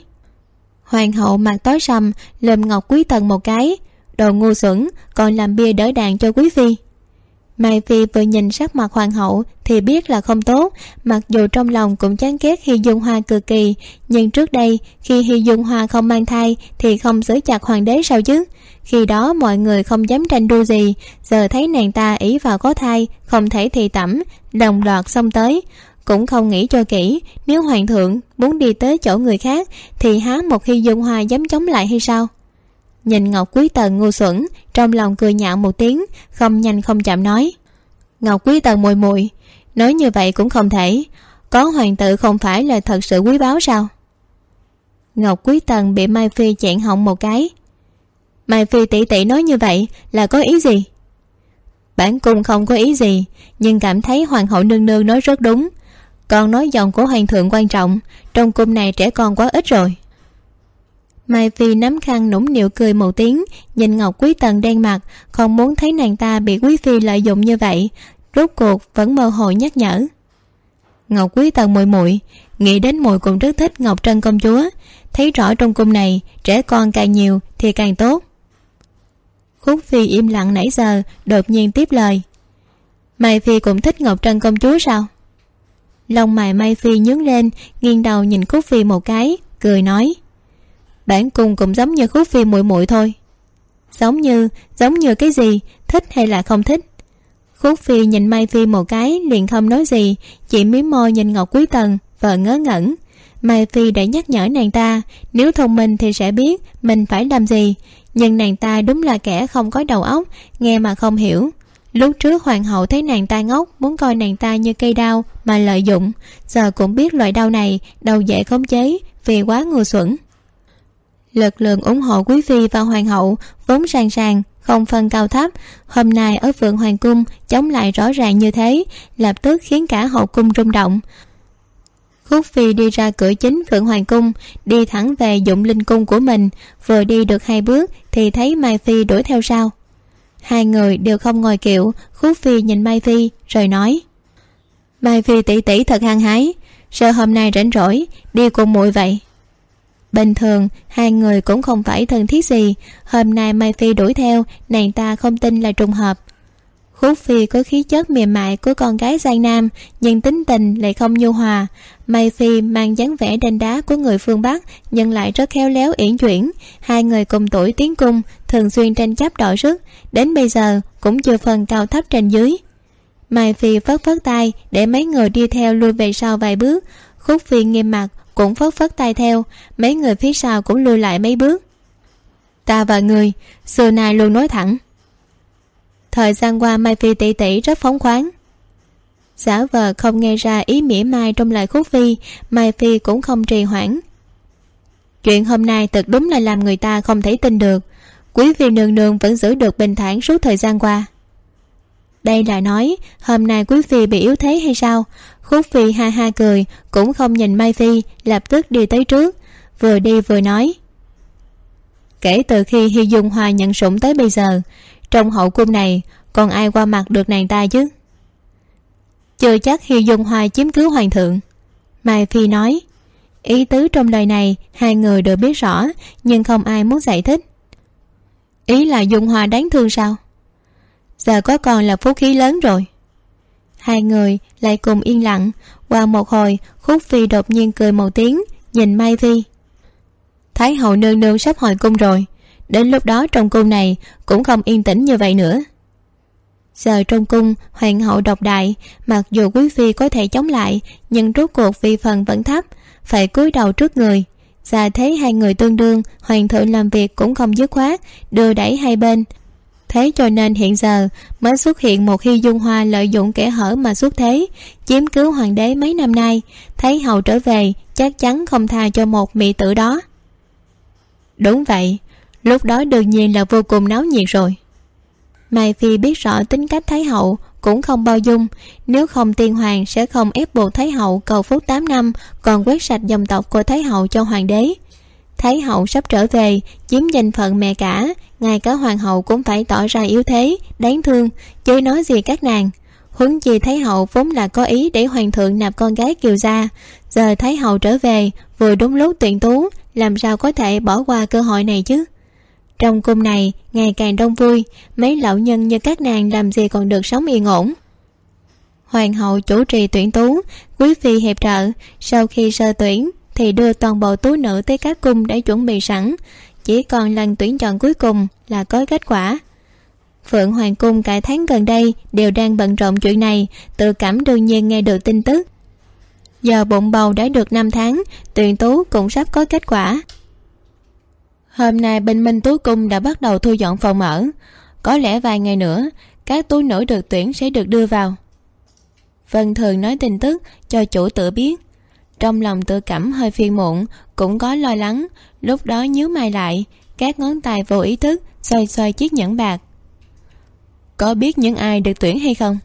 Hoàng hậu mặt tối sầm, lườm ngọc quý tần một cái đồ ngu xuẩn, còn làm bia đỡ đạn cho quý phi. Mai phi vừa nhìn sắc mặt hoàng hậu thì biết là không tốt, mặc dù trong lòng cũng chán ghét Hi dung hoa cực kỳ, nhưng trước đây khi Hi dung hoa không mang thai thì không xử chặt hoàng đế sao chứ? Khi đó mọi người không dám tranh đua gì, giờ thấy nàng ta ý vào có thai, không thể thì tẩm, đồng loạt xông tới. Cũng không nghĩ cho kỹ, nếu hoàng thượng muốn đi tới chỗ người khác thì há một Hi dung hoa dám chống lại hay sao? Nhìn ngọc quý tần ngu xuẩn, trong lòng cười nhạo một tiếng, không nhanh không chậm nói. Ngọc quý tần mùi mùi, nói như vậy cũng không thể. Có hoàng tử không phải là thật sự quý báu sao? Ngọc quý tần bị mai phi chẹn họng một cái. Mai phi tỷ tỷ nói như vậy là có ý gì? Bản cung không có ý gì, nhưng cảm thấy hoàng hậu nương nương nói rất đúng. Còn nói dòng của hoàng thượng quan trọng, trong cung này trẻ con quá ít rồi mai phi nắm khăn nũng nịu cười một tiếng, nhìn ngọc quý tần đen mặt, không muốn thấy nàng ta bị quý phi lợi dụng như vậy. Rốt cuộc vẫn mơ hồ nhắc nhở. Ngọc quý tần mùi muội nghĩ đến mùi cũng rất thích ngọc trân công chúa. Thấy rõ trong cung này, trẻ con càng nhiều thì càng tốt. Khúc phi im lặng nãy giờ, đột nhiên tiếp lời. Mai phi cũng thích ngọc trân công chúa sao? Lông mày mai phi nhướng lên, nghiêng đầu nhìn khúc phi một cái, cười nói bản cung cũng giống như khúc phi muội muội thôi. Giống như giống như cái gì, thích hay là không thích. Khúc phi nhìn mai phi một cái, liền không nói gì, chỉ mí môi nhìn ngọc quý tần vợ ngớ ngẩn. Mai phi đã nhắc nhở nàng ta, nếu thông minh thì sẽ biết mình phải làm gì. Nhưng nàng ta đúng là kẻ không có đầu óc, nghe mà không hiểu. Lúc trước hoàng hậu thấy nàng ta ngốc, muốn coi nàng ta như cây đao mà lợi dụng, giờ cũng biết loại đau này đau dễ khống chế, vì quá ngu xuẩn lực lượng ủng hộ quý phi và hoàng hậu vốn sàng sàng, không phân cao thấp. Hôm nay ở phượng hoàng cung, chống lại rõ ràng như thế, lập tức khiến cả hậu cung rung động. Khúc phi đi ra cửa chính phượng hoàng cung, đi thẳng về dụng linh cung của mình. Vừa đi được hai bước thì thấy mai phi đuổi theo sau. Hai người đều không ngồi kiệu, khúc phi nhìn mai phi rồi nói, mai phi tỷ tỷ thật hăng hái sợ hôm nay rảnh rỗi, đi cùng muội vậy? Bình thường, hai người cũng không phải thân thiết gì. Hôm nay mai phi đuổi theo, nàng ta không tin là trùng hợp. Khúc phi có khí chất mềm mại của con gái giang nam, nhưng tính tình lại không nhu hòa. Mai phi mang dáng vẻ đanh đá của người phương bắc, nhưng lại rất khéo léo uyển chuyển. Hai người cùng tuổi tiến cung, thường xuyên tranh chấp đội sức. Đến bây giờ, cũng chưa phần cao thấp trên dưới. Mai phi phất phất tay để mấy người đi theo lui về sau vài bước. Khúc phi nghiêm mặt cũng phất phất tay theo, mấy người phía sau cũng lùi lại mấy bước. Ta và người, xưa nay luôn nói thẳng. Thời gian qua mai phi tỷ tỷ rất phóng khoáng. Giả vờ không nghe ra ý mỉa mai trong lời khúc phi, mai phi cũng không trì hoãn. Chuyện hôm nay thật đúng là làm người ta không thể tin được. Quý phi nương nương vẫn giữ được bình thản suốt thời gian qua. Đây là nói, hôm nay quý phi bị yếu thế hay sao? Khúc phi ha ha cười, cũng không nhìn mai phi, lập tức đi tới trước, vừa đi vừa nói. Kể từ khi hy dung hoa nhận sủng tới bây giờ, trong hậu cung này, còn ai qua mặt được nàng ta chứ? Chưa chắc hy dung hoa chiếm cứ hoàng thượng. Mai phi nói, ý tứ trong lời này, hai người đều biết rõ, nhưng không ai muốn giải thích. Ý là dung hoa đáng thương sao? Giờ có còn là phú khí lớn rồi hai người lại cùng yên lặng. Qua một hồi, khúc phi đột nhiên cười một tiếng, nhìn mai phi. Thái hậu nương nương sắp hồi cung rồi. Đến lúc đó trong cung này cũng không yên tĩnh như vậy nữa. Giờ trong cung, hoàng hậu độc đại. Mặc dù quý phi có thể chống lại, nhưng rốt cuộc vì phần vẫn thấp, phải cúi đầu trước người. Và thấy hai người tương đương, hoàng thượng làm việc cũng không dứt khoát, đưa đẩy hai bên thế cho nên hiện giờ mới xuất hiện một hy dung hoa lợi dụng kẻ hở mà xuất thế, chiếm cứu hoàng đế mấy năm nay. Thấy hầu trở về, chắc chắn không tha cho một mỹ tử đó. Đúng vậy, lúc đó đương nhiên là vô cùng náo nhiệt rồi. Mai phi biết rõ tính cách thái hậu cũng không bao dung, nếu không tiên hoàng sẽ không ép buộc thái hậu cầu phúc tám năm, còn quét sạch dòng tộc của thái hậu cho hoàng đế thái hậu sắp trở về, chiếm danh phận mẹ cả ngay cả hoàng hậu cũng phải tỏ ra yếu thế, đáng thương, chứ nói gì các nàng. Huống chi thái hậu vốn là có ý để hoàng thượng nạp con gái kiều gia, giờ thái hậu trở về, vừa đúng lúc tuyển tú, làm sao có thể bỏ qua cơ hội này chứ? Trong cung này, ngày càng đông vui, mấy lão nhân như các nàng làm gì còn được sống yên ổn. Hoàng hậu chủ trì tuyển tú, quý phi hiệp trợ, sau khi sơ tuyển thì đưa toàn bộ tú nữ tới các cung để chuẩn bị sẵn. Chỉ còn lần tuyển chọn cuối cùng là có kết quả. Phượng hoàng cung cả tháng gần đây đều đang bận rộn chuyện này, tự cảm đương nhiên nghe được tin tức. Giờ bụng bầu đã được năm tháng, tuyển tú cũng sắp có kết quả. Hôm nay bình minh tú cung đã bắt đầu thu dọn phòng ở. Có lẽ vài ngày nữa, các tú nữ được tuyển sẽ được đưa vào. Vân thường nói tin tức cho chủ tự biết trong lòng tự cảm hơi phiền muộn, cũng có lo lắng. Lúc đó nhíu mày lại, các ngón tay vô ý thức xoay xoay chiếc nhẫn bạc. Có biết những ai được tuyển hay không?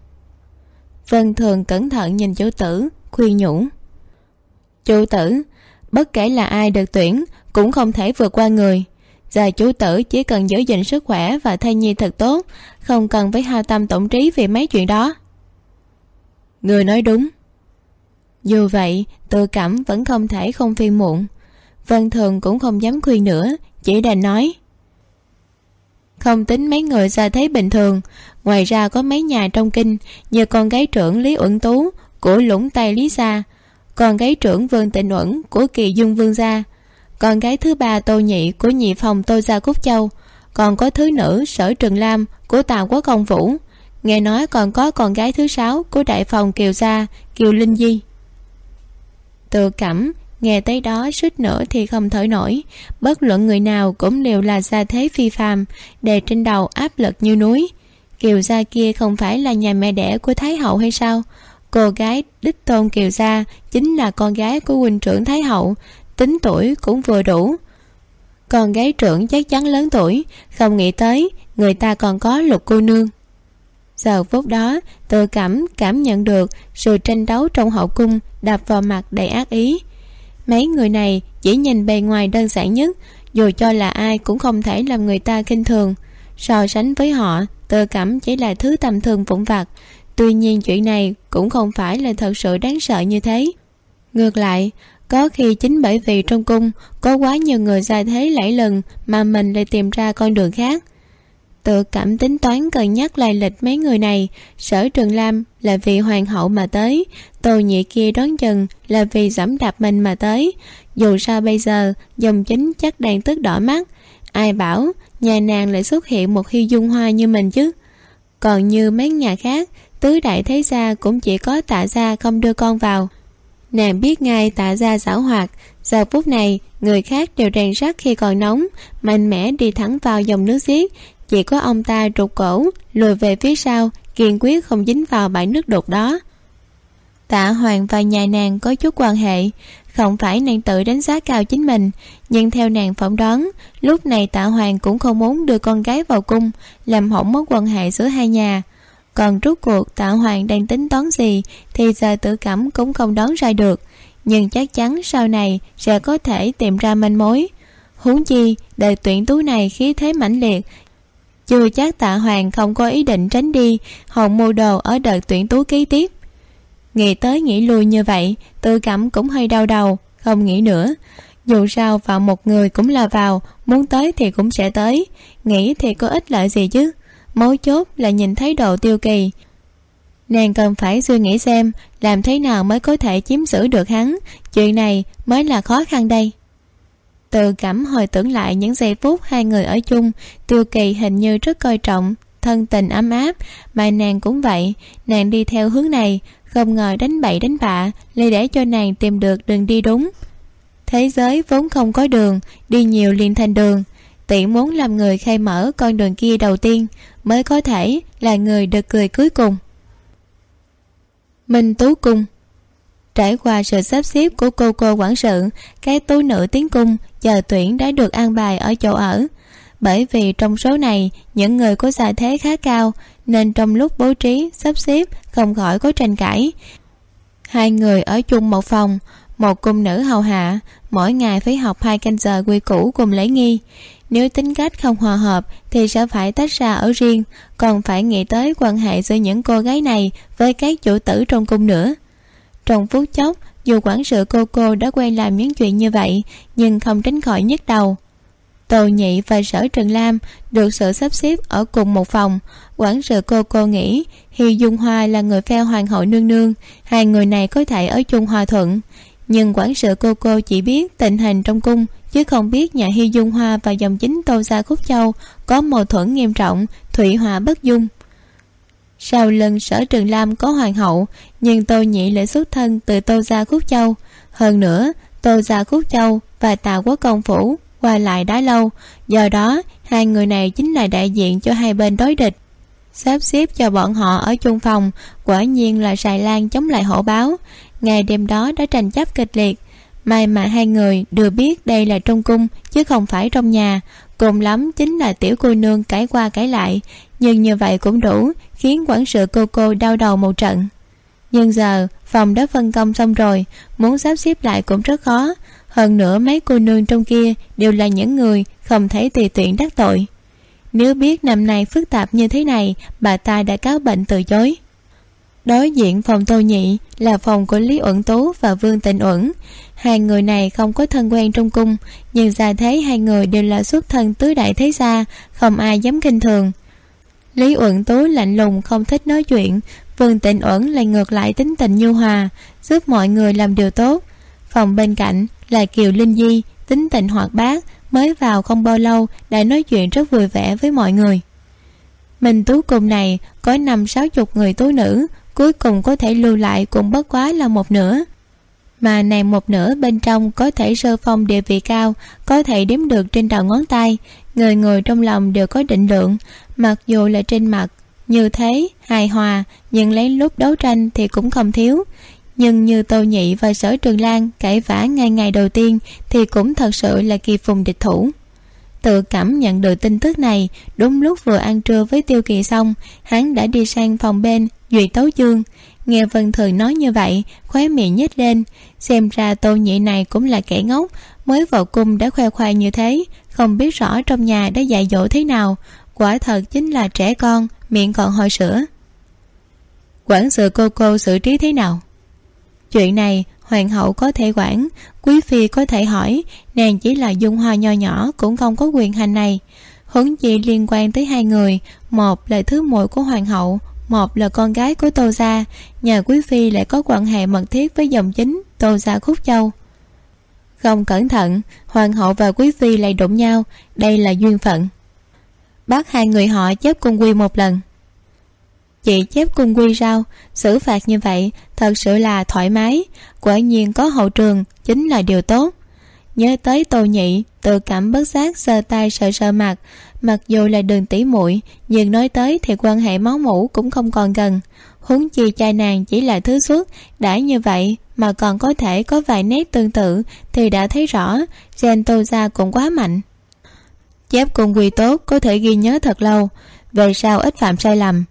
Vân thường cẩn thận nhìn chủ tử, khuyên nhủ. Chủ tử, bất kể là ai được tuyển, cũng không thể vượt qua người. Giờ chủ tử chỉ cần giữ gìn sức khỏe và thai nhi thật tốt, không cần phải hao tâm tổn trí vì mấy chuyện đó. Người nói đúng dù vậy, tự cảm vẫn không thể không phiên muộn. Vân thường cũng không dám khuyên nữa, chỉ đành nói. Không tính mấy người ra thế bình thường, ngoài ra có mấy nhà trong kinh như con gái trưởng lý uẩn tú của lũng tây lý gia con gái trưởng vương tịnh uẩn của kỳ dung vương gia, con gái thứ ba tô nhị của nhị phòng tô gia cúc châu, còn có thứ nữ sở trường lam của tào quốc công vũ. Nghe nói còn có con gái thứ sáu của đại phòng kiều gia, kiều linh di tự cảm, nghe tới đó suýt nữa thì không thở nổi. Bất luận người nào cũng đều là gia thế phi phàm, đè trên đầu áp lực như núi. Kiều gia kia không phải là nhà mẹ đẻ của thái hậu hay sao? Cô gái đích tôn kiều gia chính là con gái của huynh trưởng thái hậu, tính tuổi cũng vừa đủ. Con gái trưởng chắc chắn lớn tuổi, không nghĩ tới người ta còn có lục cô nương giờ phút đó tự cảm cảm nhận được sự tranh đấu trong hậu cung đập vào mặt đầy ác ý. Mấy người này chỉ nhìn bề ngoài đơn giản nhất, dù cho là ai cũng không thể làm người ta kinh thường. So sánh với họ tự cảm chỉ là thứ tầm thường vụn vặt. Tuy nhiên chuyện này cũng không phải là thật sự đáng sợ như thế. Ngược lại, có khi chính bởi vì trong cung có quá nhiều người ra thế lẫy lừng mà mình lại tìm ra con đường khác tự cảm tính toán cân nhắc lai lịch mấy người này. Sở trường lam là vì hoàng hậu mà tới. Tô nhị kia đoán chừng là vì giẫm đạp mình mà tới. Dù sao bây giờ, dòng chính chắc đang tức đỏ mắt. Ai bảo nhà nàng lại xuất hiện một hy dung hoa như mình chứ? Còn như mấy nhà khác, tứ đại thế gia cũng chỉ có tạ gia không đưa con vào. Nàng biết ngay tạ gia xảo hoạt. Giờ phút này, người khác đều rèn sắt khi còn nóng, mạnh mẽ đi thẳng vào dòng nước xiết chỉ có ông ta trục cổ, lùi về phía sau, kiên quyết không dính vào bãi nước đục đó. Tạ hoàng và nhà nàng có chút quan hệ. Không phải nàng tự đánh giá cao chính mình, nhưng theo nàng phỏng đoán, lúc này tạ hoàng cũng không muốn đưa con gái vào cung, làm hỏng mối quan hệ giữa hai nhà. Còn rốt cuộc tạ hoàng đang tính toán gì thì giờ tự cảm cũng không đoán ra được. Nhưng chắc chắn sau này sẽ có thể tìm ra manh mối. Huống chi, đời tuyển tú này khí thế mãnh liệt chưa chắc tạ hoàng không có ý định tránh đi hồng mua đồ ở đợt tuyển tú ký tiếp. Nghĩ tới nghĩ lui như vậy, tư cảm cũng hơi đau đầu, không nghĩ nữa. Dù sao vào một người cũng là vào, muốn tới thì cũng sẽ tới, nghĩ thì có ích lợi gì chứ? Mấu chốt là nhìn thấy độ tiêu kỳ. Nàng cần phải suy nghĩ xem, làm thế nào mới có thể chiếm giữ được hắn, chuyện này mới là khó khăn đây tự cảm hồi tưởng lại những giây phút hai người ở chung, tiêu kỳ hình như rất coi trọng, thân tình ấm áp. Mà nàng cũng vậy, nàng đi theo hướng này, không ngờ đánh bậy đánh bạ, lại để cho nàng tìm được đường đi đúng. Thế giới vốn không có đường, đi nhiều liền thành đường. Tỷ muốn làm người khai mở con đường kia đầu tiên, mới có thể là người được cười cuối cùng. Minh tú cung trải qua sự sắp xếp của cô cô quản sự các tú nữ tiến cung chờ tuyển đã được an bài ở chỗ ở. Bởi vì trong số này, những người có gia thế khá cao, nên trong lúc bố trí, sắp xếp không khỏi có tranh cãi. Hai người ở chung một phòng, một cung nữ hầu hạ, mỗi ngày phải học hai canh giờ quy củ cùng lễ nghi. Nếu tính cách không hòa hợp thì sẽ phải tách ra ở riêng, còn phải nghĩ tới quan hệ giữa những cô gái này với các chủ tử trong cung nữa trong phút chốc, dù quản sự cô cô đã quen làm những chuyện như vậy, nhưng không tránh khỏi nhức đầu. Tô nhị và sở trần lam được sự sắp xếp ở cùng một phòng. Quản sự cô cô nghĩ hi dung hoa là người phe hoàng hậu nương nương, hai người này có thể ở chung hòa thuận. Nhưng quản sự cô cô chỉ biết tình hình trong cung, chứ không biết nhà hy dung hoa và dòng chính tô gia khúc châu có mâu thuẫn nghiêm trọng, thủy hòa bất dung sau lưng sở trường lam có hoàng hậu, nhưng tô nhị lại xuất thân từ tô gia khúc châu. Hơn nữa, tô gia khúc châu và tào quốc công phủ qua lại đã lâu. Do đó, hai người này chính là đại diện cho hai bên đối địch. Sắp xếp cho bọn họ ở chung phòng, quả nhiên là sài lan chống lại hổ báo. Ngày đêm đó đã tranh chấp kịch liệt. May mà hai người đều biết đây là trong cung, chứ không phải trong nhà cùng lắm chính là tiểu cô nương cãi qua cãi lại. Nhưng như vậy cũng đủ, khiến quản sự cô cô đau đầu một trận. Nhưng giờ, phòng đã phân công xong rồi, muốn sắp xếp lại cũng rất khó. Hơn nữa mấy cô nương trong kia đều là những người không thấy tùy tiện đắc tội. Nếu biết năm nay phức tạp như thế này, bà ta đã cáo bệnh từ chối đối diện phòng tô nhị là phòng của lý uẩn tú và vương tịnh uẩn. Hai người này không có thân quen trong cung, nhưng ra thấy hai người đều là xuất thân tứ đại thế gia, không ai dám kinh thường. Lý uẩn tú lạnh lùng không thích nói chuyện, vương tịnh uẩn lại ngược lại tính tình nhu hòa, giúp mọi người làm điều tốt. Phòng bên cạnh là kiều linh di, tính tình hoạt bát, mới vào không bao lâu đã nói chuyện rất vui vẻ với mọi người. Mình tú cùng này có năm sáu chục người tú nữ cuối cùng có thể lưu lại cũng bất quá là một nửa. Mà này một nửa bên trong có thể sơ phong địa vị cao, có thể đếm được trên đầu ngón tay, người người trong lòng đều có định lượng. Mặc dù là trên mặt, như thế, hài hòa, nhưng lấy lúc đấu tranh thì cũng không thiếu. Nhưng như tô nhị và sở trường lan cãi vã ngay ngày đầu tiên thì cũng thật sự là kỳ phùng địch thủ. Tự cảm nhận được tin tức này, đúng lúc vừa ăn trưa với tiêu kỳ xong, hắn đã đi sang phòng bên duy tấu chương. Nghe vân thường nói như vậy, khóe miệng nhếch lên. Xem ra tô nhị này cũng là kẻ ngốc. Mới vào cung đã khoe khoang như thế, không biết rõ trong nhà đã dạy dỗ thế nào. Quả thật chính là trẻ con, miệng còn hồi sữa. Quản sự cô cô xử trí thế nào? Chuyện này, hoàng hậu có thể quản, quý phi có thể hỏi. Nàng chỉ là dung hoa nho nhỏ, cũng không có quyền hành này. Huống chi liên quan tới hai người, một là thứ muội của hoàng hậu một là con gái của tô gia nhà quý phi lại có quan hệ mật thiết với dòng chính tô gia khúc châu. Không cẩn thận, hoàng hậu và quý phi lại đụng nhau, đây là duyên phận. Bắt hai người họ chép cung quy một lần. Chị chép cung quy sao? Xử phạt như vậy, thật sự là thoải mái, quả nhiên có hậu trường, chính là điều tốt. Nhớ tới tô nhị, tự cảm bất giác sờ tay sờ sờ mặt mặc dù là đường tỉ muội, nhưng nói tới thì quan hệ máu mủ cũng không còn gần. Huống chi cha nàng chỉ là thứ xuất đã như vậy mà còn có thể có vài nét tương tự thì đã thấy rõ, gen tô ra cũng quá mạnh. Chép cung quy tốt có thể ghi nhớ thật lâu, về sau ít phạm sai lầm.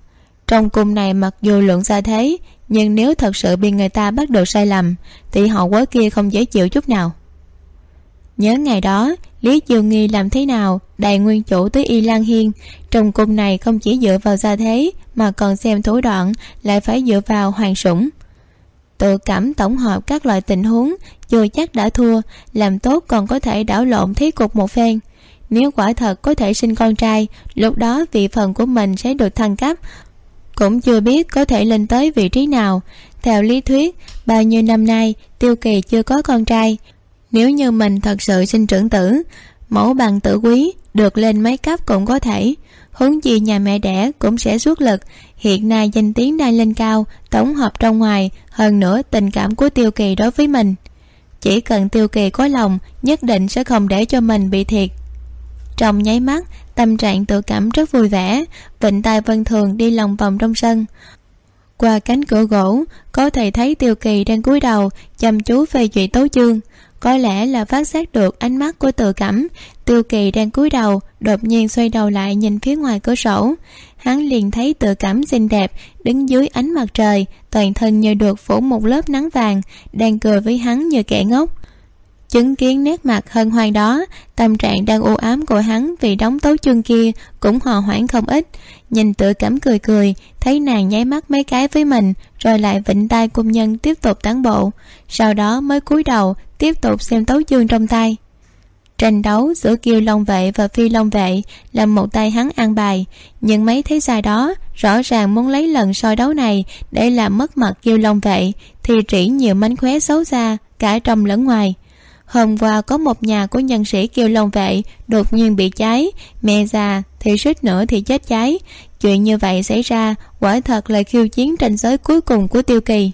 Trong cung này mặc dù luận ra thế, nhưng nếu thật sự bị người ta bắt được sai lầm, thì họ quái kia không dễ chịu chút nào nhớ ngày đó, lý dương nghi làm thế nào, đại nguyên chủ tới y lan hiên. Trong cung này không chỉ dựa vào gia thế, mà còn xem thủ đoạn, lại phải dựa vào hoàng sủng. Tự cảm tổng hợp các loại tình huống chưa chắc đã thua, làm tốt còn có thể đảo lộn thế cục một phen. Nếu quả thật có thể sinh con trai, lúc đó vị phần của mình sẽ được thăng cấp. Cũng chưa biết có thể lên tới vị trí nào. Theo lý thuyết, bao nhiêu năm nay, tiêu kỳ chưa có con trai nếu như mình thật sự sinh trưởng tử, mẫu bằng tử quý, được lên mấy cấp cũng có thể. Huống chi nhà mẹ đẻ cũng sẽ xuất lực. Hiện nay danh tiếng đang lên cao, tổng hợp trong ngoài, hơn nữa tình cảm của tiêu kỳ đối với mình. Chỉ cần tiêu kỳ có lòng, nhất định sẽ không để cho mình bị thiệt. Trong nháy mắt, tâm trạng tự cảm rất vui vẻ, vịnh tai vân thường đi lòng vòng trong sân. Qua cánh cửa gỗ, có thể thấy tiêu kỳ đang cúi đầu, chăm chú phê duyệt tấu chương có lẽ là phát giác được ánh mắt của tự cảm. Tiêu kỳ đang cúi đầu, đột nhiên xoay đầu lại nhìn phía ngoài cửa sổ. Hắn liền thấy tự cảm xinh đẹp đứng dưới ánh mặt trời, toàn thân như được phủ một lớp nắng vàng, đang cười với hắn như kẻ ngốc. Chứng kiến nét mặt hân hoan đó, tâm trạng đang u ám của hắn vì đóng tấu chương kia cũng hòa hoãn không ít. Nhìn tự cảm cười cười, thấy nàng nháy mắt mấy cái với mình, rồi lại vịnh tay cung nhân tiếp tục tán bộ. Sau đó mới cúi đầu tiếp tục xem tấu chương trong tay. Tranh đấu giữa kiêu long vệ và phi long vệ là một tay hắn an bài, nhưng mấy thế gia đó rõ ràng muốn lấy lần soi đấu này để làm mất mặt kiêu long vệ, thì trĩ nhiều mánh khóe xấu xa cả trong lẫn ngoài. Hôm qua có một nhà của nhân sĩ kiêu long vệ đột nhiên bị cháy, mẹ già thì suýt nữa thì chết cháy. Chuyện như vậy xảy ra quả thật là khiêu chiến tranh giới cuối cùng của tiêu kỳ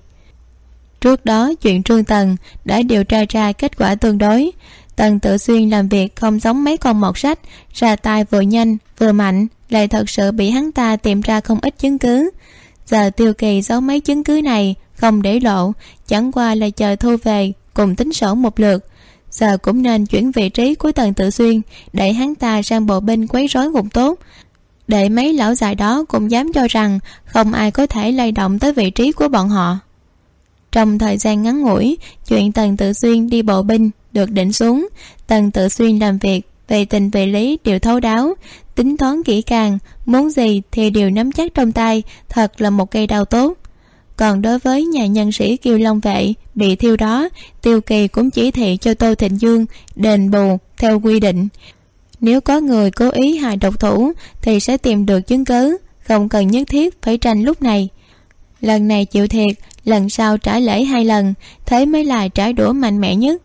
trước đó, chuyện trương tần đã điều tra ra kết quả tương đối. Tần tự xuyên làm việc không giống mấy con mọt sách, ra tay vừa nhanh, vừa mạnh, lại thật sự bị hắn ta tìm ra không ít chứng cứ. Giờ tiêu kỳ giấu mấy chứng cứ này, không để lộ, chẳng qua là chờ thu về, cùng tính sổ một lượt. Giờ cũng nên chuyển vị trí của tần tự xuyên, để hắn ta sang bộ binh quấy rối vùng tốt. Để mấy lão già đó cũng dám cho rằng không ai có thể lay động tới vị trí của bọn họ trong thời gian ngắn ngủi, chuyện tần tự xuyên đi bộ binh được định xuống. Tần tự xuyên làm việc về tình về lý đều thấu đáo, tính toán kỹ càng, muốn gì thì đều nắm chắc trong tay, thật là một cây đau tốt. Còn đối với nhà nhân sĩ kiều long vệ, bị thiêu đó, tiêu kỳ cũng chỉ thị cho tô thịnh dương đền bù theo quy định. Nếu có người cố ý hại độc thủ, thì sẽ tìm được chứng cứ, không cần nhất thiết phải tranh lúc này. Lần này chịu thiệt lần sau trả lễ hai lần, thế mới là trả đũa mạnh mẽ nhất.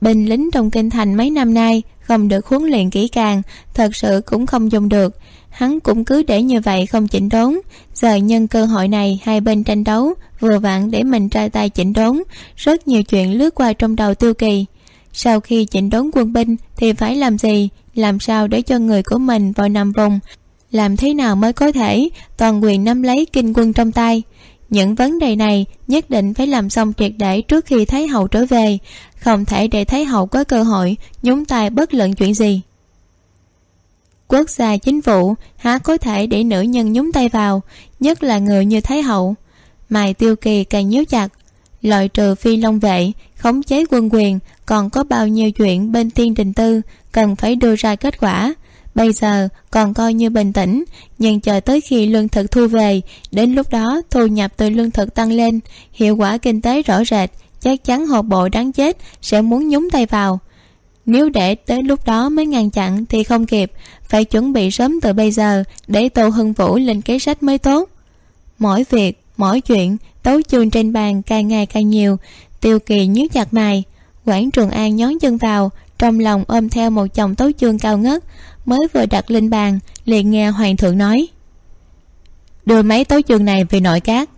Binh lính trong kinh thành mấy năm nay không được huấn luyện kỹ càng, thật sự cũng không dùng được. Hắn cũng cứ để như vậy không chỉnh đốn. Giờ nhân cơ hội này, hai bên tranh đấu, vừa vặn để mình ra tay chỉnh đốn. Rất nhiều chuyện lướt qua trong đầu tiêu kỳ. Sau khi chỉnh đốn quân binh thì phải làm gì? Làm sao để cho người của mình vào nằm vùng? Làm thế nào mới có thể toàn quyền nắm lấy kinh quân trong tay? Những vấn đề này nhất định phải làm xong triệt để trước khi thái hậu trở về. Không thể để thái hậu có cơ hội nhúng tay bất luận chuyện gì. Quốc gia chính phủ há có thể để nữ nhân nhúng tay vào, nhất là người như thái hậu. Mài tiêu kỳ càng nhíu chặt. Loại trừ phi long vệ, khống chế quân quyền, còn có bao nhiêu chuyện bên tiên đình tư cần phải đưa ra kết quả? Bây giờ còn coi như bình tĩnh, nhưng chờ tới khi lương thực thu về, đến lúc đó thu nhập từ lương thực tăng lên, hiệu quả kinh tế rõ rệt, chắc chắn hộp bộ đáng chết sẽ muốn nhúng tay vào. Nếu để tới lúc đó mới ngăn chặn thì không kịp, phải chuẩn bị sớm từ bây giờ để tô hưng vũ lên kế sách mới tốt. Mỗi việc, mỗi chuyện, tấu chương trên bàn càng ngày càng nhiều, tiêu kỳ nhíu chặt mày. Quảng trường an nhón chân vào, trong lòng ôm theo một chồng tấu chương cao ngất mới vừa đặt lên bàn, liền nghe hoàng thượng nói. Đưa mấy tấu chương này về nội các,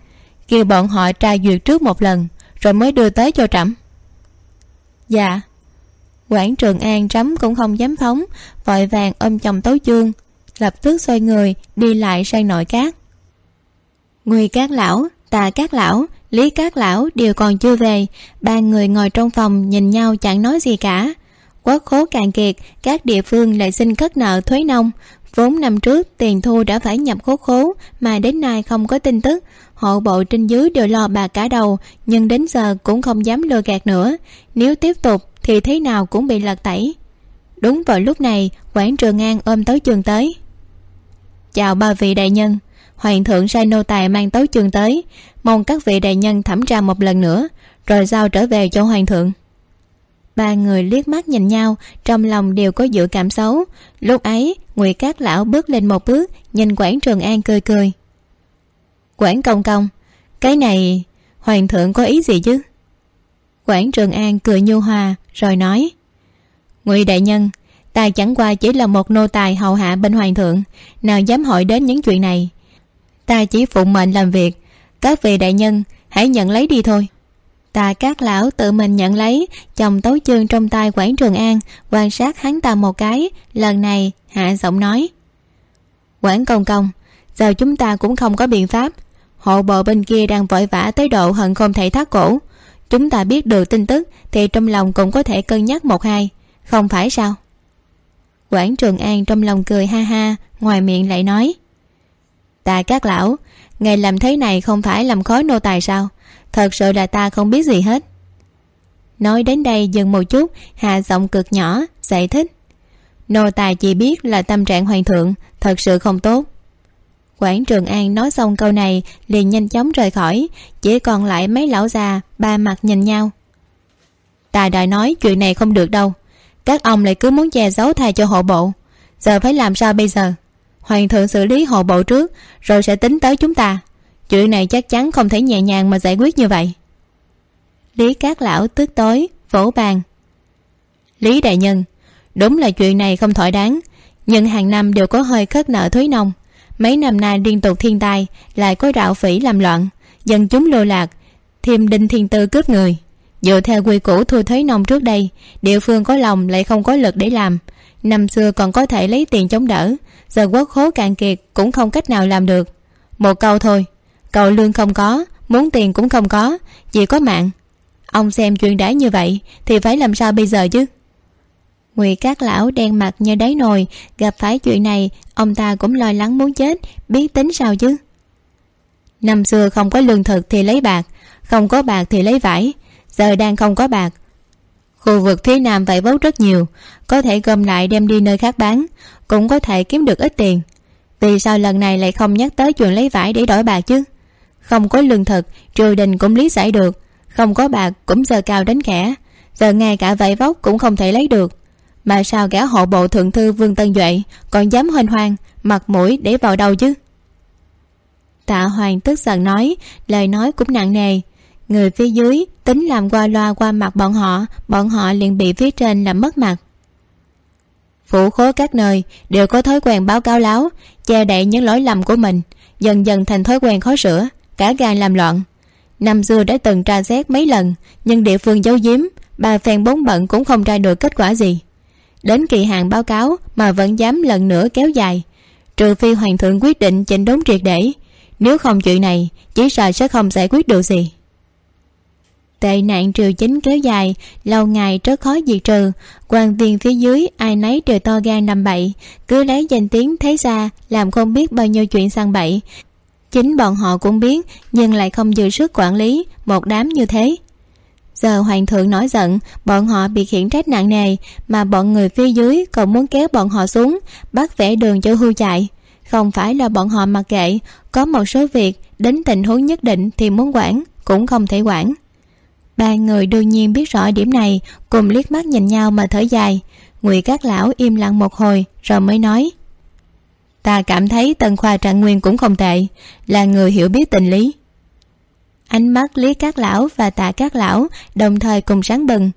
kêu bọn họ tra duyệt trước một lần, rồi mới đưa tới cho trẫm. Dạ. Quảng trường an trẫm cũng không dám phóng, vội vàng ôm chồng tấu chương, lập tức xoay người đi lại sang nội các. Người các lão, tà các lão, lý các lão đều còn chưa về, ba người ngồi trong phòng nhìn nhau chẳng nói gì cả quốc khố cạn kiệt, các địa phương lại xin cất nợ thuế nông. Vốn năm trước, tiền thu đã phải nhập khố khố, mà đến nay không có tin tức. Hộ bộ trên dưới đều lo bà cả đầu, nhưng đến giờ cũng không dám lừa gạt nữa. Nếu tiếp tục, thì thế nào cũng bị lật tẩy. Đúng vào lúc này, quảng trường an ôm tấu trường tới. Chào ba vị đại nhân. Hoàng thượng sai nô tài mang tấu trường tới. Mong các vị đại nhân thẩm tra một lần nữa, rồi giao trở về cho hoàng thượng ba người liếc mắt nhìn nhau, trong lòng đều có dự cảm xấu. Lúc ấy ngụy cát lão bước lên một bước, nhìn quảng trường an cười cười. Quảng công công, cái này hoàng thượng có ý gì chứ? Quảng trường an cười nhu hòa, rồi nói, ngụy đại nhân, ta chẳng qua chỉ là một nô tài hầu hạ bên hoàng thượng, nào dám hỏi đến những chuyện này. Ta chỉ phụng mệnh làm việc, các vị đại nhân, hãy nhận lấy đi thôi tà các lão tự mình nhận lấy, chồng tấu chương trong tay quảng trường an, quan sát hắn ta một cái, lần này hạ giọng nói. Quảng công công, giờ chúng ta cũng không có biện pháp. Hộ bộ bên kia đang vội vã tới độ hận không thể thắt cổ. Chúng ta biết được tin tức, thì trong lòng cũng có thể cân nhắc một hai, không phải sao? Quảng trường an trong lòng cười ha ha, ngoài miệng lại nói. Tà các lão ngày làm thế này không phải làm khó nô tài sao? Thật sự là ta không biết gì hết. Nói đến đây dừng một chút, hạ giọng cực nhỏ, giải thích. Nô tài chỉ biết là tâm trạng hoàng thượng, thật sự không tốt. Quản trường an nói xong câu này, liền nhanh chóng rời khỏi, chỉ còn lại mấy lão già, ba mặt nhìn nhau. Ta đã nói chuyện này không được đâu, các ông lại cứ muốn che giấu thay cho hộ bộ. Giờ phải làm sao bây giờ? Hoàng thượng xử lý hộ bộ trước, rồi sẽ tính tới chúng ta chuyện này chắc chắn không thể nhẹ nhàng mà giải quyết như vậy. Lý cát lão tức tối, vỗ bàn. Lý đại nhân, đúng là chuyện này không thỏa đáng, nhưng hàng năm đều có hơi khất nợ thuế nông. Mấy năm nay liên tục thiên tai, lại có đạo phỉ làm loạn, dân chúng lô lạc, thêm đinh thiên tư cướp người. Dựa theo quy củ thu thuế nông trước đây, địa phương có lòng lại không có lực để làm. Năm xưa còn có thể lấy tiền chống đỡ, giờ quốc khố cạn kiệt cũng không cách nào làm được. Một câu thôi cầu lương không có muốn tiền cũng không có chỉ có mạng. Ông xem chuyện đã như vậy, thì phải làm sao bây giờ chứ? Ngụy các lão đen mặt như đáy nồi, gặp phải chuyện này, ông ta cũng lo lắng muốn chết, biết tính sao chứ? Năm xưa không có lương thực thì lấy bạc, không có bạc thì lấy vải, giờ đang không có bạc. Khu vực phía nam vải vóc rất nhiều, có thể gom lại đem đi nơi khác bán, cũng có thể kiếm được ít tiền. Vì sao lần này lại không nhắc tới chuyện lấy vải để đổi bạc chứ? Không có lương thực triều đình cũng lý giải được. Không có bạc cũng giờ cao đánh khẽ giờ ngay cả vải vóc cũng không thể lấy được. Mà sao gã hộ bộ thượng thư vương tân duệ còn dám hoành hoang, mặt mũi để vào đâu chứ? Tạ hoàng tức giận nói, lời nói cũng nặng nề. Người phía dưới tính làm qua loa qua mặt bọn họ bọn họ liền bị phía trên làm mất mặt. Phủ khố các nơi đều có thói quen báo cáo láo, che đậy những lỗi lầm của mình, dần dần thành thói quen khó sửa cả gan làm loạn. Năm xưa đã từng tra xét mấy lần, nhưng địa phương giấu giếm bà phèn bốn bận cũng không ra được kết quả gì. Đến kỳ hạn báo cáo mà vẫn dám lần nữa kéo dài, trừ phi hoàng thượng quyết định chỉnh đốn triệt để. Nếu không chuyện này chỉ sợ sẽ không giải quyết được gì. Tệ nạn triều chính kéo dài, lâu ngày rất khó diệt trừ. Quan viên phía dưới ai nấy đều to gan nằm bậy, cứ lấy danh tiếng thế ra làm không biết bao nhiêu chuyện sang bậy chính bọn họ cũng biết, nhưng lại không dư sức quản lý, một đám như thế. Giờ hoàng thượng nổi giận, bọn họ bị khiển trách nặng nề, mà bọn người phía dưới còn muốn kéo bọn họ xuống, bắt vẽ đường cho hưu chạy. Không phải là bọn họ mặc kệ, có một số việc, đến tình huống nhất định thì muốn quản, cũng không thể quản. Ba người đương nhiên biết rõ điểm này, cùng liếc mắt nhìn nhau mà thở dài. Ngụy các lão im lặng một hồi, rồi mới nói ta cảm thấy tân khoa trạng nguyên cũng không tệ, là người hiểu biết tình lý. Ánh mắt lý các lão và tạ các lão đồng thời cùng sáng bừng.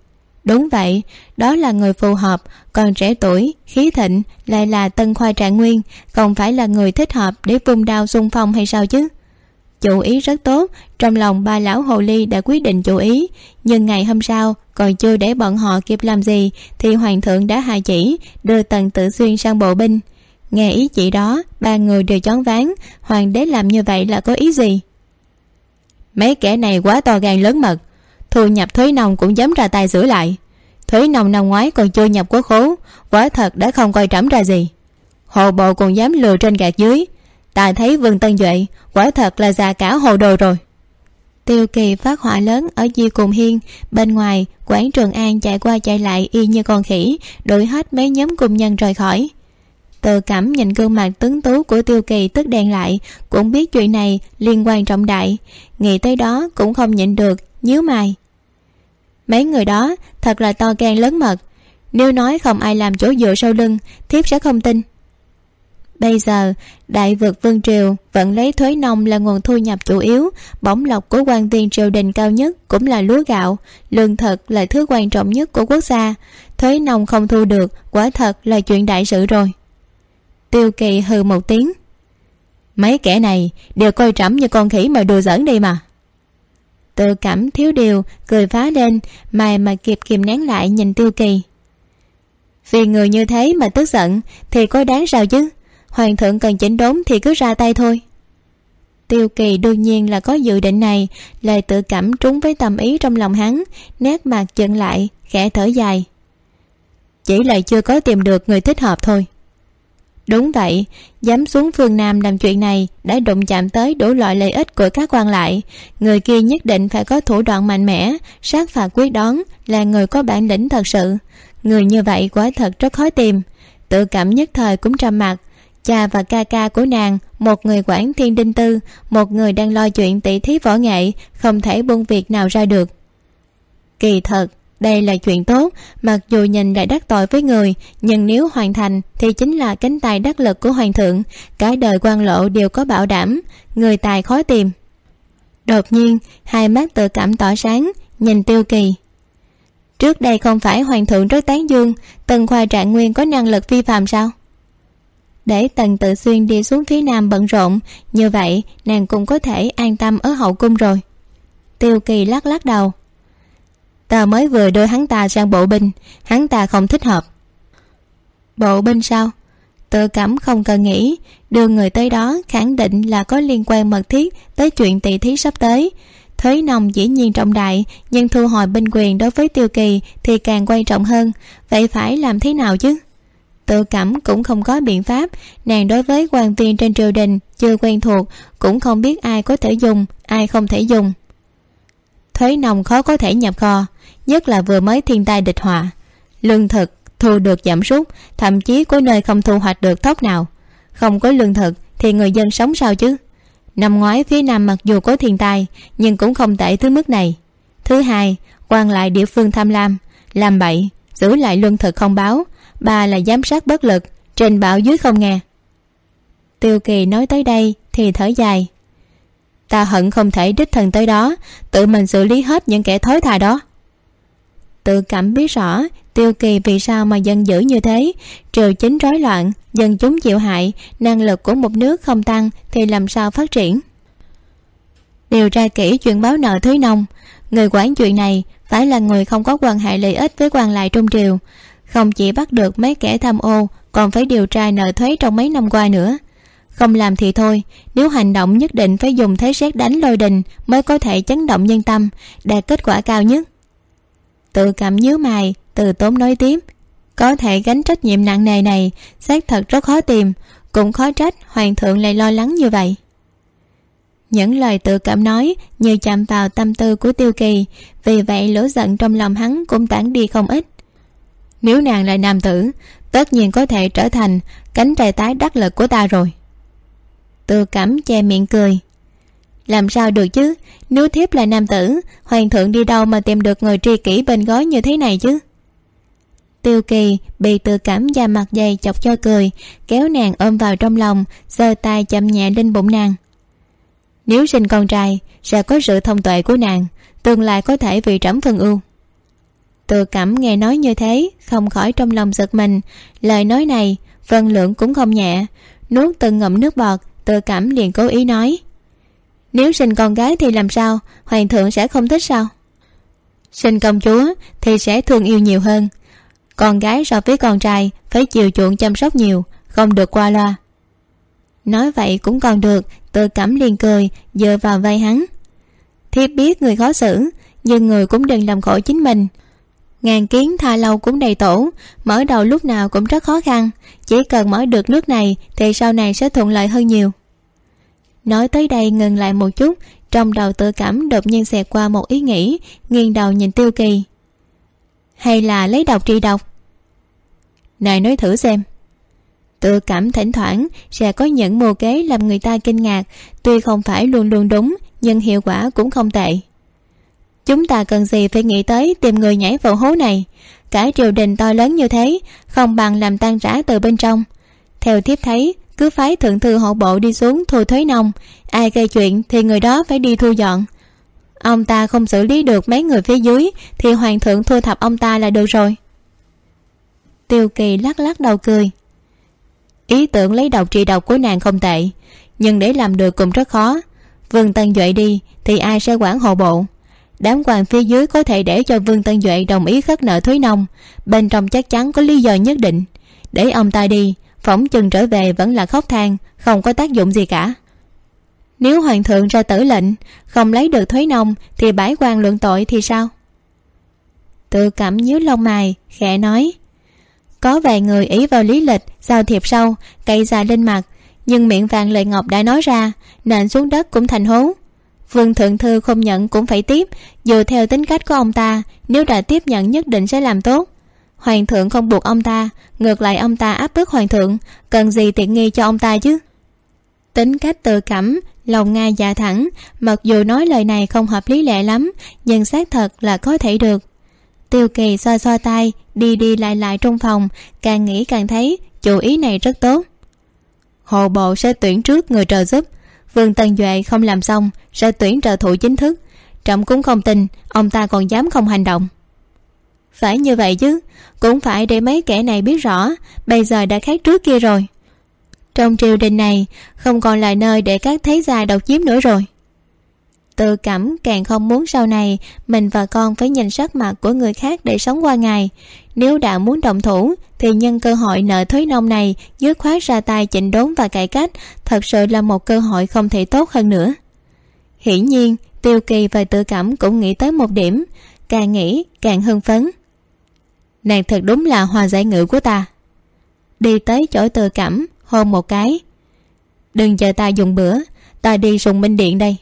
Đúng vậy, đó là người phù hợp, còn trẻ tuổi, khí thịnh lại là tân khoa trạng nguyên, không phải là người thích hợp để vung đao xung phong hay sao chứ? Chủ ý rất tốt, trong lòng ba lão hồ ly đã quyết định chủ ý, nhưng ngày hôm sau, còn chưa để bọn họ kịp làm gì, thì hoàng thượng đã hạ chỉ, đưa tần tự xuyên sang bộ binh nghe ý chỉ đó, ba người đều chón váng. Hoàng đế làm như vậy là có ý gì? Mấy kẻ này quá to gan lớn mật. Thu nhập thuế nông cũng dám ra tay sửa lại. Thuế nông năm ngoái còn chưa nhập quốc khố, quả thật đã không coi trẫm ra gì. Hồ bộ còn dám lừa trên gạt dưới. Ta thấy vương tân duệ, quả thật là già cả hồ đồ rồi. Tiêu kỳ phát hỏa lớn ở di cùng hiên. Bên ngoài, quảng trường an chạy qua chạy lại y như con khỉ, đuổi hết mấy nhóm cùng nhân rời khỏi tự cảm nhìn gương mặt tuấn tú của tiêu kỳ tức đèn lại, cũng biết chuyện này liên quan trọng đại. Nghĩ tới đó cũng không nhịn được, nhíu mày. Mấy người đó thật là to gan lớn mật. Nếu nói không ai làm chỗ dựa sau lưng, thiếp sẽ không tin. Bây giờ, đại vực vương triều vẫn lấy thuế nông là nguồn thu nhập chủ yếu, bổng lộc của quan viên triều đình cao nhất cũng là lúa gạo, lương thực là thứ quan trọng nhất của quốc gia. Thuế nông không thu được, quả thật là chuyện đại sự rồi tiêu kỳ hừ một tiếng. Mấy kẻ này đều coi trẫm như con khỉ mà đùa giỡn đi mà. Tự cảm thiếu điều, cười phá lên, mày mà kịp kìm nén lại nhìn tiêu kỳ. Vì người như thế mà tức giận thì có đáng sao chứ? Hoàng thượng cần chỉnh đốn thì cứ ra tay thôi. Tiêu kỳ đương nhiên là có dự định này, lời tự cảm trúng với tâm ý trong lòng hắn, nét mặt chận lại, khẽ thở dài. Chỉ là chưa có tìm được người thích hợp thôi đúng vậy, dám xuống phương nam làm chuyện này đã đụng chạm tới đủ loại lợi ích của các quan lại. Người kia nhất định phải có thủ đoạn mạnh mẽ, sát phạt quyết đoán là người có bản lĩnh thật sự. Người như vậy quả thật rất khó tìm. Tự cảm nhất thời cũng trầm mặc. Cha và ca ca của nàng, một người quản thiên đinh tư, một người đang lo chuyện tỷ thí võ nghệ, không thể buông việc nào ra được. Kỳ thật đây là chuyện tốt, mặc dù nhìn lại đắc tội với người, nhưng nếu hoàn thành thì chính là cánh tay đắc lực của hoàng thượng. Cả đời quan lộ đều có bảo đảm, người tài khó tìm. Đột nhiên, hai mắt tự cảm tỏ sáng, nhìn tiêu kỳ. Trước đây không phải hoàng thượng rất tán dương tần khoa trạng nguyên có năng lực phi phạm sao? Để tần tự xuyên đi xuống phía nam bận rộn, như vậy nàng cũng có thể an tâm ở hậu cung rồi. Tiêu kỳ lắc lắc đầu ta mới vừa đưa hắn ta sang bộ binh, hắn ta không thích hợp. Bộ binh sao? Tự cảm không cần nghĩ, đưa người tới đó khẳng định là có liên quan mật thiết tới chuyện tỷ thí sắp tới. Thuế nông dĩ nhiên trọng đại, nhưng thu hồi binh quyền đối với tiêu kỳ thì càng quan trọng hơn. Vậy phải làm thế nào chứ? Tự cảm cũng không có biện pháp. Nàng đối với quan viên trên triều đình chưa quen thuộc, cũng không biết ai có thể dùng, ai không thể dùng thuế nông khó có thể nhập kho, nhất là vừa mới thiên tai địch họa. Lương thực, thu được giảm sút, thậm chí có nơi không thu hoạch được thóc nào. Không có lương thực thì người dân sống sao chứ? Năm ngoái phía nam mặc dù có thiên tai, nhưng cũng không tệ tới mức này. Thứ hai, quan lại địa phương tham lam. Làm bậy, giữ lại lương thực không báo. Ba là giám sát bất lực, trên bảo dưới không nghe. Tiêu kỳ nói tới đây thì thở dài ta hận không thể đích thân tới đó, tự mình xử lý hết những kẻ thối thà đó. Tự cảm biết rõ, tiêu kỳ vì sao mà dân dữ như thế. Triều chính rối loạn, dân chúng chịu hại, năng lực của một nước không tăng thì làm sao phát triển? Điều tra kỹ chuyện báo nợ thuế nông. Người quản chuyện này phải là người không có quan hệ lợi ích với quan lại trung triều. Không chỉ bắt được mấy kẻ tham ô, còn phải điều tra nợ thuế trong mấy năm qua nữa không làm thì thôi, nếu hành động nhất định phải dùng thế xét đánh lôi đình mới có thể chấn động nhân tâm, đạt kết quả cao nhất. Tự cảm nhớ mày, từ tốn nói tiếp, có thể gánh trách nhiệm nặng nề này, xác thật rất khó tìm, cũng khó trách hoàng thượng lại lo lắng như vậy. Những lời tự cảm nói như chạm vào tâm tư của tiêu kỳ, vì vậy lửa giận trong lòng hắn cũng tản đi không ít. Nếu nàng là nam tử, tất nhiên có thể trở thành cánh trời tái đắc lực của ta rồi tư cảm che miệng cười. Làm sao được chứ? Nếu thiếp là nam tử, hoàng thượng đi đâu mà tìm được người tri kỷ bên gói như thế này chứ? Tiêu kỳ bị tự cảm da mặt dày chọc cho cười, kéo nàng ôm vào trong lòng, giơ tay chậm nhẹ lên bụng nàng. Nếu sinh con trai, sẽ có sự thông tuệ của nàng, tương lai có thể vì trẫm phân ưu. Tự cảm nghe nói như thế, không khỏi trong lòng giật mình. Lời nói này phân lượng cũng không nhẹ. Nuốt từng ngụm nước bọt tự cảm liền cố ý nói. Nếu sinh con gái thì làm sao? Hoàng thượng sẽ không thích sao? Sinh công chúa thì sẽ thương yêu nhiều hơn. Con gái so với con trai phải chiều chuộng chăm sóc nhiều, không được qua loa. Nói vậy cũng còn được, tự cảm liền cười, dựa vào vai hắn. Thiếp biết người khó xử, nhưng người cũng đừng làm khổ chính mình ngàn kiến tha lâu cũng đầy tổ. Mở đầu lúc nào cũng rất khó khăn. Chỉ cần mở được nước này, thì sau này sẽ thuận lợi hơn nhiều. Nói tới đây ngừng lại một chút. Trong đầu tự cảm đột nhiên xẹt qua một ý nghĩ, nghiêng đầu nhìn tiêu kỳ. Hay là lấy độc trị độc này nói thử xem. Tự cảm thỉnh thoảng sẽ có những mưu kế làm người ta kinh ngạc. Tuy không phải luôn luôn đúng, nhưng hiệu quả cũng không tệ chúng ta cần gì phải nghĩ tới tìm người nhảy vào hố này? Cả triều đình to lớn như thế, không bằng làm tan rã từ bên trong. Theo thiếp thấy, cứ phái thượng thư hộ bộ đi xuống thu thuế nông. Ai gây chuyện thì người đó phải đi thu dọn. Ông ta không xử lý được mấy người phía dưới, thì hoàng thượng thu thập ông ta là được rồi. Tiêu kỳ lắc lắc đầu cười. Ý tưởng lấy độc trị độc của nàng không tệ, nhưng để làm được cũng rất khó. Vương tân duệ đi, thì ai sẽ quản hộ bộ? Đám quan phía dưới có thể để cho vương tân duệ đồng ý khất nợ thuế nông. Bên trong chắc chắn có lý do nhất định. Để ông ta đi, phỏng chừng trở về vẫn là khóc than, không có tác dụng gì cả. Nếu hoàng thượng ra tử lệnh, không lấy được thuế nông thì bãi quan luận tội thì sao? Tự cảm nhớ lông mày khẽ nói. Có vài người ý vào lý lịch, giao thiệp sâu cây già lên mặt, nhưng miệng vàng lời ngọc đã nói ra nện xuống đất cũng thành hố vương thượng thư không nhận cũng phải tiếp. Dựa theo tính cách của ông ta, nếu đã tiếp nhận nhất định sẽ làm tốt. Hoàng thượng không buộc ông ta, ngược lại ông ta áp bức hoàng thượng. Cần gì tiện nghi cho ông ta chứ? Tính cách tự cảm, lòng nga dạ thẳng. Mặc dù nói lời này không hợp lý lệ lắm, nhưng xác thật là có thể được. Tiêu kỳ xoa xoa tay, đi đi lại lại trong phòng. Càng nghĩ càng thấy, chủ ý này rất tốt. Hộ bộ sẽ tuyển trước người trợ giúp vương tân duệ không làm xong, sẽ tuyển trợ thủ chính thức. Trọng cũng không tin, ông ta còn dám không hành động. Phải như vậy chứ, cũng phải để mấy kẻ này biết rõ, bây giờ đã khác trước kia rồi. Trong triều đình này, không còn là nơi để các thế gia độc chiếm nữa rồi tự cảm càng không muốn sau này, mình và con phải nhìn sắc mặt của người khác để sống qua ngày. Nếu đã muốn động thủ, thì nhân cơ hội nợ thuế nông này, dứt khoát ra tay chỉnh đốn và cải cách, thật sự là một cơ hội không thể tốt hơn nữa. Hiển nhiên, tiêu kỳ và tự cảm cũng nghĩ tới một điểm, càng nghĩ càng hưng phấn. Nàng thật đúng là hòa giải ngữ của ta. Đi tới chỗ tự cảm, hôn một cái. Đừng chờ ta dùng bữa, ta đi sùng minh điện đây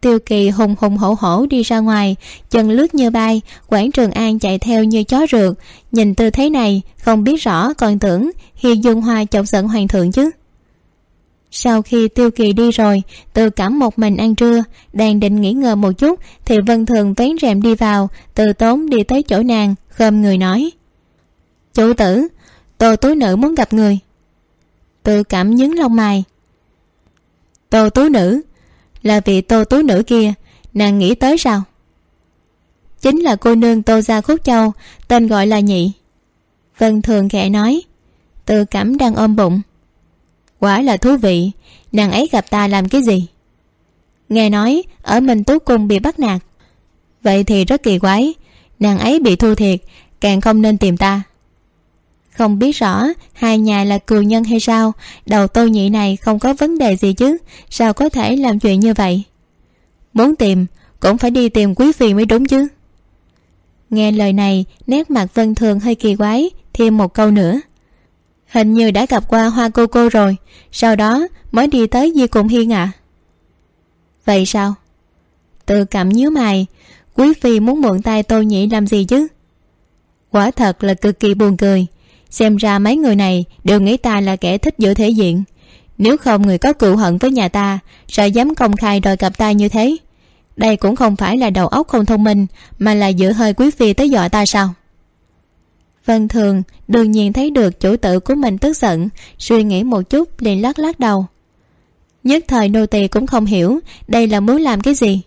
tiêu kỳ hùng hùng hổ hổ đi ra ngoài, chân lướt như bay, quảng trường an chạy theo như chó rượt. Nhìn tư thế này, không biết rõ còn tưởng hi dung hoa chọc giận hoàng thượng chứ. Sau khi tiêu kỳ đi rồi tự cảm một mình ăn trưa, đang định nghỉ ngơi một chút thì vân thường vén rèm đi vào, từ tốn đi tới chỗ nàng, khom người nói. Chủ tử, tô túi nữ muốn gặp người. Tự cảm nhướng lông mày. Tô túi nữ? Là vị tô túi nữ kia. Nàng nghĩ tới sao? Chính là cô nương tô gia khúc châu, tên gọi là nhị. Vân thường khẽ nói tự cảm đang ôm bụng. Quả là thú vị. Nàng ấy gặp ta làm cái gì? Nghe nói, ở minh tú cung bị bắt nạt. Vậy thì rất kỳ quái. Nàng ấy bị thu thiệt, càng không nên tìm ta không biết rõ, hai nhà là cừu nhân hay sao? Đầu tô nhị này không có vấn đề gì chứ. Sao có thể làm chuyện như vậy? Muốn tìm, cũng phải đi tìm quý phi mới đúng chứ. Nghe lời này, nét mặt vân thường hơi kỳ quái, thêm một câu nữa. Hình như đã gặp qua hoa cô cô rồi, sau đó mới đi tới di cùng hiên ạ. À? vậy sao? Tự cảm nhíu mày, quý phi muốn mượn tay tô nhị làm gì chứ? Quả thật là cực kỳ buồn cười xem ra mấy người này đều nghĩ ta là kẻ thích giữ thể diện. Nếu không người có cựu hận với nhà ta sao dám công khai đòi cặp ta như thế. Đây cũng không phải là đầu óc không thông minh, mà là giữ hơi quý phi tới dọa ta sao? Vân thường đương nhiên thấy được chủ tử của mình tức giận, suy nghĩ một chút liền lắc lắc đầu. Nhất thời nô tỳ cũng không hiểu đây là muốn làm cái gì.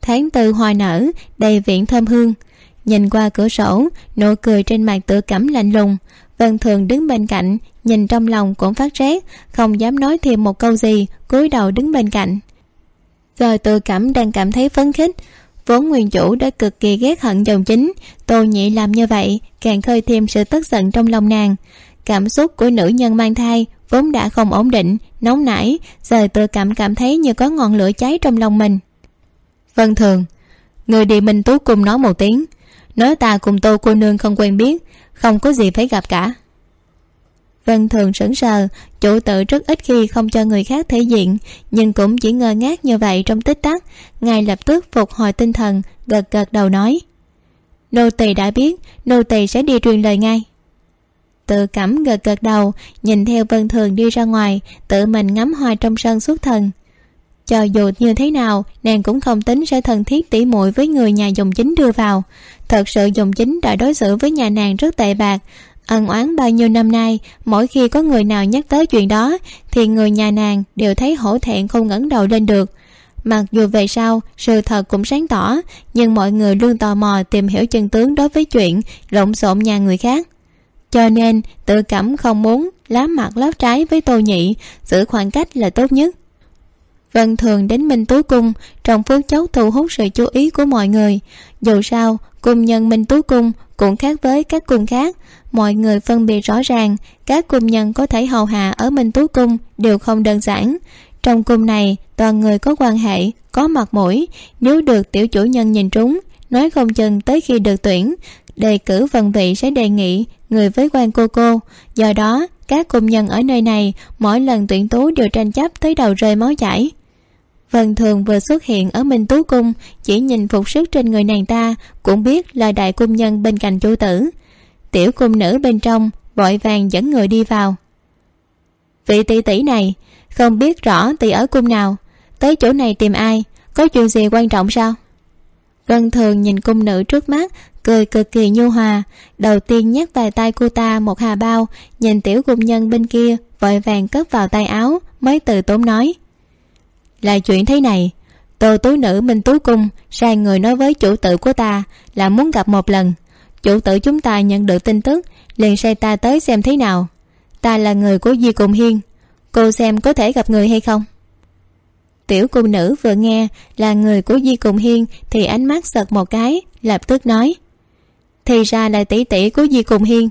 Tháng tư hoa nở, đầy viện thơm hương nhìn qua cửa sổ, nụ cười trên mặt tự cảm lạnh lùng. Vân thường đứng bên cạnh, nhìn trong lòng cũng phát rét, không dám nói thêm một câu gì, cúi đầu đứng bên cạnh. Giờ tự cảm đang cảm thấy phấn khích. Vốn nguyên chủ đã cực kỳ ghét hận dòng chính. Tô nhị làm như vậy, càng khơi thêm sự tức giận trong lòng nàng. Cảm xúc của nữ nhân mang thai vốn đã không ổn định, nóng nảy, giờ tự cảm cảm thấy như có ngọn lửa cháy trong lòng mình. Vân thường, người đi minh tú cùng nói một tiếng nói ta cùng tô cô nương không quen biết, không có gì phải gặp cả. Vân thường sững sờ, chủ tự rất ít khi không cho người khác thể diện, nhưng cũng chỉ ngơ ngác như vậy trong tích tắc. Ngài lập tức phục hồi tinh thần, gật gật đầu nói, nô tỳ đã biết, nô tỳ sẽ đi truyền lời ngay. Tự cẩm gật gật đầu, nhìn theo vân thường đi ra ngoài, tự mình ngắm hoa trong sân suốt thần cho dù như thế nào, nàng cũng không tính sẽ thân thiết tỉ muội với người nhà dòng chính đưa vào. Thật sự dòng chính đã đối xử với nhà nàng rất tệ bạc. Ân oán bao nhiêu năm nay, mỗi khi có người nào nhắc tới chuyện đó, thì người nhà nàng đều thấy hổ thẹn không ngẩng đầu lên được. Mặc dù về sau, sự thật cũng sáng tỏ, nhưng mọi người luôn tò mò tìm hiểu chân tướng đối với chuyện lộn xộn nhà người khác. Cho nên, tự cảm không muốn lá mặt lót trái với tô nhị, giữ khoảng cách là tốt nhất vân thường đến minh tú cung, trong phút chốc thu hút sự chú ý của mọi người. Dù sao, cung nhân minh tú cung cũng khác với các cung khác. Mọi người phân biệt rõ ràng, các cung nhân có thể hầu hạ ở minh tú cung đều không đơn giản. Trong cung này, toàn người có quan hệ, có mặt mũi. Nếu được tiểu chủ nhân nhìn trúng, nói không chừng tới khi được tuyển, đề cử vần vị sẽ đề nghị người với quan cô cô. Do đó, các cung nhân ở nơi này mỗi lần tuyển tú đều tranh chấp tới đầu rơi máu chảy vân thường vừa xuất hiện ở minh tú cung, chỉ nhìn phục sức trên người nàng ta, cũng biết là đại cung nhân bên cạnh Chu tử. Tiểu cung nữ bên trong vội vàng dẫn người đi vào. Vị tỷ tỷ này, không biết rõ tỷ ở cung nào, tới chỗ này tìm ai, có chuyện gì quan trọng sao? Vân thường nhìn cung nữ trước mắt, cười cực kỳ nhu hòa. Đầu tiên nhắc vài tay cô ta một hà bao, nhìn tiểu cung nhân bên kia vội vàng cất vào tay áo, mới từ tốn nói là chuyện thế này. Tô tú nữ minh tú cung, sai người nói với chủ tử của ta là muốn gặp một lần. Chủ tử chúng ta nhận được tin tức, liền sai ta tới xem thế nào. Ta là người của di cùng hiên, cô xem có thể gặp người hay không? Tiểu cung nữ vừa nghe là người của di cùng hiên thì ánh mắt giật một cái, lập tức nói, thì ra là tỷ tỷ của di cùng hiên,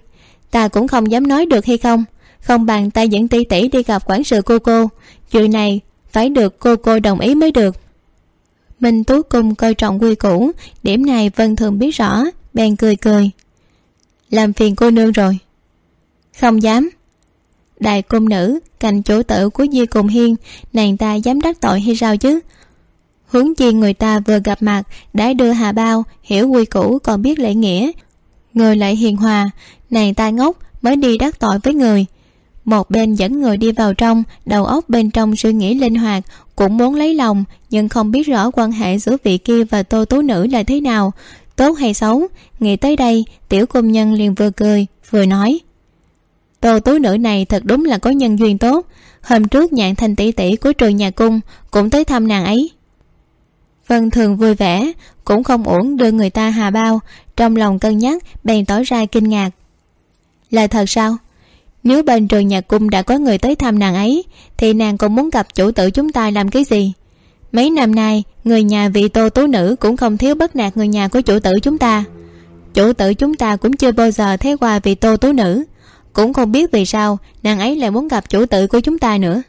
ta cũng không dám nói được hay không? Không bằng ta dẫn tỷ tỷ đi gặp quản sự cô cô, chuyện này phải được cô cô đồng ý mới được. Minh tú cung coi trọng quy củ, điểm này vân thường biết rõ, bèn cười cười. Làm phiền cô nương rồi. Không dám. Đại cung nữ cành chủ tử của di cùng hiên, nàng ta dám đắc tội hay sao chứ? Huống chi người ta vừa gặp mặt, đã đưa hà bao, hiểu quy củ còn biết lễ nghĩa. Người lại hiền hòa, nàng ta ngốc mới đi đắc tội với người một bên dẫn người đi vào trong, đầu óc bên trong suy nghĩ linh hoạt, cũng muốn lấy lòng, nhưng không biết rõ quan hệ giữa vị kia và tô tú nữ là thế nào. Tốt hay xấu? Nghĩ tới đây, tiểu công nhân liền vừa cười, vừa nói. Tô tú nữ này thật đúng là có nhân duyên tốt. Hôm trước nhạn thành tỷ tỷ của trường nhà cung cũng tới thăm nàng ấy. Vân thường vui vẻ, cũng không uổng đưa người ta hà bao. Trong lòng cân nhắc, bèn tỏ ra kinh ngạc. Là thật sao? Nếu bên trường nhà cung đã có người tới thăm nàng ấy, thì nàng còn muốn gặp chủ tử chúng ta làm cái gì? Mấy năm nay, người nhà vị tô tú nữ cũng không thiếu bất nạt người nhà của chủ tử chúng ta. Chủ tử chúng ta cũng chưa bao giờ thấy qua vị tô tú nữ. Cũng không biết vì sao, nàng ấy lại muốn gặp chủ tử của chúng ta nữa.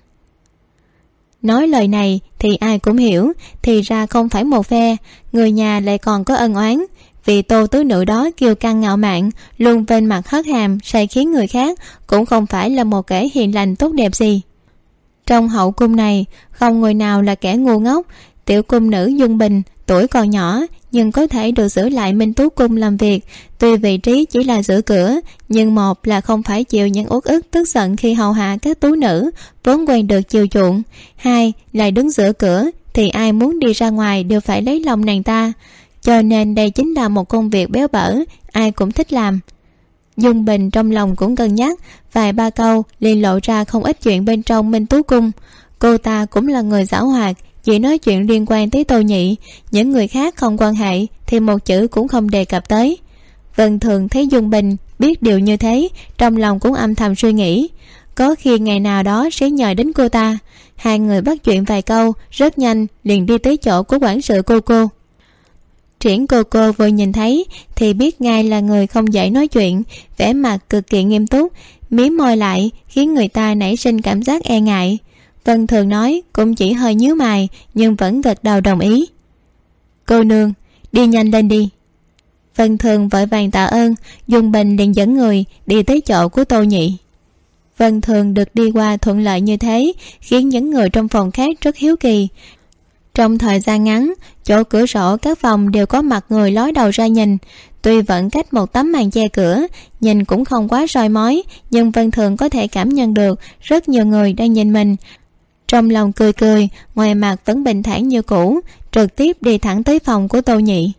Nói lời này, thì ai cũng hiểu, thì ra không phải một phe, người nhà lại còn có ân oán vì tô tứ nữ đó kiêu căng ngạo mạn, luôn bên mặt hất hàm say khiến người khác cũng không phải là một kẻ hiền lành tốt đẹp gì. Trong hậu cung này, không người nào là kẻ ngu ngốc. Tiểu cung nữ dung bình, tuổi còn nhỏ, nhưng có thể được giữ lại minh tú cung làm việc. Tuy vị trí chỉ là giữ cửa, nhưng một là không phải chịu những uất ức tức giận khi hầu hạ các tú nữ, vốn quen được chiều chuộng. Hai lại đứng giữa cửa, thì ai muốn đi ra ngoài đều phải lấy lòng nàng ta cho nên đây chính là một công việc béo bở, ai cũng thích làm. Dung bình trong lòng cũng cân nhắc, vài ba câu liền lộ ra không ít chuyện bên trong minh tú cung. Cô ta cũng là người giảo hoạt, chỉ nói chuyện liên quan tới tô nhị. Những người khác không quan hệ, thì một chữ cũng không đề cập tới. Vân thường thấy dung bình biết điều như thế, trong lòng cũng âm thầm suy nghĩ. Có khi ngày nào đó sẽ nhờ đến cô ta. Hai người bắt chuyện vài câu, rất nhanh liền đi tới chỗ của quản sự cô cô triển cô cô vừa nhìn thấy, thì biết ngay là người không dễ nói chuyện, vẻ mặt cực kỳ nghiêm túc, mí môi lại, khiến người ta nảy sinh cảm giác e ngại. Vân thường nói, cũng chỉ hơi nhíu mày, nhưng vẫn gật đầu đồng ý. Cô nương, đi nhanh lên đi. Vân thường vội vàng tạ ơn, dùng bình liền dẫn người, đi tới chỗ của tô nhị. Vân thường được đi qua thuận lợi như thế, khiến những người trong phòng khác rất hiếu kỳ trong thời gian ngắn, chỗ cửa sổ, các phòng đều có mặt người lói đầu ra nhìn. Tuy vẫn cách một tấm màn che cửa, nhìn cũng không quá soi mói, nhưng vân thường có thể cảm nhận được rất nhiều người đang nhìn mình. Trong lòng cười cười, ngoài mặt vẫn bình thản như cũ, trực tiếp đi thẳng tới phòng của tô nhị.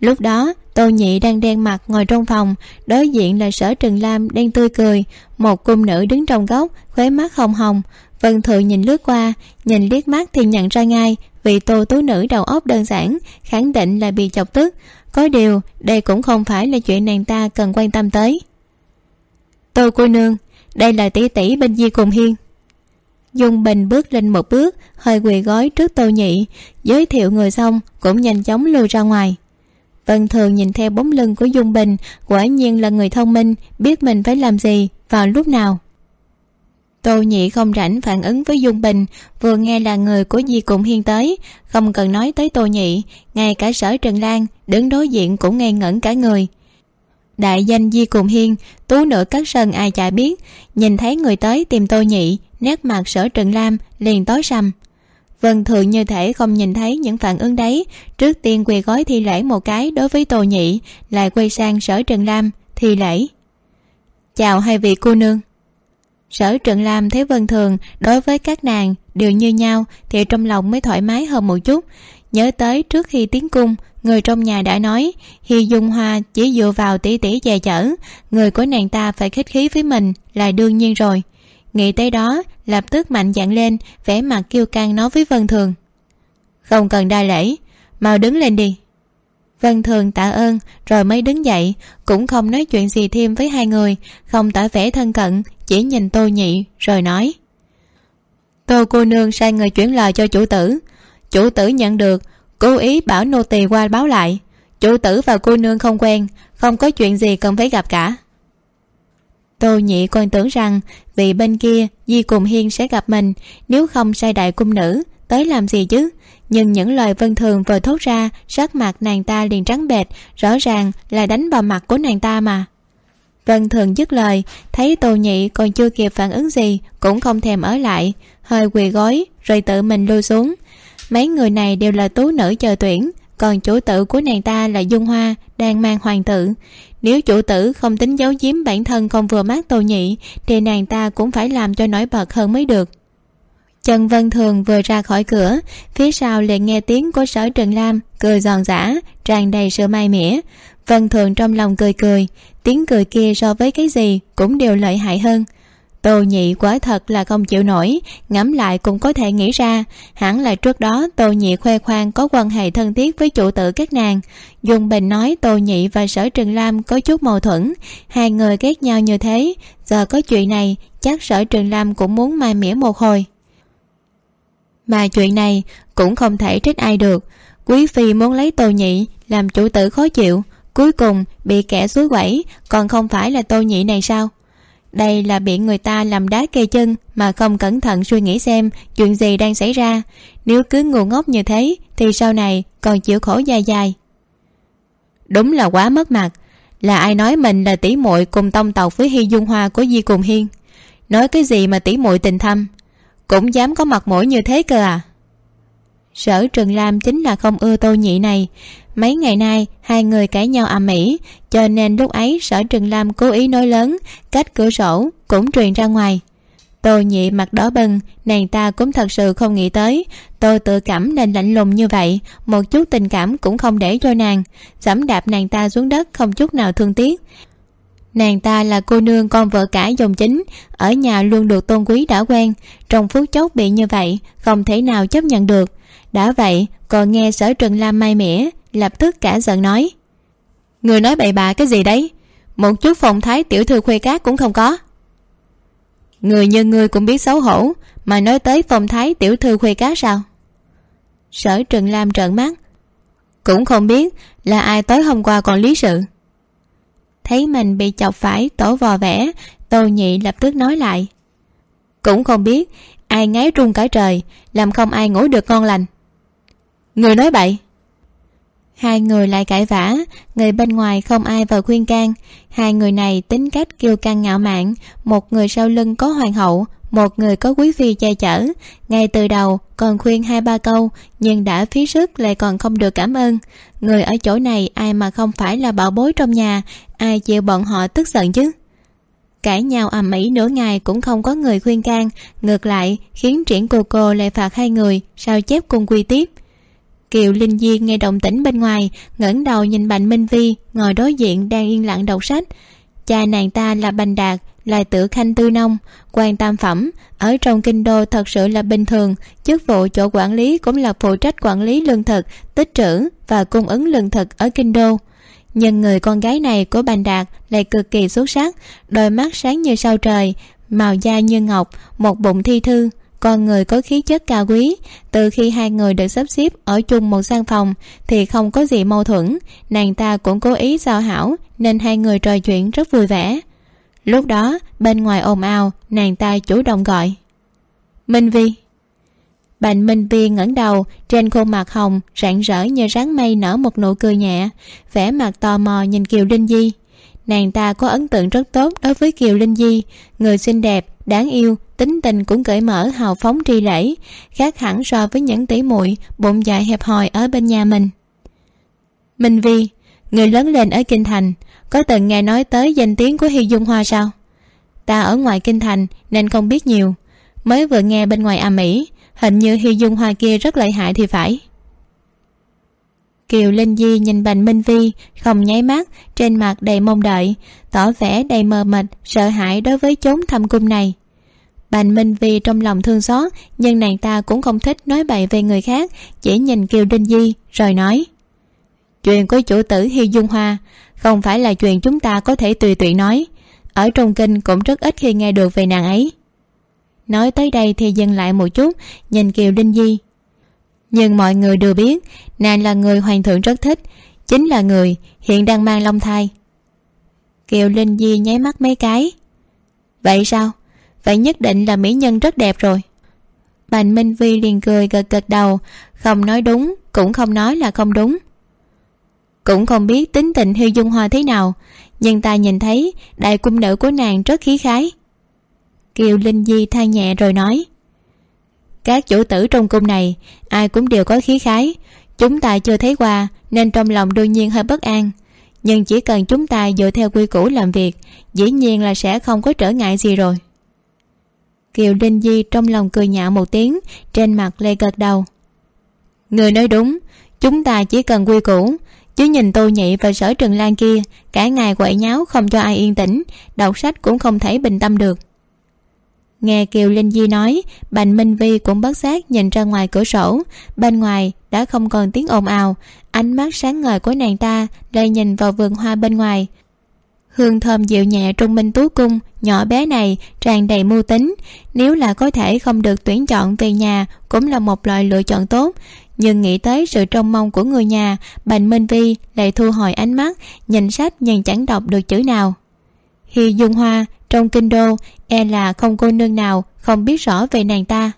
Lúc đó, tô nhị đang đen mặt ngồi trong phòng, đối diện là sở trừng lam đang tươi cười, một cung nữ đứng trong góc, khóe mắt hồng hồng. Vân thường nhìn lướt qua, nhìn liếc mắt thì nhận ra ngay vì tô tú nữ đầu óc đơn giản, khẳng định là bị chọc tức. Có điều, đây cũng không phải là chuyện nàng ta cần quan tâm tới. Tô cô nương, đây là tỷ tỷ bên di cùng hiên. Dung bình bước lên một bước, hơi quỳ gói trước tô nhị, giới thiệu người xong cũng nhanh chóng lùi ra ngoài. Vân thường nhìn theo bóng lưng của dung bình, quả nhiên là người thông minh, biết mình phải làm gì, vào lúc nào tô nhị không rảnh phản ứng với dung bình, vừa nghe là người của di cụng hiên tới, không cần nói tới tô nhị, ngay cả sở trần lan đứng đối diện cũng ngây ngẩn cả người. Đại danh di cụng hiên, tú nữ cắt sơn ai chả biết, nhìn thấy người tới tìm tô nhị, nét mặt sở trần lam liền tối sầm. Vân thường như thể không nhìn thấy những phản ứng đấy, trước tiên quỳ gói thi lễ một cái đối với tô nhị, lại quay sang sở trần lam thi lễ. Chào hai vị cô nương sở trận lam thấy vân thường đối với các nàng đều như nhau thì trong lòng mới thoải mái hơn một chút. Nhớ tới trước khi tiến cung, người trong nhà đã nói, hi dung hoa chỉ dựa vào tỷ tỷ dè chở, người của nàng ta phải khích khí với mình là đương nhiên rồi. Nghĩ tới đó, lập tức mạnh dạn lên, vẻ mặt kêu can nói với vân thường. Không cần đa lễ, mau đứng lên đi văn thường tạ ơn, rồi mới đứng dậy. Cũng không nói chuyện gì thêm với hai người. Không tỏ vẻ thân cận, chỉ nhìn tô nhị, rồi nói. Tô cô nương sai người chuyển lời cho chủ tử. Chủ tử nhận được, cố ý bảo nô tỳ qua báo lại. Chủ tử và cô nương không quen, không có chuyện gì cần phải gặp cả. Tô nhị còn tưởng rằng, vì bên kia, di cùng hiên sẽ gặp mình, nếu không sai đại cung nữ, tới làm gì chứ? Nhưng những lời vân thường vừa thốt ra, sắc mặt nàng ta liền trắng bệch, rõ ràng là đánh vào mặt của nàng ta mà. Vân thường dứt lời, thấy tô nhị còn chưa kịp phản ứng gì, cũng không thèm ở lại, hơi quỳ gối, rồi tự mình lui xuống. Mấy người này đều là tú nữ chờ tuyển, còn chủ tử của nàng ta là dung hoa, đang mang hoàng tử. Nếu chủ tử không tính giấu giếm bản thân không vừa mắt tô nhị, thì nàng ta cũng phải làm cho nổi bật hơn mới được trần vân thường vừa ra khỏi cửa, phía sau liền nghe tiếng của sở trần lam, cười giòn giã, tràn đầy sự mai mỉa. Vân thường trong lòng cười cười, tiếng cười kia so với cái gì cũng đều lợi hại hơn. Tô nhị quả thật là không chịu nổi, ngẫm lại cũng có thể nghĩ ra, hẳn là trước đó tô nhị khoe khoang có quan hệ thân thiết với chủ tử các nàng. Dùng bình nói tô nhị và sở trường lam có chút mâu thuẫn, hai người ghét nhau như thế, giờ có chuyện này, chắc sở trường lam cũng muốn mai mỉa một hồi mà chuyện này cũng không thể trách ai được. Quý phi muốn lấy tô nhị làm chủ tử khó chịu, cuối cùng bị kẻ suối quẩy, còn không phải là tô nhị này sao? Đây là bị người ta làm đá kê chân mà không cẩn thận suy nghĩ xem chuyện gì đang xảy ra. Nếu cứ ngu ngốc như thế, thì sau này còn chịu khổ dài dài. Đúng là quá mất mặt. Là ai nói mình là tỷ muội cùng tông tộc với hy dung hoa của di cùng hiên? Nói cái gì mà tỷ muội tình thâm? Cũng dám có mặt mũi như thế cơ à? Sở trường lam chính là không ưa tô nhị này. Mấy ngày nay, hai người cãi nhau ầm ĩ, cho nên lúc ấy sở trường lam cố ý nói lớn, cách cửa sổ cũng truyền ra ngoài. Tô nhị mặt đỏ bừng, nàng ta cũng thật sự không nghĩ tới. Tôi tự cảm nên lạnh lùng như vậy, một chút tình cảm cũng không để cho nàng. Dẫm đạp nàng ta xuống đất không chút nào thương tiếc nàng ta là cô nương con vợ cả dòng chính, ở nhà luôn được tôn quý đã quen. Trong phút chốc bị như vậy, không thể nào chấp nhận được. Đã vậy, còn nghe sở trần lam mai mỉa lập tức cả giận nói. Người nói bậy bạ cái gì đấy? Một chút phong thái tiểu thư khuê cát cũng không có. Người như ngươi cũng biết xấu hổ, mà nói tới phong thái tiểu thư khuê cát sao? Sở trần lam trợn mắt. Cũng không biết là ai tối hôm qua còn lý sự thấy mình bị chọc phải tổ vò vẽ, tô nhị lập tức nói lại. Cũng không biết, ai ngáy run cả trời, làm không ai ngủ được ngon lành. Người nói bậy. Hai người lại cãi vã, người bên ngoài không ai vào khuyên can. Hai người này tính cách kiêu căng ngạo mạn, một người sau lưng có hoàng hậu một người có quý phi che chở. Ngay từ đầu, còn khuyên hai ba câu, nhưng đã phí sức lại còn không được cảm ơn. Người ở chỗ này, ai mà không phải là bảo bối trong nhà, ai chịu bọn họ tức giận chứ? Cãi nhau ầm ĩ nửa ngày cũng không có người khuyên can. Ngược lại, khiến triển cô cô lại phạt hai người, sao chép cùng quy tiếp. Kiều linh di nghe động tĩnh bên ngoài, ngẩng đầu nhìn bành minh vi, ngồi đối diện đang yên lặng đọc sách. Cha nàng ta là bành đạt là tử khanh tư nông, quan tam phẩm, ở trong kinh đô thật sự là bình thường. Chức vụ chỗ quản lý cũng là phụ trách quản lý lương thực, tích trữ và cung ứng lương thực ở kinh đô. Nhưng người con gái này của bành đạt lại cực kỳ xuất sắc, đôi mắt sáng như sao trời, màu da như ngọc, một bụng thi thư, con người có khí chất cao quý. Từ khi hai người được sắp xếp ở chung một gian phòng thì không có gì mâu thuẫn, nàng ta cũng cố ý giao hảo nên hai người trò chuyện rất vui vẻ lúc đó, bên ngoài ồn ào, nàng ta chủ động gọi. Minh vi. Bành minh vi ngẩng đầu, trên khuôn mặt hồng, rạng rỡ như ráng mây nở một nụ cười nhẹ, vẻ mặt tò mò nhìn kiều linh di. Nàng ta có ấn tượng rất tốt đối với kiều linh di, người xinh đẹp, đáng yêu, tính tình cũng cởi mở, hào phóng, tri lễ khác hẳn so với những tỷ muội bụng dạ hẹp hòi ở bên nhà mình. Minh vi, người lớn lên ở kinh thành có từng nghe nói tới danh tiếng của hi dung hoa sao? Ta ở ngoài kinh thành nên không biết nhiều. Mới vừa nghe bên ngoài ầm ĩ hình như hi dung hoa kia rất lợi hại thì phải. Kiều linh di nhìn bành minh vi, không nháy mắt, trên mặt đầy mong đợi, tỏ vẻ đầy mờ mịt, sợ hãi đối với chốn thâm cung này. Bành minh vi trong lòng thương xót, nhưng nàng ta cũng không thích nói bậy về người khác, chỉ nhìn kiều linh di, rồi nói, chuyện của chủ tử hi dung hoa không phải là chuyện chúng ta có thể tùy tiện nói. Ở trong kinh cũng rất ít khi nghe được về nàng ấy. Nói tới đây thì dừng lại một chút, nhìn kiều linh di. Nhưng mọi người đều biết, nàng là người hoàng thượng rất thích, chính là người hiện đang mang long thai. Kiều linh di nháy mắt mấy cái. Vậy sao? Vậy nhất định là mỹ nhân rất đẹp rồi. Bành minh vi liền cười gật gật đầu, không nói đúng, cũng không nói là không đúng cũng không biết tính tình hiêu dung hoa thế nào, nhưng ta nhìn thấy đại cung nữ của nàng rất khí khái. Kiều linh di than nhẹ rồi nói, các chủ tử trong cung này, ai cũng đều có khí khái. Chúng ta chưa thấy qua, nên trong lòng đương nhiên hơi bất an. Nhưng chỉ cần chúng ta dựa theo quy củ làm việc, dĩ nhiên là sẽ không có trở ngại gì rồi. Kiều linh di trong lòng cười nhạo một tiếng, trên mặt lê gật đầu. Người nói đúng, chúng ta chỉ cần quy củ chứ nhìn tô nhị và sở trừng lan kia, cả ngày quậy nháo không cho ai yên tĩnh, đọc sách cũng không thể bình tâm được. Nghe kiều linh di nói, bành minh vi cũng bất giác nhìn ra ngoài cửa sổ. Bên ngoài đã không còn tiếng ồn ào, ánh mắt sáng ngời của nàng ta lại nhìn vào vườn hoa bên ngoài. Hương thơm dịu nhẹ trung minh tú cung, nhỏ bé này tràn đầy mưu tính. Nếu là có thể không được tuyển chọn về nhà cũng là một loại lựa chọn tốt nhưng nghĩ tới sự trông mong của người nhà, bành minh vi lại thu hồi ánh mắt, nhìn sách nhưng chẳng đọc được chữ nào. Hi dung hoa, trong kinh đô e là không cô nương nào không biết rõ về nàng ta.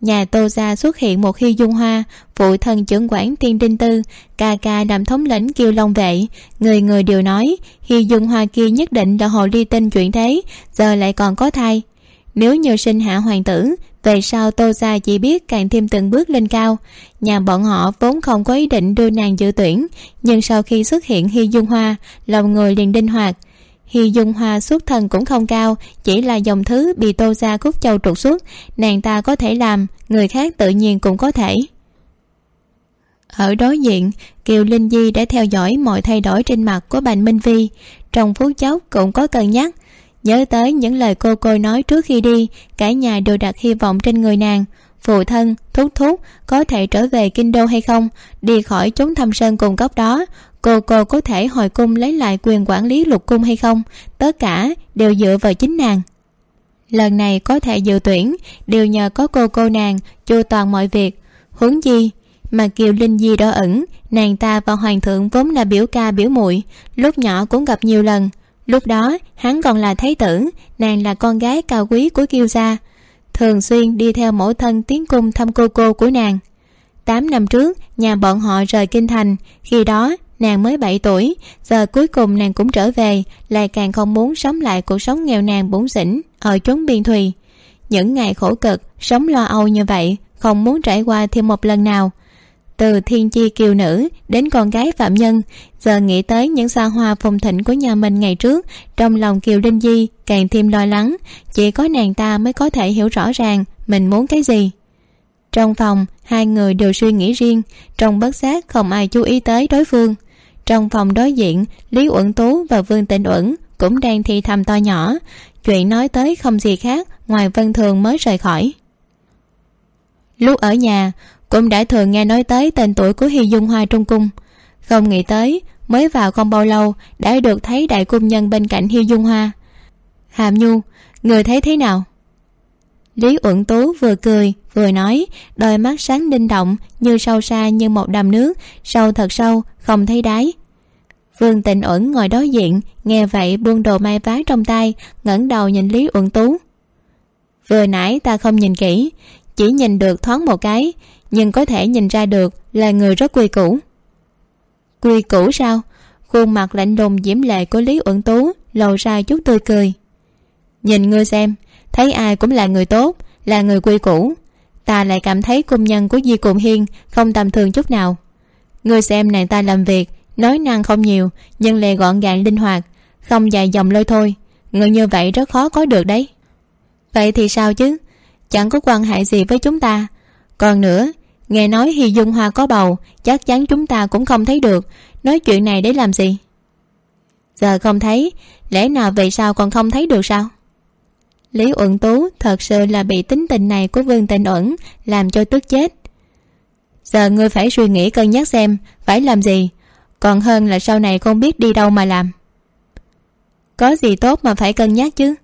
Nhà tô gia xuất hiện một hy dung hoa, phụ thân trưởng quản thiên đinh tư, ca ca làm thống lĩnh kiêu long vệ. Người người đều nói hy dung hoa kia nhất định là hồ ly tinh chuyện thế, giờ lại còn có thai. Nếu như sinh hạ hoàng tử về sau tô gia chỉ biết càng thêm từng bước lên cao. Nhà bọn họ vốn không có ý định đưa nàng dự tuyển, nhưng sau khi xuất hiện hy dung hoa, lòng người liền đinh hoạt. Hy dung hoa xuất thân cũng không cao, chỉ là dòng thứ bị tô gia cúc châu trục xuất. Nàng ta có thể làm, người khác tự nhiên cũng có thể. Ở đối diện, kiều linh di đã theo dõi mọi thay đổi trên mặt của bành minh vi. Trong phút chốc cũng có cân nhắc nhớ tới những lời cô cô nói trước khi đi, cả nhà đều đặt hy vọng trên người nàng. Phụ thân, thúc thúc, có thể trở về kinh đô hay không? Đi khỏi chốn thâm sơn cùng cốc đó, cô cô có thể hồi cung lấy lại quyền quản lý lục cung hay không? Tất cả đều dựa vào chính nàng. Lần này có thể dự tuyển, đều nhờ có cô cô nàng, chu toàn mọi việc. Huống chi, mà kiều linh di đỏ ẩn, nàng ta và hoàng thượng vốn là biểu ca biểu muội, lúc nhỏ cũng gặp nhiều lần lúc đó, hắn còn là thái tử, nàng là con gái cao quý của kiêu gia, thường xuyên đi theo mẫu thân tiến cung thăm cô cô của nàng. Tám năm trước, nhà bọn họ rời kinh thành, khi đó nàng mới bảy tuổi, giờ cuối cùng nàng cũng trở về, lại càng không muốn sống lại cuộc sống nghèo nàn bủn xỉn ở chốn biên thùy. Những ngày khổ cực, sống lo âu như vậy, không muốn trải qua thêm một lần nào từ thiên chi kiều nữ đến con gái phạm nhân, giờ nghĩ tới những xa hoa phồn thịnh của nhà mình ngày trước, trong lòng kiều đinh di càng thêm lo lắng, chỉ có nàng ta mới có thể hiểu rõ ràng mình muốn cái gì. Trong phòng, hai người đều suy nghĩ riêng, trong bất giác không ai chú ý tới đối phương. Trong phòng đối diện, lý uẩn tú và vương tịnh uẩn cũng đang thì thầm to nhỏ, chuyện nói tới không gì khác ngoài vân thường mới rời khỏi. Lúc ở nhà cũng đã thường nghe nói tới tên tuổi của hy dung hoa trong cung. Không nghĩ tới, mới vào không bao lâu, đã được thấy đại cung nhân bên cạnh hy dung hoa. Hàm nhu, người thấy thế nào? Lý uẩn tú vừa cười, vừa nói, đôi mắt sáng linh động, như sâu xa như một đầm nước, sâu thật sâu, không thấy đáy. Vương tịnh uẩn ngồi đối diện, nghe vậy buông đồ may vá trong tay, ngẩng đầu nhìn lý uẩn tú. Vừa nãy ta không nhìn kỹ, chỉ nhìn được thoáng một cái nhưng có thể nhìn ra được là người rất quy củ. Quy củ sao? Khuôn mặt lạnh lùng diễm lệ của lý uẩn tú lộ ra chút tươi cười. Nhìn ngươi xem, thấy ai cũng là người tốt, là người quy củ. Ta lại cảm thấy công nhân của di cụm hiên không tầm thường chút nào. Ngươi xem nàng ta làm việc, nói năng không nhiều, nhưng lại gọn gàng linh hoạt, không dài dòng lôi thôi. Người như vậy rất khó có được đấy. Vậy thì sao chứ? Chẳng có quan hệ gì với chúng ta. Còn nữa nghe nói hy dung hoa có bầu, chắc chắn chúng ta cũng không thấy được. Nói chuyện này để làm gì? Giờ không thấy, lẽ nào về sau còn không thấy được sao? Lý uẩn tú thật sự là bị tính tình này của vương tịnh uẩn làm cho tức chết. Giờ ngươi phải suy nghĩ cân nhắc xem, phải làm gì? Còn hơn là sau này không biết đi đâu mà làm. Có gì tốt mà phải cân nhắc chứ?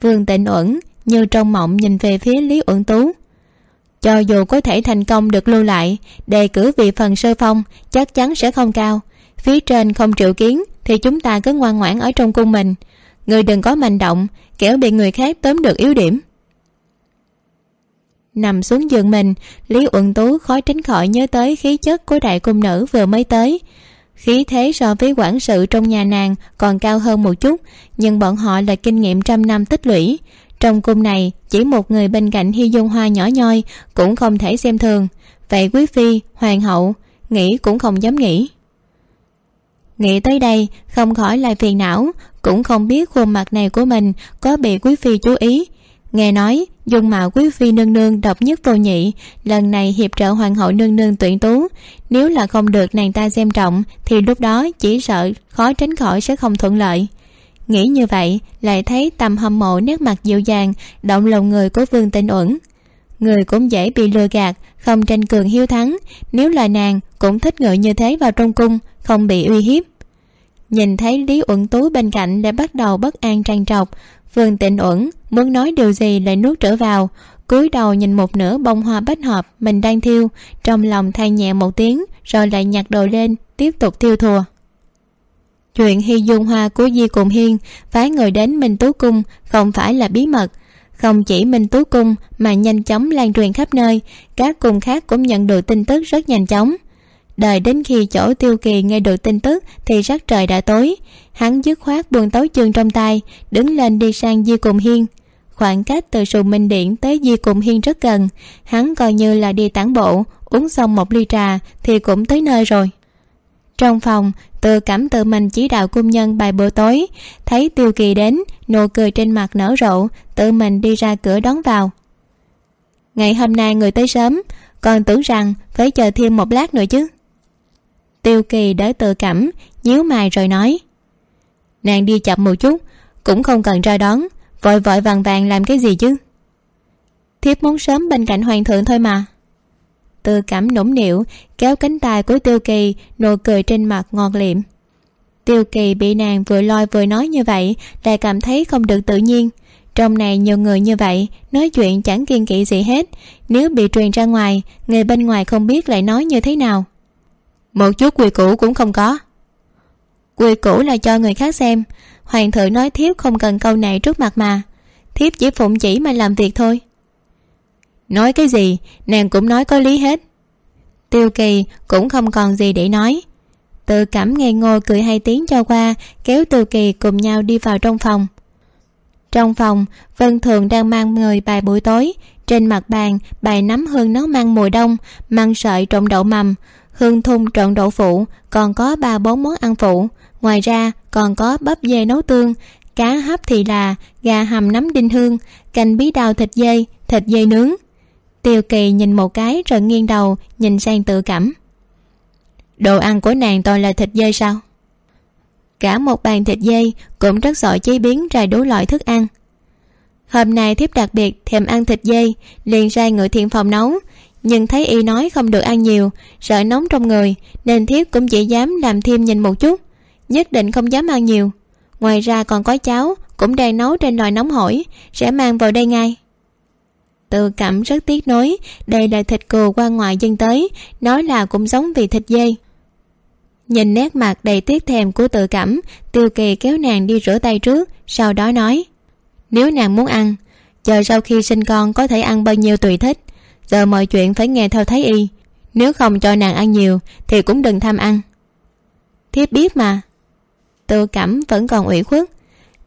Vương tịnh uẩn như trong mộng nhìn về phía lý uẩn tú cho dù có thể thành công được lưu lại, đề cử vị phần sơ phong chắc chắn sẽ không cao. Phía trên không triệu kiến thì chúng ta cứ ngoan ngoãn ở trong cung mình. Người đừng có manh động, kẻo bị người khác tóm được yếu điểm. Nằm xuống giường mình, lý uẩn tú khó tránh khỏi nhớ tới khí chất của đại cung nữ vừa mới tới. Khí thế so với quản sự trong nhà nàng còn cao hơn một chút, nhưng bọn họ là kinh nghiệm trăm năm tích lũy trong cung này, chỉ một người bên cạnh hy dung hoa nhỏ nhoi cũng không thể xem thường. Vậy quý phi, hoàng hậu, nghĩ cũng không dám nghĩ. Nghĩ tới đây, không khỏi lại phiền não, cũng không biết khuôn mặt này của mình có bị quý phi chú ý. Nghe nói, dung mạo quý phi nương nương độc nhất vô nhị, lần này hiệp trợ hoàng hậu nương nương tuyển tú. Nếu là không được nàng ta xem trọng, thì lúc đó chỉ sợ khó tránh khỏi sẽ không thuận lợi nghĩ như vậy, lại thấy tầm hâm mộ nét mặt dịu dàng, động lòng người của vương tinh uẩn. Người cũng dễ bị lừa gạt, không tranh cường hiếu thắng. Nếu là nàng, cũng thích ngựa như thế vào trong cung, không bị uy hiếp. Nhìn thấy lý uẩn tú bên cạnh đã bắt đầu bất an trằn trọc, vương tịnh uẩn muốn nói điều gì lại nuốt trở vào. Cúi đầu nhìn một nửa bông hoa bách hợp mình đang thiêu, trong lòng than nhẹ một tiếng, rồi lại nhặt đồ lên, tiếp tục thiêu thùa chuyện hy dung hoa của di cùng hiên, phái người đến minh tú cung, không phải là bí mật. Không chỉ minh tú cung mà nhanh chóng lan truyền khắp nơi, các cung khác cũng nhận được tin tức rất nhanh chóng. Đợi đến khi chỗ tiêu kỳ nghe được tin tức thì rắc trời đã tối. Hắn dứt khoát buông tối chương trong tay, đứng lên đi sang di cùng hiên. Khoảng cách từ Sùng minh điện tới di cùng hiên rất gần, hắn coi như là đi tản bộ, uống xong một ly trà thì cũng tới nơi rồi trong phòng tự cảm tự mình chỉ đạo cung nhân bài bữa tối. Thấy tiêu kỳ đến, nụ cười trên mặt nở rộ, tự mình đi ra cửa đón vào. Ngày hôm nay người tới sớm, còn tưởng rằng phải chờ thêm một lát nữa chứ. Tiêu kỳ đỡ tự cảm nhíu mày rồi nói, nàng đi chậm một chút, cũng không cần ra đón, vội vội vàng vàng làm cái gì chứ? Thiếp muốn sớm bên cạnh hoàng thượng thôi mà tự cảm nũng nịu kéo cánh tay của tiêu kỳ nụ cười trên mặt ngọt liệm. Tiêu kỳ bị nàng vừa loi vừa nói như vậy lại cảm thấy không được tự nhiên. Trong này nhiều người như vậy nói chuyện chẳng kiên kỵ gì hết. Nếu bị truyền ra ngoài người bên ngoài không biết lại nói như thế nào. Một chút quy củ cũng không có. Quy củ là cho người khác xem. Hoàng thượng nói thiếp không cần câu này trước mặt mà. Thiếp chỉ phụng chỉ mà làm việc thôi nói cái gì? Nàng cũng nói có lý hết. Tiêu kỳ cũng không còn gì để nói. Tự cảm ngây ngô cười hai tiếng cho qua, kéo tiêu kỳ cùng nhau đi vào trong phòng. Trong phòng, vân thường đang mang người bài buổi tối. Trên mặt bàn, bài nắm hương nấu măng mùa đông măng sợi trộn đậu mầm, hương thun trộn đậu phụ, còn có ba bốn món ăn phụ. Ngoài ra, còn có bắp dê nấu tương, cá hấp thì là, gà hầm nấm đinh hương, canh bí đao thịt dê thịt dê nướng tiêu kỳ nhìn một cái rồi nghiêng đầu, nhìn sang tự cảm. Đồ ăn của nàng toàn là thịt dê sao? Cả một bàn thịt dê cũng rất giỏi chế biến ra đủ loại thức ăn. Hôm nay thiếp đặc biệt thèm ăn thịt dê, liền ra ngựa thiện phòng nấu. Nhưng thấy y nói không được ăn nhiều, sợ nóng trong người, nên thiếp cũng chỉ dám làm thêm nhìn một chút. Nhất định không dám ăn nhiều. Ngoài ra còn có cháo cũng đang nấu trên nồi nóng hổi, sẽ mang vào đây ngay tự cảm rất tiếc nối đây là thịt cừu qua ngoại dân tới. Nói là cũng giống vì thịt dê. Nhìn nét mặt đầy tiếc thèm của tự cảm, tiêu kỳ kéo nàng đi rửa tay trước, sau đó nói, nếu nàng muốn ăn, chờ sau khi sinh con có thể ăn bao nhiêu tùy thích. Giờ mọi chuyện phải nghe theo thái y. Nếu không cho nàng ăn nhiều, thì cũng đừng tham ăn. Thiếp biết mà. Tự cảm vẫn còn ủy khuất.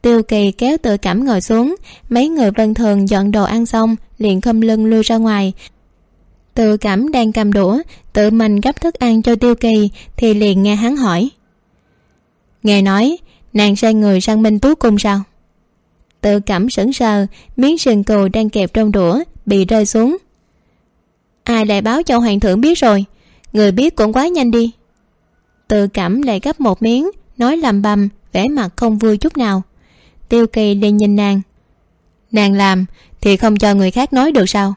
Tiêu kỳ kéo tự cảm ngồi xuống. Mấy người vân thường dọn đồ ăn xong liền khâm lưng lui ra ngoài. Tự cảm đang cầm đũa, tự mình gấp thức ăn cho tiêu kỳ, thì liền nghe hắn hỏi. Nghe nói, nàng sai người sang minh tú cung sao? Tự cảm sững sờ, miếng sườn cừu đang kẹp trong đũa, bị rơi xuống. Ai lại báo cho hoàng thượng biết rồi? Người biết cũng quá nhanh đi. Tự cảm lại gấp một miếng, nói lầm bầm, vẻ mặt không vui chút nào. Tiêu kỳ liền nhìn nàng nàng làm thì không cho người khác nói được sao?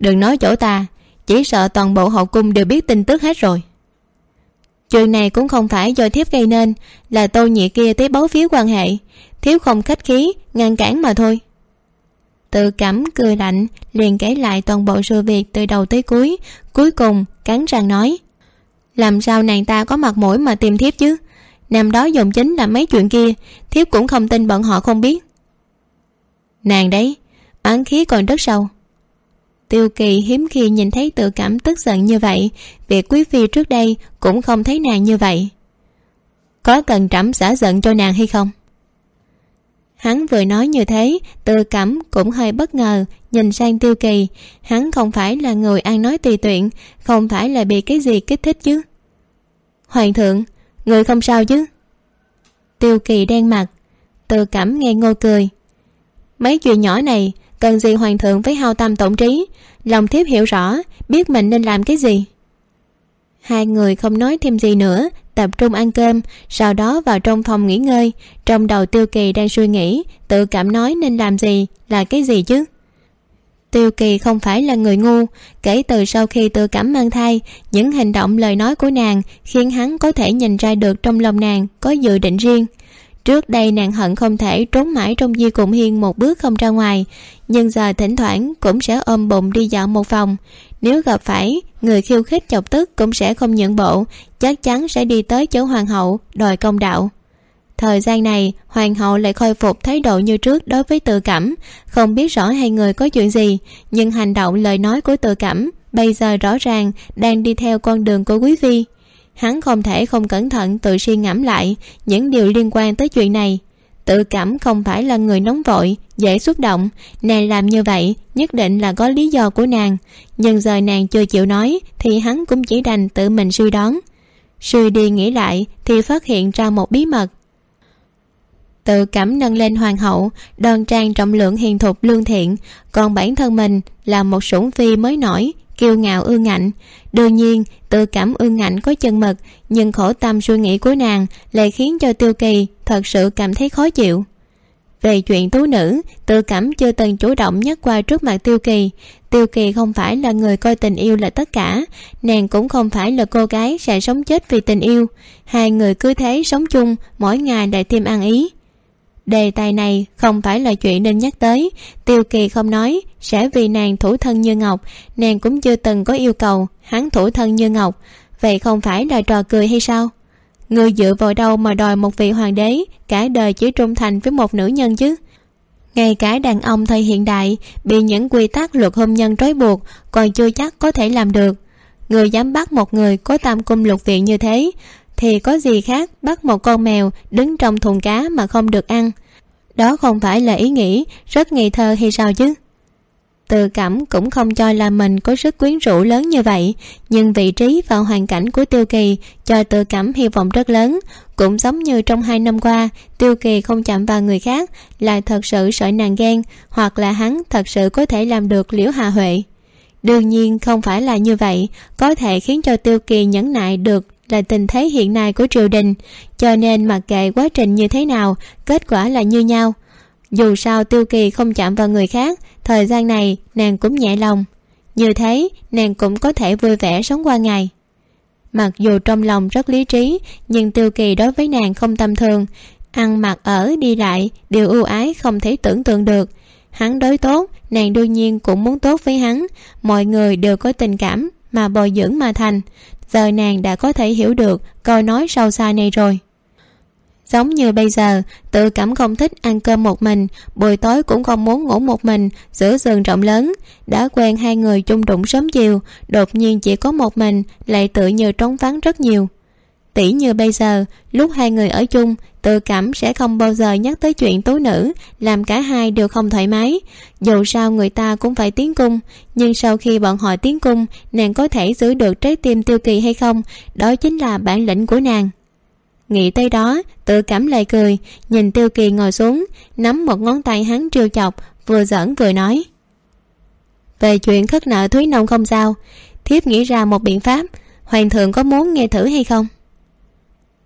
Đừng nói chỗ ta, chỉ sợ toàn bộ hậu cung đều biết tin tức hết rồi. Chuyện này cũng không phải do thiếp gây nên, là tô nhị kia tới bấu phiếu quan hệ. Thiếu không khách khí, ngăn cản mà thôi. Tự cảm cười lạnh, liền kể lại toàn bộ sự việc từ đầu tới cuối cuối cùng cắn răng nói, làm sao nàng ta có mặt mũi mà tìm thiếp chứ? Năm đó dùng chính là mấy chuyện kia, thiếp cũng không tin bọn họ không biết nàng đấy, oán khí còn rất sâu. Tiêu kỳ hiếm khi nhìn thấy tự cảm tức giận như vậy, việc quý phi trước đây cũng không thấy nàng như vậy. Có cần trẫm xả giận cho nàng hay không? Hắn vừa nói như thế, tự cảm cũng hơi bất ngờ, nhìn sang tiêu kỳ. Hắn không phải là người ăn nói tùy tiện, không phải là bị cái gì kích thích chứ. Hoàng thượng, người không sao chứ? Tiêu kỳ đen mặt, tự cảm nghe ngô cười mấy chuyện nhỏ này, cần gì hoàng thượng phải hao tâm tổn trí? Lòng thiếp hiểu rõ, biết mình nên làm cái gì? Hai người không nói thêm gì nữa, tập trung ăn cơm, sau đó vào trong phòng nghỉ ngơi. Trong đầu tiêu kỳ đang suy nghĩ, tự cảm nói nên làm gì là cái gì chứ? Tiêu kỳ không phải là người ngu, kể từ sau khi tự cảm mang thai, những hành động lời nói của nàng khiến hắn có thể nhìn ra được trong lòng nàng có dự định riêng trước đây nàng hận không thể trốn mãi trong di cùng hiên một bước không ra ngoài, nhưng giờ thỉnh thoảng cũng sẽ ôm bụng đi dạo một phòng nếu gặp phải người khiêu khích chọc tức cũng sẽ không nhượng bộ, chắc chắn sẽ đi tới chỗ hoàng hậu, đòi công đạo. Thời gian này, hoàng hậu lại khôi phục thái độ như trước đối với tự cảm. Không biết rõ hai người có chuyện gì, nhưng hành động lời nói của tự cảm bây giờ rõ ràng đang đi theo con đường của quý phi hắn không thể không cẩn thận tự suy ngẫm lại những điều liên quan tới chuyện này. Tự cảm không phải là người nóng vội, dễ xúc động. Nàng làm như vậy nhất định là có lý do của nàng. Nhưng giờ nàng chưa chịu nói thì hắn cũng chỉ đành tự mình suy đoán. Suy đi nghĩ lại thì phát hiện ra một bí mật. Tự cảm nâng lên hoàng hậu, đoan trang trọng lượng hiền thục lương thiện, còn bản thân mình là một sủng phi mới nổi kiêu ngạo ương ngạnh. Đương nhiên tự cảm ương ngạnh có chân mật, nhưng khổ tâm suy nghĩ của nàng lại khiến cho tiêu kỳ thật sự cảm thấy khó chịu. Về chuyện tú nữ tự cảm chưa từng chủ động nhắc qua trước mặt tiêu kỳ. Tiêu kỳ không phải là người coi tình yêu là tất cả nàng cũng không phải là cô gái sẽ sống chết vì tình yêu. Hai người cứ thế sống chung mỗi ngày lại thêm ăn ý. Đề tài này không phải là chuyện nên nhắc tới tiêu kỳ không nói sẽ vì nàng thủ thân như ngọc, nàng cũng chưa từng có yêu cầu hắn thủ thân như ngọc. Vậy không phải là trò cười hay sao? Người dựa vào đâu mà đòi một vị hoàng đế cả đời chỉ trung thành với một nữ nhân chứ? Ngay cả đàn ông thời hiện đại bị những quy tắc luật hôn nhân trói buộc còn chưa chắc có thể làm được. Người dám bắt một người có tam cung lục viện như thế, thì có gì khác bắt một con mèo đứng trong thùng cá mà không được ăn? Đó không phải là ý nghĩ, rất ngây thơ hay sao chứ? Tự cảm cũng không cho là mình có sức quyến rũ lớn như vậy, nhưng vị trí và hoàn cảnh của tiêu kỳ cho tự cảm hy vọng rất lớn. Cũng giống như trong hai năm qua, tiêu kỳ không chạm vào người khác lại thật sự sợ nàng ghen, hoặc là hắn thật sự có thể làm được liễu hà huệ. Đương nhiên không phải là như vậy, có thể khiến cho tiêu kỳ nhẫn nại được là tình thế hiện nay của triều đình. Cho nên mặc kệ quá trình như thế nào, kết quả là như nhau dù sao tiêu kỳ không chạm vào người khác, thời gian này nàng cũng nhẹ lòng. Như thế, nàng cũng có thể vui vẻ sống qua ngày. Mặc dù trong lòng rất lý trí, nhưng tiêu kỳ đối với nàng không tầm thường. Ăn mặc ở, đi lại đều ưu ái không thể tưởng tượng được. Hắn đối tốt, nàng đương nhiên cũng muốn tốt với hắn. Mọi người đều có tình cảm mà bồi dưỡng mà thành. Giờ nàng đã có thể hiểu được câu nói sâu xa này rồi giống như bây giờ, tự cảm không thích ăn cơm một mình, buổi tối cũng không muốn ngủ một mình, giữa giường rộng lớn. Đã quen hai người chung đụng sớm chiều, đột nhiên chỉ có một mình, lại tự như trống vắng rất nhiều. Tỉ như bây giờ, lúc hai người ở chung, tự cảm sẽ không bao giờ nhắc tới chuyện tú nữ, làm cả hai đều không thoải mái. Dù sao người ta cũng phải tiến cung, nhưng sau khi bọn họ tiến cung, nàng có thể giữ được trái tim tiêu kỳ hay không, đó chính là bản lĩnh của nàng nghĩ tới đó, tự cảm lại cười, nhìn tiêu kỳ ngồi xuống, nắm một ngón tay hắn trêu chọc, vừa giỡn vừa nói. Về chuyện khất nợ thúy nông không sao, thiếp nghĩ ra một biện pháp, hoàng thượng có muốn nghe thử hay không?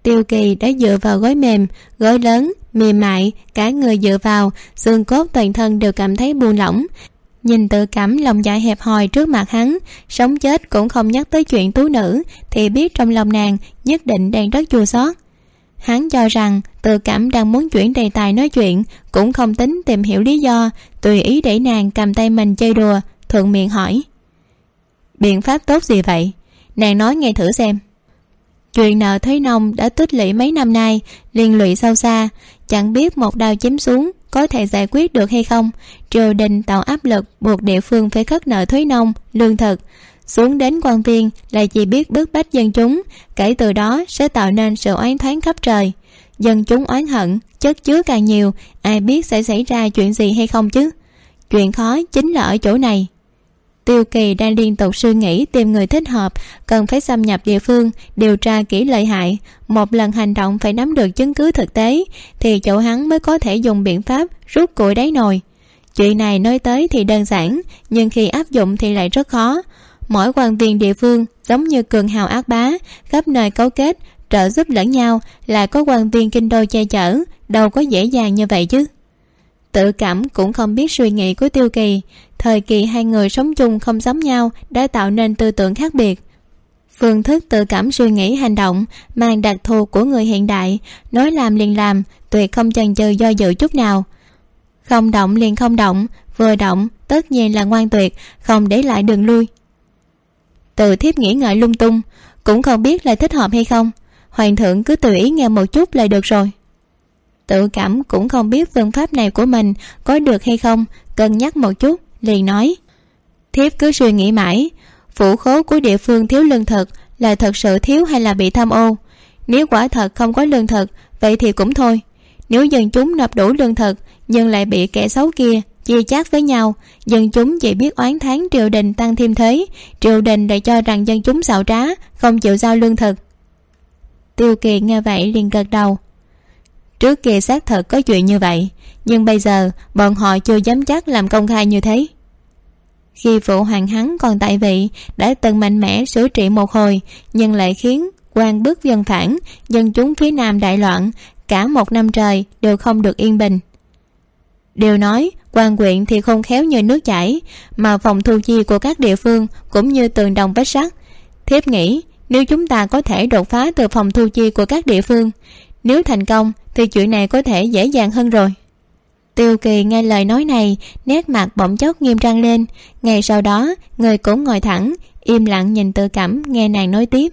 Tiêu kỳ đã dựa vào gối mềm, gối lớn, mềm mại, cả người dựa vào, xương cốt toàn thân đều cảm thấy buông lỏng. Nhìn tự cảm lòng dạ hẹp hòi trước mặt hắn, sống chết cũng không nhắc tới chuyện tú nữ, thì biết trong lòng nàng nhất định đang rất chua xót hắn cho rằng tự cảm đang muốn chuyển đề tài nói chuyện, cũng không tính tìm hiểu lý do, tùy ý để nàng cầm tay mình chơi đùa, thuận miệng hỏi. Biện pháp tốt gì vậy? Nàng nói nghe thử xem. Chuyện nợ thuế nông đã tích lũy mấy năm nay, liên lụy sâu xa, chẳng biết một đao chém xuống có thể giải quyết được hay không. Triều đình tạo áp lực buộc địa phương phải khất nợ thuế nông, lương thực xuống đến quan viên là chỉ biết bức bách dân chúng, kể từ đó sẽ tạo nên sự oán thoáng khắp trời. Dân chúng oán hận, chất chứa càng nhiều, ai biết sẽ xảy ra chuyện gì hay không chứ? Chuyện khó chính là ở chỗ này. Tiêu kỳ đang liên tục suy nghĩ tìm người thích hợp, cần phải xâm nhập địa phương, điều tra kỹ lợi hại. Một lần hành động phải nắm được chứng cứ thực tế, thì chỗ hắn mới có thể dùng biện pháp rút củi đáy nồi. Chuyện này nói tới thì đơn giản, nhưng khi áp dụng thì lại rất khó mỗi quan viên địa phương, giống như cường hào ác bá, khắp nơi cấu kết, trợ giúp lẫn nhau, là có quan viên kinh đô che chở, đâu có dễ dàng như vậy chứ. Tự cảm cũng không biết suy nghĩ của tiêu kỳ, thời kỳ hai người sống chung không giống nhau đã tạo nên tư tưởng khác biệt. Phương thức tự cảm suy nghĩ hành động mang đặc thù của người hiện đại, nói làm liền làm, tuyệt không chần chừ do dự chút nào. Không động liền không động, vừa động, tất nhiên là ngoan tuyệt, không để lại đường lui từ thiếp nghĩ ngợi lung tung, cũng không biết là thích hợp hay không. Hoàng thượng cứ tùy ý nghe một chút là được rồi. Tự cảm cũng không biết phương pháp này của mình có được hay không, cân nhắc một chút, liền nói. Thiếp cứ suy nghĩ mãi, phủ khố của địa phương thiếu lương thực là thật sự thiếu hay là bị tham ô? Nếu quả thật không có lương thực, vậy thì cũng thôi. Nếu dân chúng nộp đủ lương thực, nhưng lại bị kẻ xấu kia chia chác với nhau. Dân chúng chỉ biết oán tháng triều đình tăng thêm thế. Triều đình lại cho rằng dân chúng xạo trá, không chịu giao lương thực. Tiêu kỳ nghe vậy liền gật đầu. Trước kia xác thật có chuyện như vậy, nhưng bây giờ bọn họ chưa dám chắc làm công khai như thế. Khi phụ hoàng hắn còn tại vị, đã từng mạnh mẽ sửa trị một hồi, nhưng lại khiến quan bức dân phản, dân chúng phía nam đại loạn, cả một năm trời đều không được yên bình. Đều nói quan quyện thì không khéo như nước chảy, mà phòng thu chi của các địa phương cũng như tường đồng vách sắt. Thiếp nghĩ, nếu chúng ta có thể đột phá từ phòng thu chi của các địa phương, nếu thành công thì chuyện này có thể dễ dàng hơn rồi. Tiêu kỳ nghe lời nói này, nét mặt bỗng chốc nghiêm trang lên. Ngày sau đó, người cũng ngồi thẳng, im lặng nhìn tự cảm, nghe nàng nói tiếp.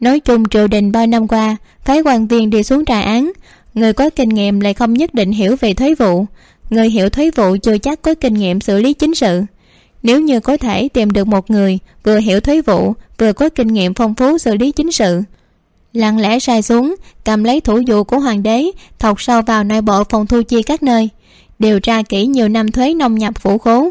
Nói chung triều đình bao năm qua, phái quan viên đi xuống trà án. Người có kinh nghiệm lại không nhất định hiểu về thuế vụ người hiểu thuế vụ chưa chắc có kinh nghiệm xử lý chính sự. Nếu như có thể tìm được một người vừa hiểu thuế vụ, vừa có kinh nghiệm phong phú xử lý chính sự. Lặng lẽ sai xuống, cầm lấy thủ dụ của hoàng đế, thọc sâu vào nội bộ phòng thu chi các nơi, điều tra kỹ nhiều năm thuế nông nhập phủ khố.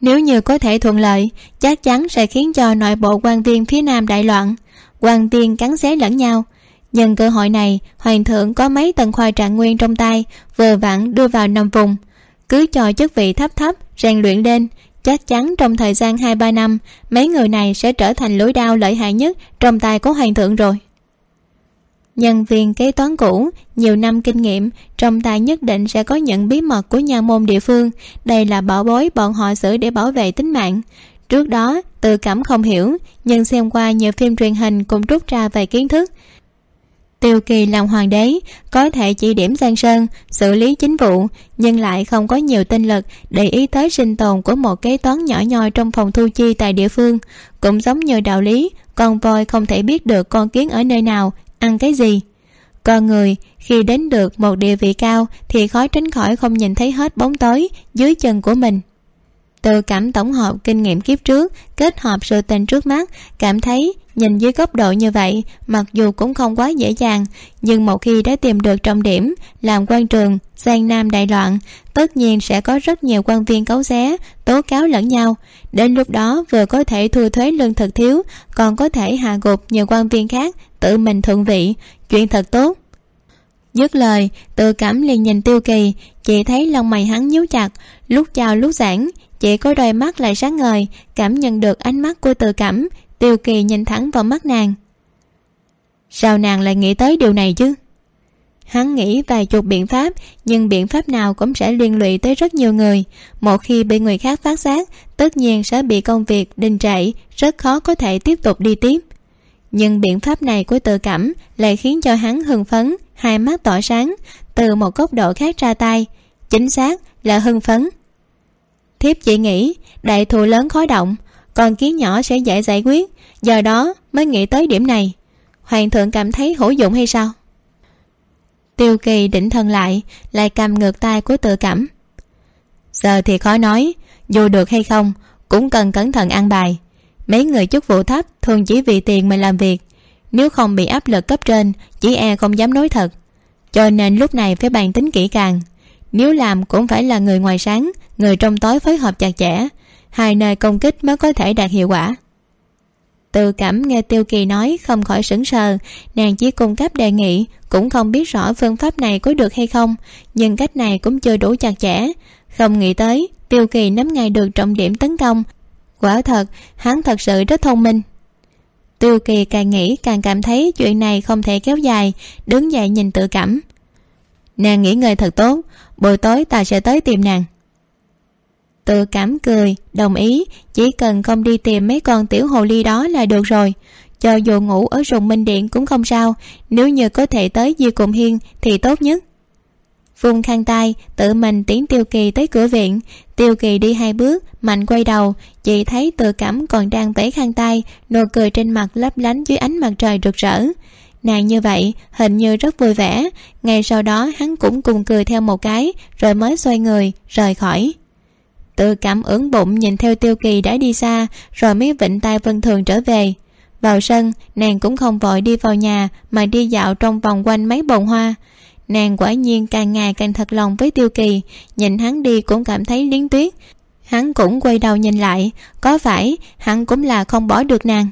Nếu như có thể thuận lợi, chắc chắn sẽ khiến cho nội bộ quan viên phía nam đại loạn. Quan viên cắn xé lẫn nhau nhân cơ hội này, hoàng thượng có mấy tầng khoai trạng nguyên trong tay, vừa vặn đưa vào năm vùng. Cứ cho chức vị thấp thấp, rèn luyện lên, chắc chắn trong thời gian hai ba năm, mấy người này sẽ trở thành lối đao lợi hại nhất trong tay của hoàng thượng rồi. Nhân viên kế toán cũ, nhiều năm kinh nghiệm, trong tay nhất định sẽ có những bí mật của nhà môn địa phương. Đây là bảo bối bọn họ xử để bảo vệ tính mạng. Trước đó tự cảm không hiểu, nhưng xem qua nhiều phim truyền hình cũng rút ra vài kiến thức tiêu kỳ làm hoàng đế, có thể chỉ điểm giang sơn, xử lý chính vụ, nhưng lại không có nhiều tinh lực để ý tới sinh tồn của một kế toán nhỏ nhoi trong phòng thu chi tại địa phương. Cũng giống như đạo lý, con voi không thể biết được con kiến ở nơi nào, ăn cái gì. Con người, khi đến được một địa vị cao thì khó tránh khỏi không nhìn thấy hết bóng tối dưới chân của mình từ cảm tổng hợp kinh nghiệm kiếp trước, kết hợp sự tình trước mắt, cảm thấy nhìn dưới góc độ như vậy, mặc dù cũng không quá dễ dàng, nhưng một khi đã tìm được trọng điểm, làm quan trường giang nam đại loạn, tất nhiên sẽ có rất nhiều quan viên cấu xé, tố cáo lẫn nhau. Đến lúc đó vừa có thể thu thuế lương thực thiếu, còn có thể hạ gục nhiều quan viên khác, tự mình thượng vị, chuyện thật tốt. Dứt lời, tự cảm liền nhìn tiêu kỳ chị thấy lông mày hắn nhíu chặt, lúc chào lúc giãn chỉ có đôi mắt lại sáng ngời, cảm nhận được ánh mắt của tự cảm, tiêu kỳ nhìn thẳng vào mắt nàng. Sao nàng lại nghĩ tới điều này chứ? Hắn nghĩ vài chục biện pháp, nhưng biện pháp nào cũng sẽ liên lụy tới rất nhiều người. Một khi bị người khác phát giác, tất nhiên sẽ bị công việc đình trệ, rất khó có thể tiếp tục đi tiếp. Nhưng biện pháp này của tự cảm lại khiến cho hắn hưng phấn, hai mắt tỏa sáng, từ một góc độ khác ra tay. Chính xác là hưng phấn thiếp chỉ nghĩ, đại thù lớn khó động, còn kiến nhỏ sẽ dễ giải quyết giờ đó mới nghĩ tới điểm này. Hoàng thượng cảm thấy hữu dụng hay sao? Tiêu kỳ định thần lại lại cầm ngược tay của tự cảm. Giờ thì khó nói, dù được hay không, cũng cần cẩn thận ăn bài. Mấy người chức vụ thấp thường chỉ vì tiền mà làm việc, nếu không bị áp lực cấp trên, chỉ e không dám nói thật. Cho nên lúc này phải bàn tính kỹ càng nếu làm cũng phải là người ngoài sáng, người trong tối phối hợp chặt chẽ. Hai nơi công kích mới có thể đạt hiệu quả. Từ cảm nghe tiêu kỳ nói không khỏi sững sờ, nàng chỉ cung cấp đề nghị, cũng không biết rõ phương pháp này có được hay không, nhưng cách này cũng chưa đủ chặt chẽ. Không nghĩ tới, tiêu kỳ nắm ngay được trọng điểm tấn công. Quả thật, hắn thật sự rất thông minh. Tiêu kỳ càng nghĩ càng cảm thấy chuyện này không thể kéo dài, đứng dậy nhìn tự cảm nàng nghỉ ngơi thật tốt. Buổi tối ta sẽ tới tìm nàng. Tự cảm cười, đồng ý. Chỉ cần không đi tìm mấy con tiểu hồ ly đó là được rồi. Cho dù ngủ ở rùng minh điện cũng không sao. Nếu như có thể tới di cùng hiên thì tốt nhất. Vung khăn tay tự mình tiến tiêu kỳ tới cửa viện. Tiêu kỳ đi hai bước, mạnh quay đầu. Chị thấy tự cảm còn đang vẫy khăn tay nụ cười trên mặt lấp lánh dưới ánh mặt trời rực rỡ nàng như vậy, hình như rất vui vẻ. Ngay sau đó, hắn cũng cùng cười theo một cái, rồi mới xoay người, rời khỏi. Tự cảm ứng bụng nhìn theo tiêu kỳ đã đi xa, rồi mới vịnh tay vân thường trở về. Vào sân, nàng cũng không vội đi vào nhà, mà đi dạo trong vòng quanh mấy bồn hoa. Nàng quả nhiên càng ngày càng thật lòng với tiêu kỳ, nhìn hắn đi cũng cảm thấy liến tuyết. Hắn cũng quay đầu nhìn lại, có phải hắn cũng là không bỏ được nàng?